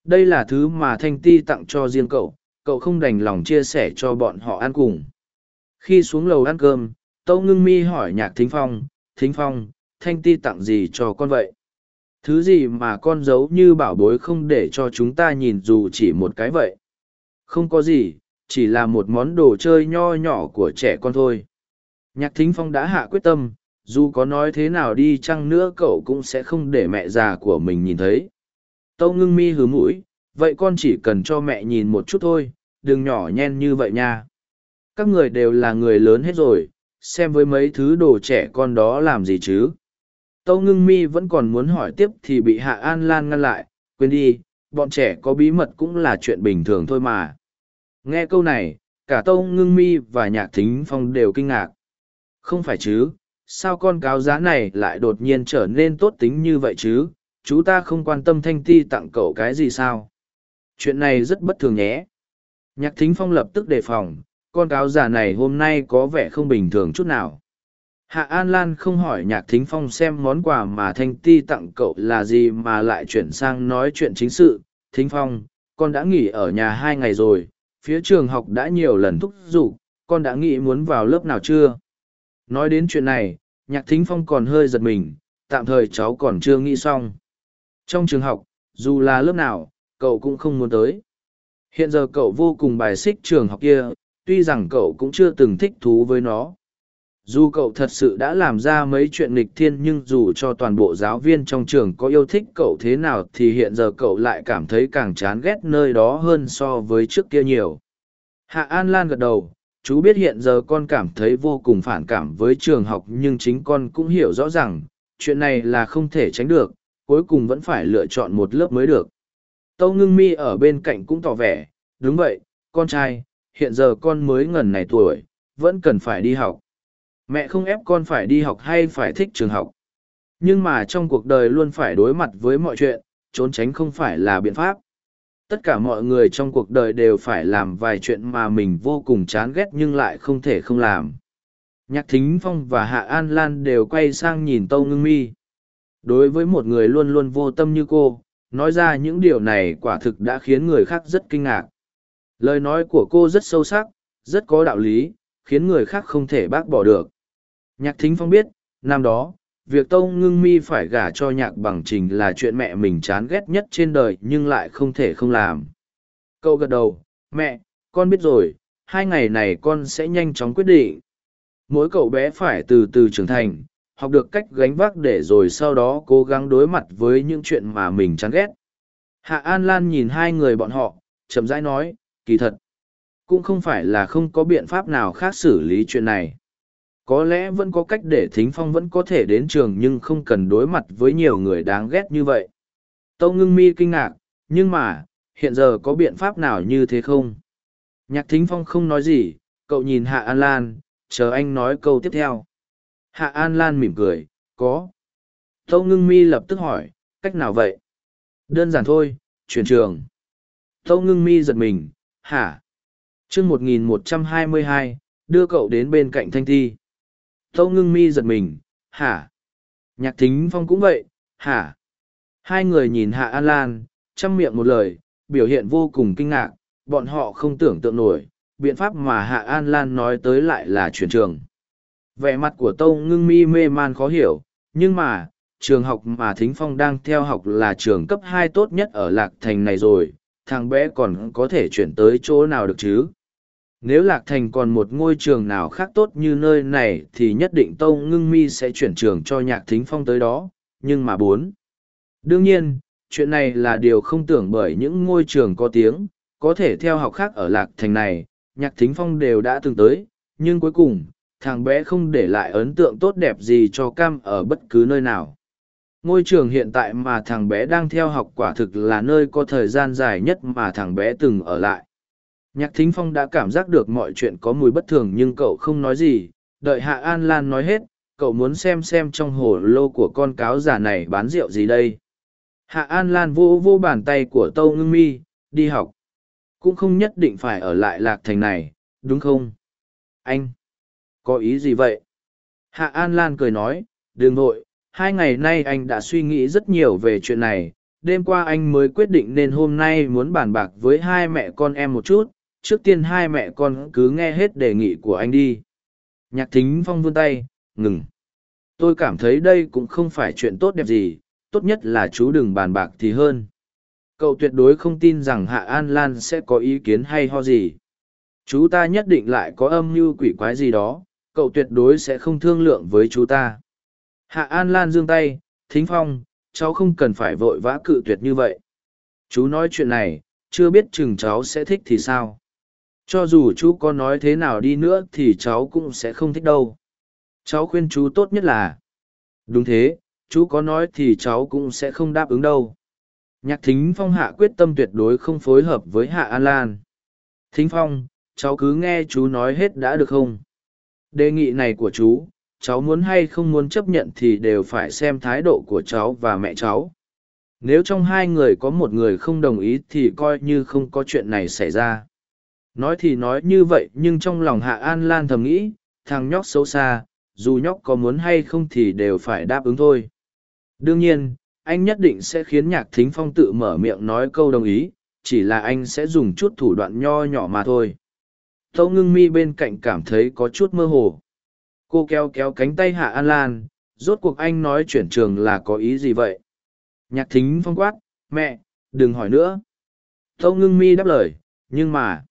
đây là thứ mà thanh ti tặng cho riêng cậu cậu không đành lòng chia sẻ cho bọn họ ăn cùng khi xuống lầu ăn cơm tâu ngưng mi hỏi nhạc thính phong thính phong thanh ti tặng gì cho con vậy thứ gì mà con giấu như bảo bối không để cho chúng ta nhìn dù chỉ một cái vậy? Không có gì chỉ là một món đồ chơi nho nhỏ của trẻ con thôi. Nhạc thính phong đã hạ quyết tâm dù có nói thế nào đi chăng nữa cậu cũng sẽ không để mẹ già của mình nhìn thấy. Tâu ngưng mi hứ mũi, vậy con chỉ cần cho mẹ nhìn một chút thôi, đừng nhỏ nhen như vậy nha. các người đều là người lớn hết rồi xem với mấy thứ đồ trẻ con đó làm gì chứ? Tâu ngưng mi vẫn còn muốn hỏi tiếp thì bị hạ an lan ngăn lại, quên đi, bọn trẻ có bí mật cũng là chuyện bình thường thôi mà. Nghe câu này, cả tâu ngưng mi và nhạc thính phong đều kinh ngạc. Không phải chứ, sao con cáo giá này lại đột nhiên trở nên tốt tính như vậy chứ? Chú ta không quan tâm thanh ti tặng cậu cái gì sao? Chuyện này rất bất thường nhé. Nhạc thính phong lập tức đề phòng, con cáo giả này hôm nay có vẻ không bình thường chút nào hạ an lan không hỏi nhạc thính phong xem món quà mà thanh ti tặng cậu là gì mà lại chuyển sang nói chuyện chính sự. Thính phong, con đã nghỉ ở nhà hai ngày rồi, phía trường học đã nhiều lần thúc giục, con đã nghĩ muốn vào lớp nào chưa? Nói đến chuyện này, nhạc thính phong còn hơi giật mình, tạm thời cháu còn chưa nghĩ xong. Trong trường học, dù là lớp nào, cậu cũng không muốn tới. Hiện giờ cậu vô cùng bài xích trường học kia, tuy rằng cậu cũng chưa từng thích thú với nó dù cậu thật sự đã làm ra mấy chuyện nghịch thiên nhưng dù cho toàn bộ giáo viên trong trường có yêu thích cậu thế nào thì hiện giờ cậu lại cảm thấy càng chán ghét nơi đó hơn so với trước kia nhiều. Hạ an lan gật đầu, chú biết hiện giờ con cảm thấy vô cùng phản cảm với trường học nhưng chính con cũng hiểu rõ rằng, chuyện này là không thể tránh được, cuối cùng vẫn phải lựa chọn một lớp mới được. Tâu ngưng mi ở bên cạnh cũng tỏ vẻ, đúng vậy, con trai, hiện giờ con mới ngần này tuổi, vẫn cần phải đi học mẹ không ép con phải đi học hay phải thích trường học. Nhưng mà trong cuộc đời luôn phải đối mặt với mọi chuyện, trốn tránh không phải là biện pháp. Tất cả mọi người trong cuộc đời đều phải làm vài chuyện mà mình vô cùng chán ghét nhưng lại không thể không làm. Nhạc thính phong và hạ an lan đều quay sang nhìn tâu ngưng mi. Đối với một người luôn luôn vô tâm như cô, nói ra những điều này quả thực đã khiến người khác rất kinh ngạc. Lời nói của cô rất sâu sắc, rất có đạo lý khiến người khác không thể bác bỏ được. Nhạc thính phong biết, năm đó, việc Tông ngưng mi phải gả cho nhạc bằng trình là chuyện mẹ mình chán ghét nhất trên đời nhưng lại không thể không làm. Cậu gật đầu, mẹ, con biết rồi, hai ngày này con sẽ nhanh chóng quyết định. Mỗi cậu bé phải từ từ trưởng thành, học được cách gánh vác để rồi sau đó cố gắng đối mặt với những chuyện mà mình chán ghét. Hạ an lan nhìn hai người bọn họ, chậm rãi nói, kỳ thật cũng không phải là không có biện pháp nào khác xử lý chuyện này. Có lẽ vẫn có cách để thính phong vẫn có thể đến trường nhưng không cần đối mặt với nhiều người đáng ghét như vậy. Tâu ngưng mi kinh ngạc, nhưng mà, hiện giờ có biện pháp nào như thế không? Nhạc thính phong không nói gì, cậu nhìn hạ an lan, chờ anh nói câu tiếp theo. Hạ an lan mỉm cười, có. Tâu ngưng mi lập tức hỏi, cách nào vậy? Đơn giản thôi, chuyển trường. Tâu ngưng mi giật mình, hả? Chương một nghìn một trăm hai mươi hai đưa cậu đến bên cạnh thanh thi Tâu ngưng mi giật mình, hả? Nhạc thính phong cũng vậy, hả? Hai người nhìn Hạ An Lan, chăm miệng một lời, biểu hiện vô cùng kinh ngạc, bọn họ không tưởng tượng nổi, biện pháp mà Hạ An Lan nói tới lại là chuyển trường. Vẻ mặt của Tâu ngưng mi mê man khó hiểu, nhưng mà, trường học mà Thính Phong đang theo học là trường cấp hai tốt nhất ở Lạc Thành này rồi, thằng bé còn có thể chuyển tới chỗ nào được chứ? nếu lạc thành còn một ngôi trường nào khác tốt như nơi này thì nhất định tâu ngưng mi sẽ chuyển trường cho nhạc thính phong tới đó, nhưng mà bốn đương nhiên, chuyện này là điều không tưởng bởi những ngôi trường có tiếng, có thể theo học khác ở lạc thành này, nhạc thính phong đều đã từng tới, nhưng cuối cùng, thằng bé không để lại ấn tượng tốt đẹp gì cho cam ở bất cứ nơi nào ngôi trường hiện tại mà thằng bé đang theo học quả thực là nơi có thời gian dài nhất mà thằng bé từng ở lại Nhạc thính phong đã cảm giác được mọi chuyện có mùi bất thường nhưng cậu không nói gì, đợi Hạ An Lan nói hết, cậu muốn xem xem trong hồ lô của con cáo giả này bán rượu gì đây. Hạ An Lan vô vô bàn tay của Tâu Ngưng Mi, đi học. Cũng không nhất định phải ở lại lạc thành này, đúng không? Anh! Có ý gì vậy? Hạ An Lan cười nói, đừng nội, hai ngày nay anh đã suy nghĩ rất nhiều về chuyện này. Đêm qua anh mới quyết định nên hôm nay muốn bàn bạc với hai mẹ con em một chút, trước tiên hai mẹ con cứ nghe hết đề nghị của anh đi. Nhạc thính phong vươn tay ngừng. Tôi cảm thấy đây cũng không phải chuyện tốt đẹp gì. Tốt nhất là chú đừng bàn bạc thì hơn. Cậu tuyệt đối không tin rằng hạ an lan sẽ có ý kiến hay ho gì. Chú ta nhất định lại có âm mưu quỷ quái gì đó. Cậu tuyệt đối sẽ không thương lượng với chú ta hạ an lan giương tay, thính phong, cháu không cần phải vội vã cự tuyệt như vậy. Chú nói chuyện này, chưa biết chừng cháu sẽ thích thì sao. Cho dù chú có nói thế nào đi nữa thì cháu cũng sẽ không thích đâu. Cháu khuyên chú tốt nhất là, đúng thế, chú có nói thì cháu cũng sẽ không đáp ứng đâu. Nhạc thính phong hạ quyết tâm tuyệt đối không phối hợp với hạ an lan. Thính phong, cháu cứ nghe chú nói hết đã được không? Đề nghị này của chú cháu muốn hay không muốn chấp nhận thì đều phải xem thái độ của cháu và mẹ cháu. Nếu trong hai người có một người không đồng ý thì coi như không có chuyện này xảy ra. Nói thì nói như vậy nhưng trong lòng hạ an lan thầm nghĩ, thằng nhóc xấu xa, dù nhóc có muốn hay không thì đều phải đáp ứng thôi. Đương nhiên, anh nhất định sẽ khiến nhạc thính phong tự mở miệng nói câu đồng ý, chỉ là anh sẽ dùng chút thủ đoạn nho nhỏ mà thôi. Tâu ngưng mi bên cạnh cảm thấy có chút mơ hồ cô kéo kéo cánh tay hạ an lan, rốt cuộc anh nói chuyển trường là có ý gì vậy? Nhạc thính phong quát, mẹ, đừng hỏi nữa. Tâu ngưng mi đáp lời, nhưng mà,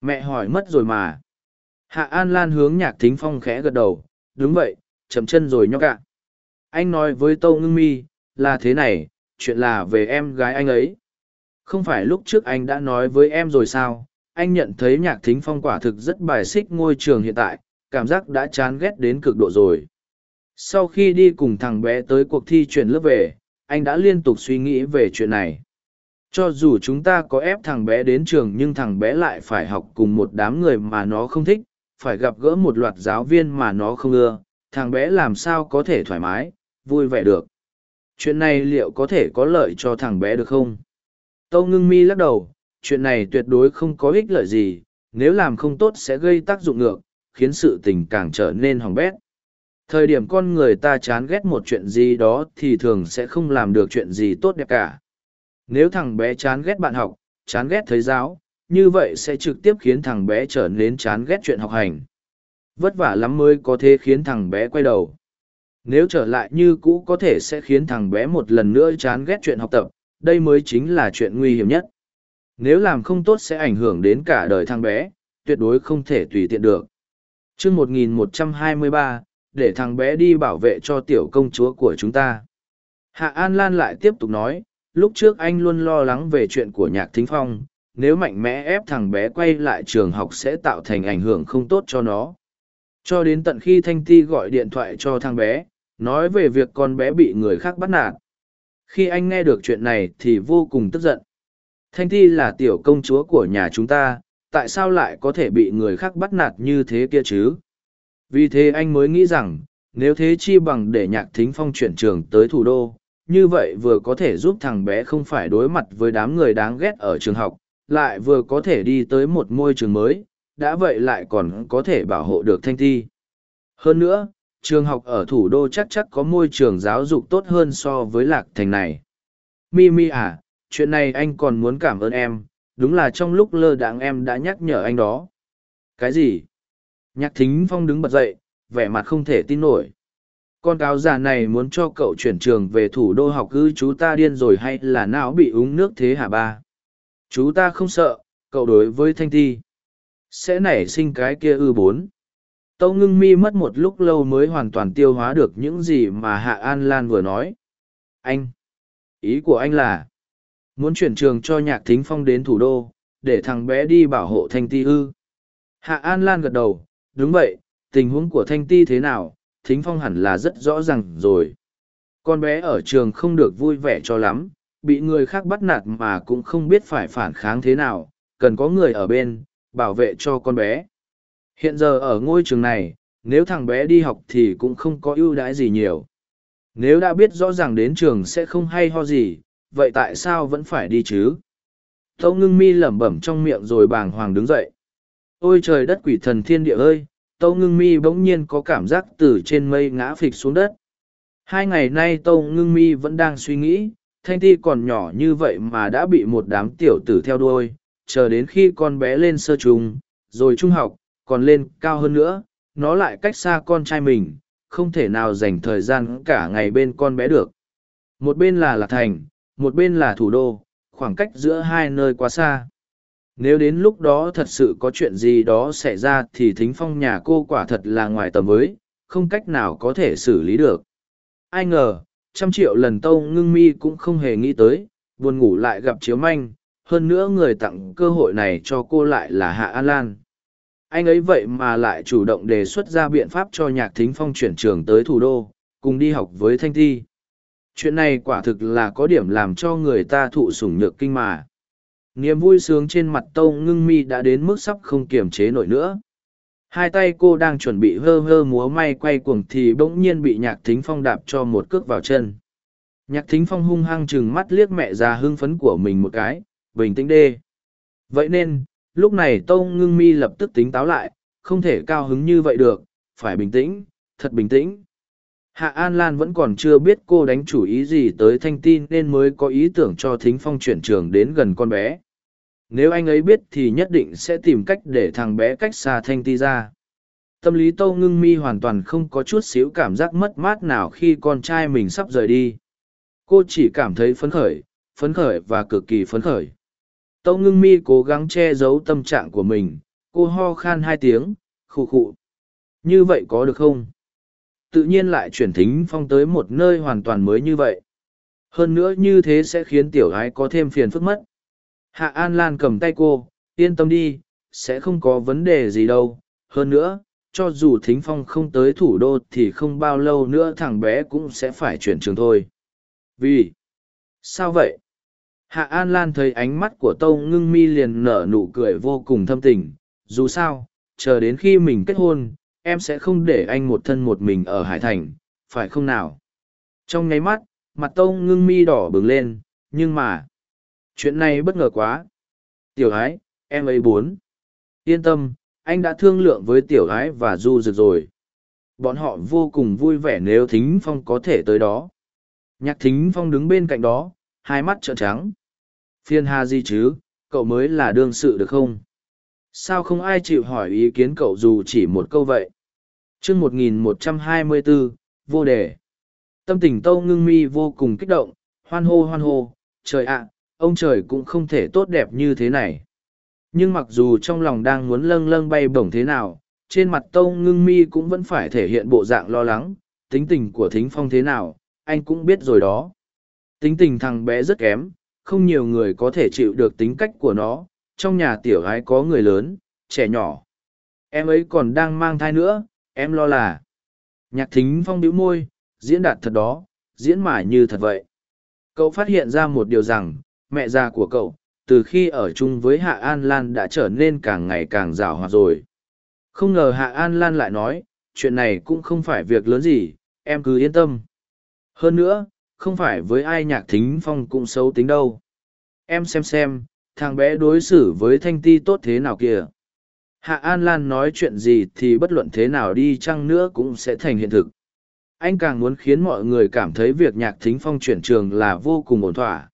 mẹ hỏi mất rồi mà. Hạ an lan hướng nhạc thính phong khẽ gật đầu, đúng vậy, chậm chân rồi nhóc ạ. Anh nói với tâu ngưng mi, là thế này, chuyện là về em gái anh ấy. Không phải lúc trước anh đã nói với em rồi sao? Anh nhận thấy nhạc thính phong quả thực rất bài xích ngôi trường hiện tại cảm giác đã chán ghét đến cực độ rồi. Sau khi đi cùng thằng bé tới cuộc thi chuyển lớp về, anh đã liên tục suy nghĩ về chuyện này. Cho dù chúng ta có ép thằng bé đến trường nhưng thằng bé lại phải học cùng một đám người mà nó không thích, phải gặp gỡ một loạt giáo viên mà nó không ưa, thằng bé làm sao có thể thoải mái, vui vẻ được. Chuyện này liệu có thể có lợi cho thằng bé được không? Tâu ngưng mi lắc đầu, chuyện này tuyệt đối không có ích lợi gì, nếu làm không tốt sẽ gây tác dụng ngược khiến sự tình càng trở nên hỏng bét. Thời điểm con người ta chán ghét một chuyện gì đó thì thường sẽ không làm được chuyện gì tốt đẹp cả. Nếu thằng bé chán ghét bạn học, chán ghét thầy giáo, như vậy sẽ trực tiếp khiến thằng bé trở nên chán ghét chuyện học hành. Vất vả lắm mới có thể khiến thằng bé quay đầu. Nếu trở lại như cũ có thể sẽ khiến thằng bé một lần nữa chán ghét chuyện học tập, đây mới chính là chuyện nguy hiểm nhất. Nếu làm không tốt sẽ ảnh hưởng đến cả đời thằng bé, tuyệt đối không thể tùy tiện được chương một nghìn một trăm hai mươi ba, để thằng bé đi bảo vệ cho tiểu công chúa của chúng ta. Hạ an lan lại tiếp tục nói, lúc trước anh luôn lo lắng về chuyện của nhạc thính phong, nếu mạnh mẽ ép thằng bé quay lại trường học sẽ tạo thành ảnh hưởng không tốt cho nó. Cho đến tận khi thanh ti gọi điện thoại cho thằng bé, nói về việc con bé bị người khác bắt nạt. Khi anh nghe được chuyện này thì vô cùng tức giận. Thanh ti là tiểu công chúa của nhà chúng ta tại sao lại có thể bị người khác bắt nạt như thế kia chứ? Vì thế anh mới nghĩ rằng, nếu thế chi bằng để nhạc thính phong chuyển trường tới thủ đô, như vậy vừa có thể giúp thằng bé không phải đối mặt với đám người đáng ghét ở trường học, lại vừa có thể đi tới một môi trường mới, đã vậy lại còn có thể bảo hộ được thanh Thi. hơn nữa, trường học ở thủ đô chắc chắc có môi trường giáo dục tốt hơn so với lạc thành này. Mi mi à chuyện này anh còn muốn cảm ơn em đúng là trong lúc lơ đãng em đã nhắc nhở anh đó. Cái gì? Nhạc thính phong đứng bật dậy, vẻ mặt không thể tin nổi. Con cáo già này muốn cho cậu chuyển trường về thủ đô học cư chú ta điên rồi hay là não bị uống nước thế hả ba? Chú ta không sợ, cậu đối với thanh thi. Sẽ nảy sinh cái kia ư bốn. Tâu ngưng mi mất một lúc lâu mới hoàn toàn tiêu hóa được những gì mà hạ an lan vừa nói. Anh. Ý của anh là muốn chuyển trường cho nhạc thính phong đến thủ đô, để thằng bé đi bảo hộ thanh ti ư. Hạ an lan gật đầu, đúng vậy, tình huống của thanh ti thế nào, thính phong hẳn là rất rõ ràng rồi. Con bé ở trường không được vui vẻ cho lắm, bị người khác bắt nạt mà cũng không biết phải phản kháng thế nào, cần có người ở bên, bảo vệ cho con bé. Hiện giờ ở ngôi trường này, nếu thằng bé đi học thì cũng không có ưu đãi gì nhiều. Nếu đã biết rõ ràng đến trường sẽ không hay ho gì vậy tại sao vẫn phải đi chứ? Tâu ngưng mi lẩm bẩm trong miệng rồi bàng hoàng đứng dậy. Ôi trời đất quỷ thần thiên địa ơi tâu ngưng mi bỗng nhiên có cảm giác từ trên mây ngã phịch xuống đất. Hai ngày nay tâu ngưng mi vẫn đang suy nghĩ thanh ti còn nhỏ như vậy mà đã bị một đám tiểu tử theo đuôi chờ đến khi con bé lên sơ trùng, rồi trung học còn lên cao hơn nữa nó lại cách xa con trai mình không thể nào dành thời gian cả ngày bên con bé được. Một bên là lạc thành một bên là thủ đô khoảng cách giữa hai nơi quá xa nếu đến lúc đó thật sự có chuyện gì đó xảy ra thì thính phong nhà cô quả thật là ngoài tầm với không cách nào có thể xử lý được ai ngờ trăm triệu lần tâu ngưng mi cũng không hề nghĩ tới buồn ngủ lại gặp chiếu manh hơn nữa người tặng cơ hội này cho cô lại là Hạ An Lan. Anh ấy vậy mà lại chủ động đề xuất ra biện pháp cho Nhạc Thính Phong chuyển trường tới thủ đô, cùng đi học với Thanh Thi. Chuyện này quả thực là có điểm làm cho người ta thụ sủng nhược kinh mà. Niềm vui sướng trên mặt Tâu Ngưng Mi đã đến mức sắp không kiềm chế nổi nữa. Hai tay cô đang chuẩn bị hơ hơ múa may quay cuồng thì bỗng nhiên bị Nhạc Thính Phong đạp cho một cước vào chân. Nhạc Thính Phong hung hăng chừng mắt liếc mẹ già hưng phấn của mình một cái, bình tĩnh đê. Vậy nên, lúc này Tâu Ngưng Mi lập tức tính táo lại, không thể cao hứng như vậy được, phải bình tĩnh, thật bình tĩnh. Hạ An Lan vẫn còn chưa biết cô đánh chủ ý gì tới thanh tin nên mới có ý tưởng cho Thính Phong chuyển trường đến gần con bé. Nếu anh ấy biết thì nhất định sẽ tìm cách để thằng bé cách xa thanh ti ra. Tâm lý Tâu Ngưng Mi hoàn toàn không có chút xíu cảm giác mất mát nào khi con trai mình sắp rời đi. Cô chỉ cảm thấy phấn khởi, phấn khởi và cực kỳ phấn khởi. Tâu Ngưng Mi cố gắng che giấu tâm trạng của mình, cô ho khan hai tiếng, khụ khụ. Như vậy có được không? Tự nhiên lại chuyển thính phong tới một nơi hoàn toàn mới như vậy. Hơn nữa như thế sẽ khiến tiểu gái có thêm phiền phức mất. Hạ An Lan cầm tay cô, yên tâm đi, sẽ không có vấn đề gì đâu. Hơn nữa, cho dù thính phong không tới thủ đô thì không bao lâu nữa thằng bé cũng sẽ phải chuyển trường thôi. Vì? Sao vậy? Hạ An Lan thấy ánh mắt của Tâu Ngưng Mi liền nở nụ cười vô cùng thâm tình. Dù sao, chờ đến khi mình kết hôn, em sẽ không để anh một thân một mình ở hải thành, phải không nào? Trong nháy mắt, mặt tâu ngưng mi đỏ bừng lên, nhưng mà, chuyện này bất ngờ quá. Tiểu ái, em ấy bốn yên tâm, anh đã thương lượng với tiểu ái và du rực rồi. Bọn họ vô cùng vui vẻ nếu thính phong có thể tới đó. Nhạc thính phong đứng bên cạnh đó, hai mắt trợn trắng. Phiên hà gì chứ, cậu mới là đương sự được không? Sao không ai chịu hỏi ý kiến cậu dù chỉ một câu vậy? Chương một nghìn một trăm hai mươi bốn vô đề. Tâm tình tâu ngưng mi vô cùng kích động, hoan hô hoan hô, trời ạ, ông trời cũng không thể tốt đẹp như thế này. Nhưng mặc dù trong lòng đang muốn lâng lâng bay bổng thế nào, trên mặt tâu ngưng mi cũng vẫn phải thể hiện bộ dạng lo lắng, tính tình của thính phong thế nào, anh cũng biết rồi đó. Tính tình thằng bé rất kém, không nhiều người có thể chịu được tính cách của nó trong nhà tiểu gái có người lớn, trẻ nhỏ. Em ấy còn đang mang thai nữa, em lo là. Nhạc thính phong bĩu môi, diễn đạt thật đó, diễn mải như thật vậy. Cậu phát hiện ra một điều rằng, mẹ già của cậu, từ khi ở chung với Hạ An Lan đã trở nên càng ngày càng rào hoạt rồi. Không ngờ Hạ An Lan lại nói, chuyện này cũng không phải việc lớn gì, em cứ yên tâm. Hơn nữa, không phải với ai nhạc thính phong cũng xấu tính đâu. Em xem xem, thằng bé đối xử với thanh ti tốt thế nào kìa. Hạ an lan nói chuyện gì thì bất luận thế nào đi chăng nữa cũng sẽ thành hiện thực. Anh càng muốn khiến mọi người cảm thấy việc nhạc thính phong chuyển trường là vô cùng ổn thỏa.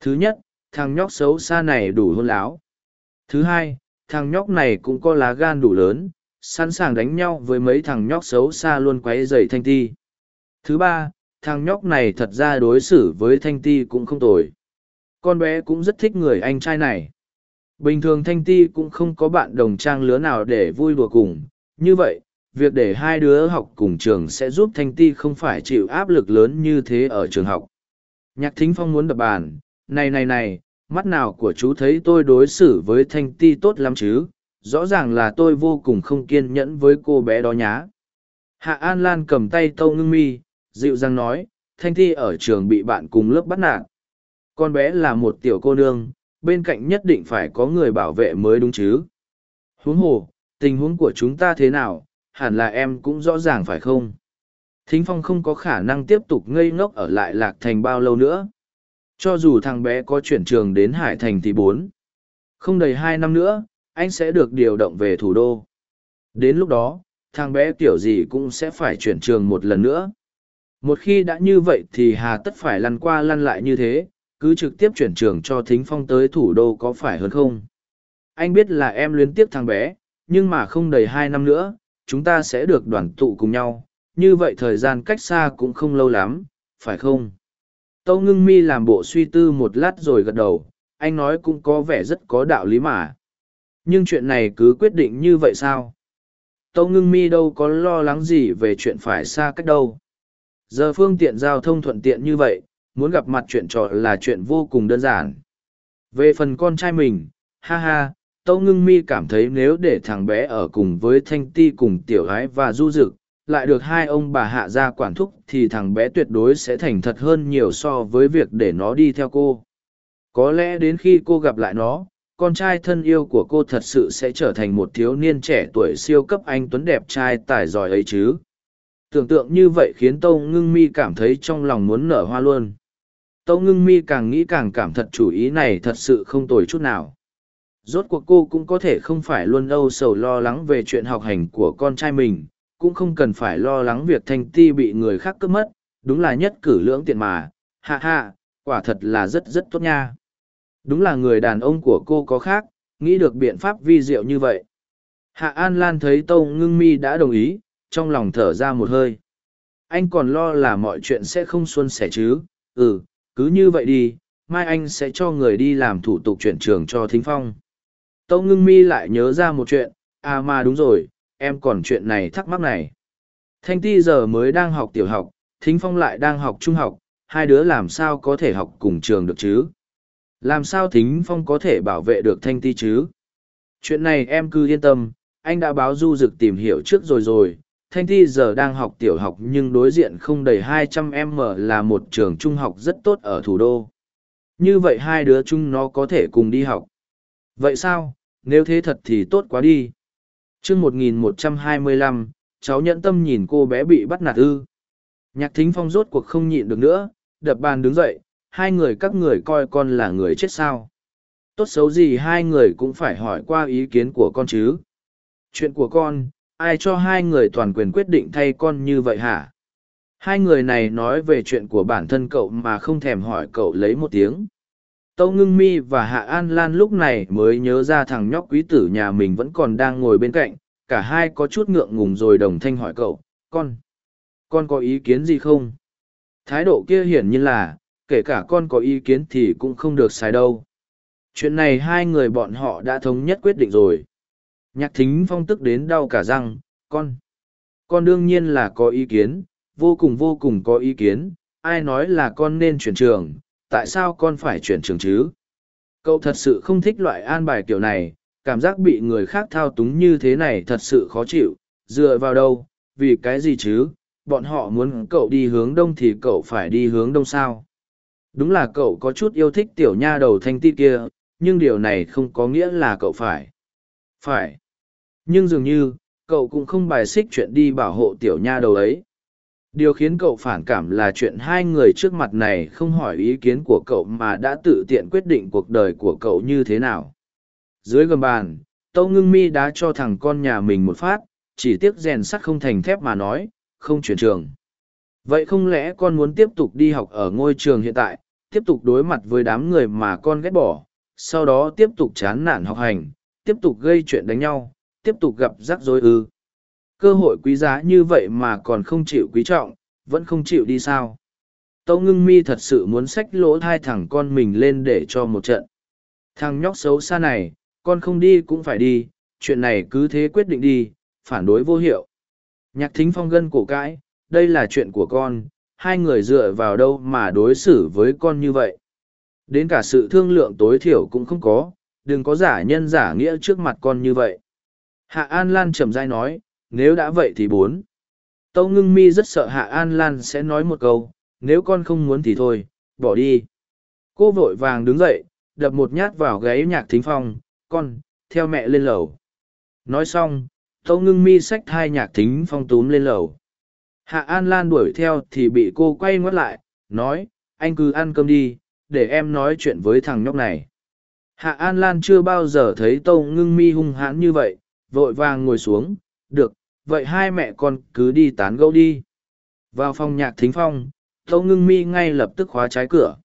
Thứ nhất, thằng nhóc xấu xa này đủ hôn láo. Thứ hai, thằng nhóc này cũng có lá gan đủ lớn, sẵn sàng đánh nhau với mấy thằng nhóc xấu xa luôn quấy dày thanh ti. Thứ ba, thằng nhóc này thật ra đối xử với thanh ti cũng không tồi con bé cũng rất thích người anh trai này. Bình thường Thanh Ti cũng không có bạn đồng trang lứa nào để vui đùa cùng. Như vậy, việc để hai đứa học cùng trường sẽ giúp Thanh Ti không phải chịu áp lực lớn như thế ở trường học. Nhạc Thính Phong muốn đập bàn, này này này, mắt nào của chú thấy tôi đối xử với Thanh Ti tốt lắm chứ, rõ ràng là tôi vô cùng không kiên nhẫn với cô bé đó nhá. Hạ An Lan cầm tay Tâu Ngưng Mi, dịu dàng nói, Thanh Ti ở trường bị bạn cùng lớp bắt nạt. Con bé là một tiểu cô nương, bên cạnh nhất định phải có người bảo vệ mới đúng chứ. Huống hồ, tình huống của chúng ta thế nào, hẳn là em cũng rõ ràng phải không? Thính Phong không có khả năng tiếp tục ngây ngốc ở lại Lạc Thành bao lâu nữa. Cho dù thằng bé có chuyển trường đến Hải Thành thì bốn. Không đầy hai năm nữa, anh sẽ được điều động về thủ đô. Đến lúc đó, thằng bé kiểu gì cũng sẽ phải chuyển trường một lần nữa. Một khi đã như vậy thì hà tất phải lăn qua lăn lại như thế, cứ trực tiếp chuyển trường cho thính phong tới thủ đô có phải hơn không? Anh biết là em luyến tiếp thằng bé, nhưng mà không đầy hai năm nữa, chúng ta sẽ được đoàn tụ cùng nhau. Như vậy thời gian cách xa cũng không lâu lắm, phải không? Tâu ngưng mi làm bộ suy tư một lát rồi gật đầu, anh nói cũng có vẻ rất có đạo lý mà. Nhưng chuyện này cứ quyết định như vậy sao? Tâu ngưng mi đâu có lo lắng gì về chuyện phải xa cách đâu. Giờ phương tiện giao thông thuận tiện như vậy muốn gặp mặt chuyện trò là chuyện vô cùng đơn giản. Về phần con trai mình, ha ha, Tâu Ngưng Mi cảm thấy nếu để thằng bé ở cùng với Thanh Ti cùng Tiểu Ái và Du Dực, lại được hai ông bà hạ gia quản thúc thì thằng bé tuyệt đối sẽ thành thật hơn nhiều so với việc để nó đi theo cô. Có lẽ đến khi cô gặp lại nó, con trai thân yêu của cô thật sự sẽ trở thành một thiếu niên trẻ tuổi siêu cấp anh tuấn đẹp trai tài giỏi ấy chứ tưởng tượng như vậy khiến tâu ngưng mi cảm thấy trong lòng muốn nở hoa luôn tâu ngưng mi càng nghĩ càng cảm thật chủ ý này thật sự không tồi chút nào. Rốt cuộc cô cũng có thể không phải luôn âu sầu lo lắng về chuyện học hành của con trai mình, cũng không cần phải lo lắng việc thanh ti bị người khác cướp mất, đúng là nhất cử lưỡng tiện mà. Hạ hạ quả thật là rất rất tốt nha. Đúng là người đàn ông của cô có khác, nghĩ được biện pháp vi diệu như vậy. Hạ an lan thấy tâu ngưng mi đã đồng ý, trong lòng thở ra một hơi. Anh còn lo là mọi chuyện sẽ không xuân sẻ chứ? Ừ cứ như vậy đi, mai anh sẽ cho người đi làm thủ tục chuyển trường cho thính phong. Tâu ngưng mi lại nhớ ra một chuyện à mà đúng rồi, em còn chuyện này thắc mắc này. Thanh ti giờ mới đang học tiểu học, thính phong lại đang học trung học, hai đứa làm sao có thể học cùng trường được chứ? Làm sao thính phong có thể bảo vệ được thanh ti chứ? Chuyện này em cứ yên tâm, anh đã báo du dực tìm hiểu trước rồi rồi thanh thi giờ đang học tiểu học nhưng đối diện không đầy 200 m là một trường trung học rất tốt ở thủ đô. Như vậy hai đứa chúng nó có thể cùng đi học. Vậy sao? Nếu thế thật thì tốt quá đi. Chương 1125, cháu nhẫn tâm nhìn cô bé bị bắt nạt ư. Nhạc thính phong rốt cuộc không nhịn được nữa đập bàn đứng dậy hai người các người coi con là người chết sao. Tốt xấu gì hai người cũng phải hỏi qua ý kiến của con chứ. Chuyện của con ai cho hai người toàn quyền quyết định thay con như vậy hả? Hai người này nói về chuyện của bản thân cậu mà không thèm hỏi cậu lấy một tiếng. Tâu ngưng mi và hạ an lan lúc này mới nhớ ra thằng nhóc quý tử nhà mình vẫn còn đang ngồi bên cạnh, cả hai có chút ngượng ngùng rồi đồng thanh hỏi cậu, con con có ý kiến gì không? Thái độ kia hiển nhiên là, kể cả con có ý kiến thì cũng không được sai đâu. Chuyện này hai người bọn họ đã thống nhất quyết định rồi. Nhạc thính phong tức đến đau cả răng, con. Con đương nhiên là có ý kiến, vô cùng vô cùng có ý kiến, ai nói là con nên chuyển trường, tại sao con phải chuyển trường chứ? Cậu thật sự không thích loại an bài kiểu này, cảm giác bị người khác thao túng như thế này thật sự khó chịu, dựa vào đâu, vì cái gì chứ, bọn họ muốn cậu đi hướng đông thì cậu phải đi hướng đông sao. Đúng là cậu có chút yêu thích tiểu nha đầu thanh ti kia, nhưng điều này không có nghĩa là cậu phải. Phải nhưng dường như, cậu cũng không bài xích chuyện đi bảo hộ tiểu nha đầu ấy. Điều khiến cậu phản cảm là chuyện hai người trước mặt này không hỏi ý kiến của cậu mà đã tự tiện quyết định cuộc đời của cậu như thế nào. Dưới gầm bàn, tâu ngưng mi đã cho thằng con nhà mình một phát, chỉ tiếc rèn sắt không thành thép mà nói, không chuyển trường. Vậy không lẽ con muốn tiếp tục đi học ở ngôi trường hiện tại, tiếp tục đối mặt với đám người mà con ghét bỏ, sau đó tiếp tục chán nản học hành, tiếp tục gây chuyện đánh nhau? Tiếp tục gặp rắc rối ư. Cơ hội quý giá như vậy mà còn không chịu quý trọng, vẫn không chịu đi sao. Tâu ngưng mi thật sự muốn xách lỗ hai thằng con mình lên để cho một trận. Thằng nhóc xấu xa này, con không đi cũng phải đi, chuyện này cứ thế quyết định đi, phản đối vô hiệu. Nhạc thính phong gân cổ cãi, đây là chuyện của con, hai người dựa vào đâu mà đối xử với con như vậy. Đến cả sự thương lượng tối thiểu cũng không có, đừng có giả nhân giả nghĩa trước mặt con như vậy. Hạ An Lan chậm rãi nói, nếu đã vậy thì bốn. Tâu ngưng mi rất sợ Hạ An Lan sẽ nói một câu, nếu con không muốn thì thôi, bỏ đi. Cô vội vàng đứng dậy, đập một nhát vào gáy nhạc thính phong, con, theo mẹ lên lầu. Nói xong, tâu ngưng mi xách hai nhạc thính phong túm lên lầu. Hạ An Lan đuổi theo thì bị cô quay ngoắt lại, nói, anh cứ ăn cơm đi, để em nói chuyện với thằng nhóc này. Hạ An Lan chưa bao giờ thấy tâu ngưng mi hung hãn như vậy, vội vàng ngồi xuống, được, vậy hai mẹ con cứ đi tán gẫu đi. Vào phòng nhạc thính phong, Tâu Ngưng Mi ngay lập tức khóa trái cửa.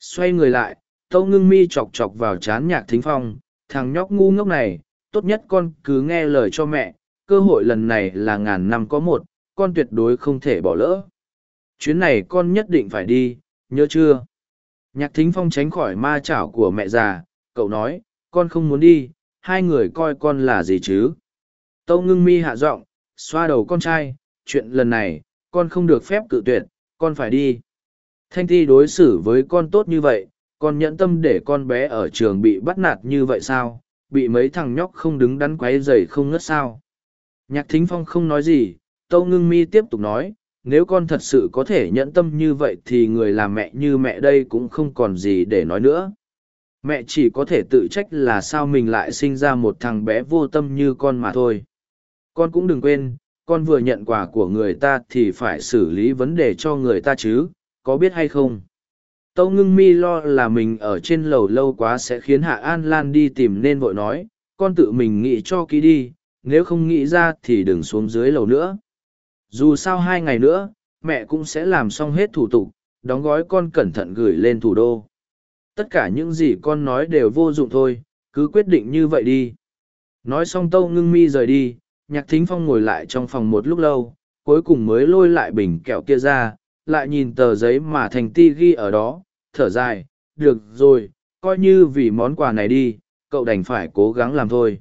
Xoay người lại, Tâu Ngưng Mi chọc chọc vào chán nhạc thính phong, thằng nhóc ngu ngốc này, tốt nhất con cứ nghe lời cho mẹ, cơ hội lần này là ngàn năm có một, con tuyệt đối không thể bỏ lỡ. Chuyến này con nhất định phải đi, nhớ chưa? Nhạc thính phong tránh khỏi ma chảo của mẹ già, cậu nói, con không muốn đi, hai người coi con là gì chứ? Tâu ngưng mi hạ giọng, xoa đầu con trai, chuyện lần này, con không được phép cự tuyệt, con phải đi. Thanh thi đối xử với con tốt như vậy, con nhẫn tâm để con bé ở trường bị bắt nạt như vậy sao? Bị mấy thằng nhóc không đứng đắn quấy dày không ngất sao? Nhạc thính phong không nói gì, tâu ngưng mi tiếp tục nói, nếu con thật sự có thể nhẫn tâm như vậy thì người làm mẹ như mẹ đây cũng không còn gì để nói nữa mẹ chỉ có thể tự trách là sao mình lại sinh ra một thằng bé vô tâm như con mà thôi. Con cũng đừng quên, con vừa nhận quà của người ta thì phải xử lý vấn đề cho người ta chứ, có biết hay không? Tâu ngưng mi lo là mình ở trên lầu lâu quá sẽ khiến hạ an lan đi tìm nên vội nói, con tự mình nghĩ cho kỹ đi, nếu không nghĩ ra thì đừng xuống dưới lầu nữa. Dù sao hai ngày nữa, mẹ cũng sẽ làm xong hết thủ tục, đóng gói con cẩn thận gửi lên thủ đô tất cả những gì con nói đều vô dụng thôi, cứ quyết định như vậy đi. Nói xong tâu ngưng mi rời đi, nhạc thính phong ngồi lại trong phòng một lúc lâu, cuối cùng mới lôi lại bình kẹo kia ra, lại nhìn tờ giấy mà thành ti ghi ở đó, thở dài, được rồi, coi như vì món quà này đi, cậu đành phải cố gắng làm thôi.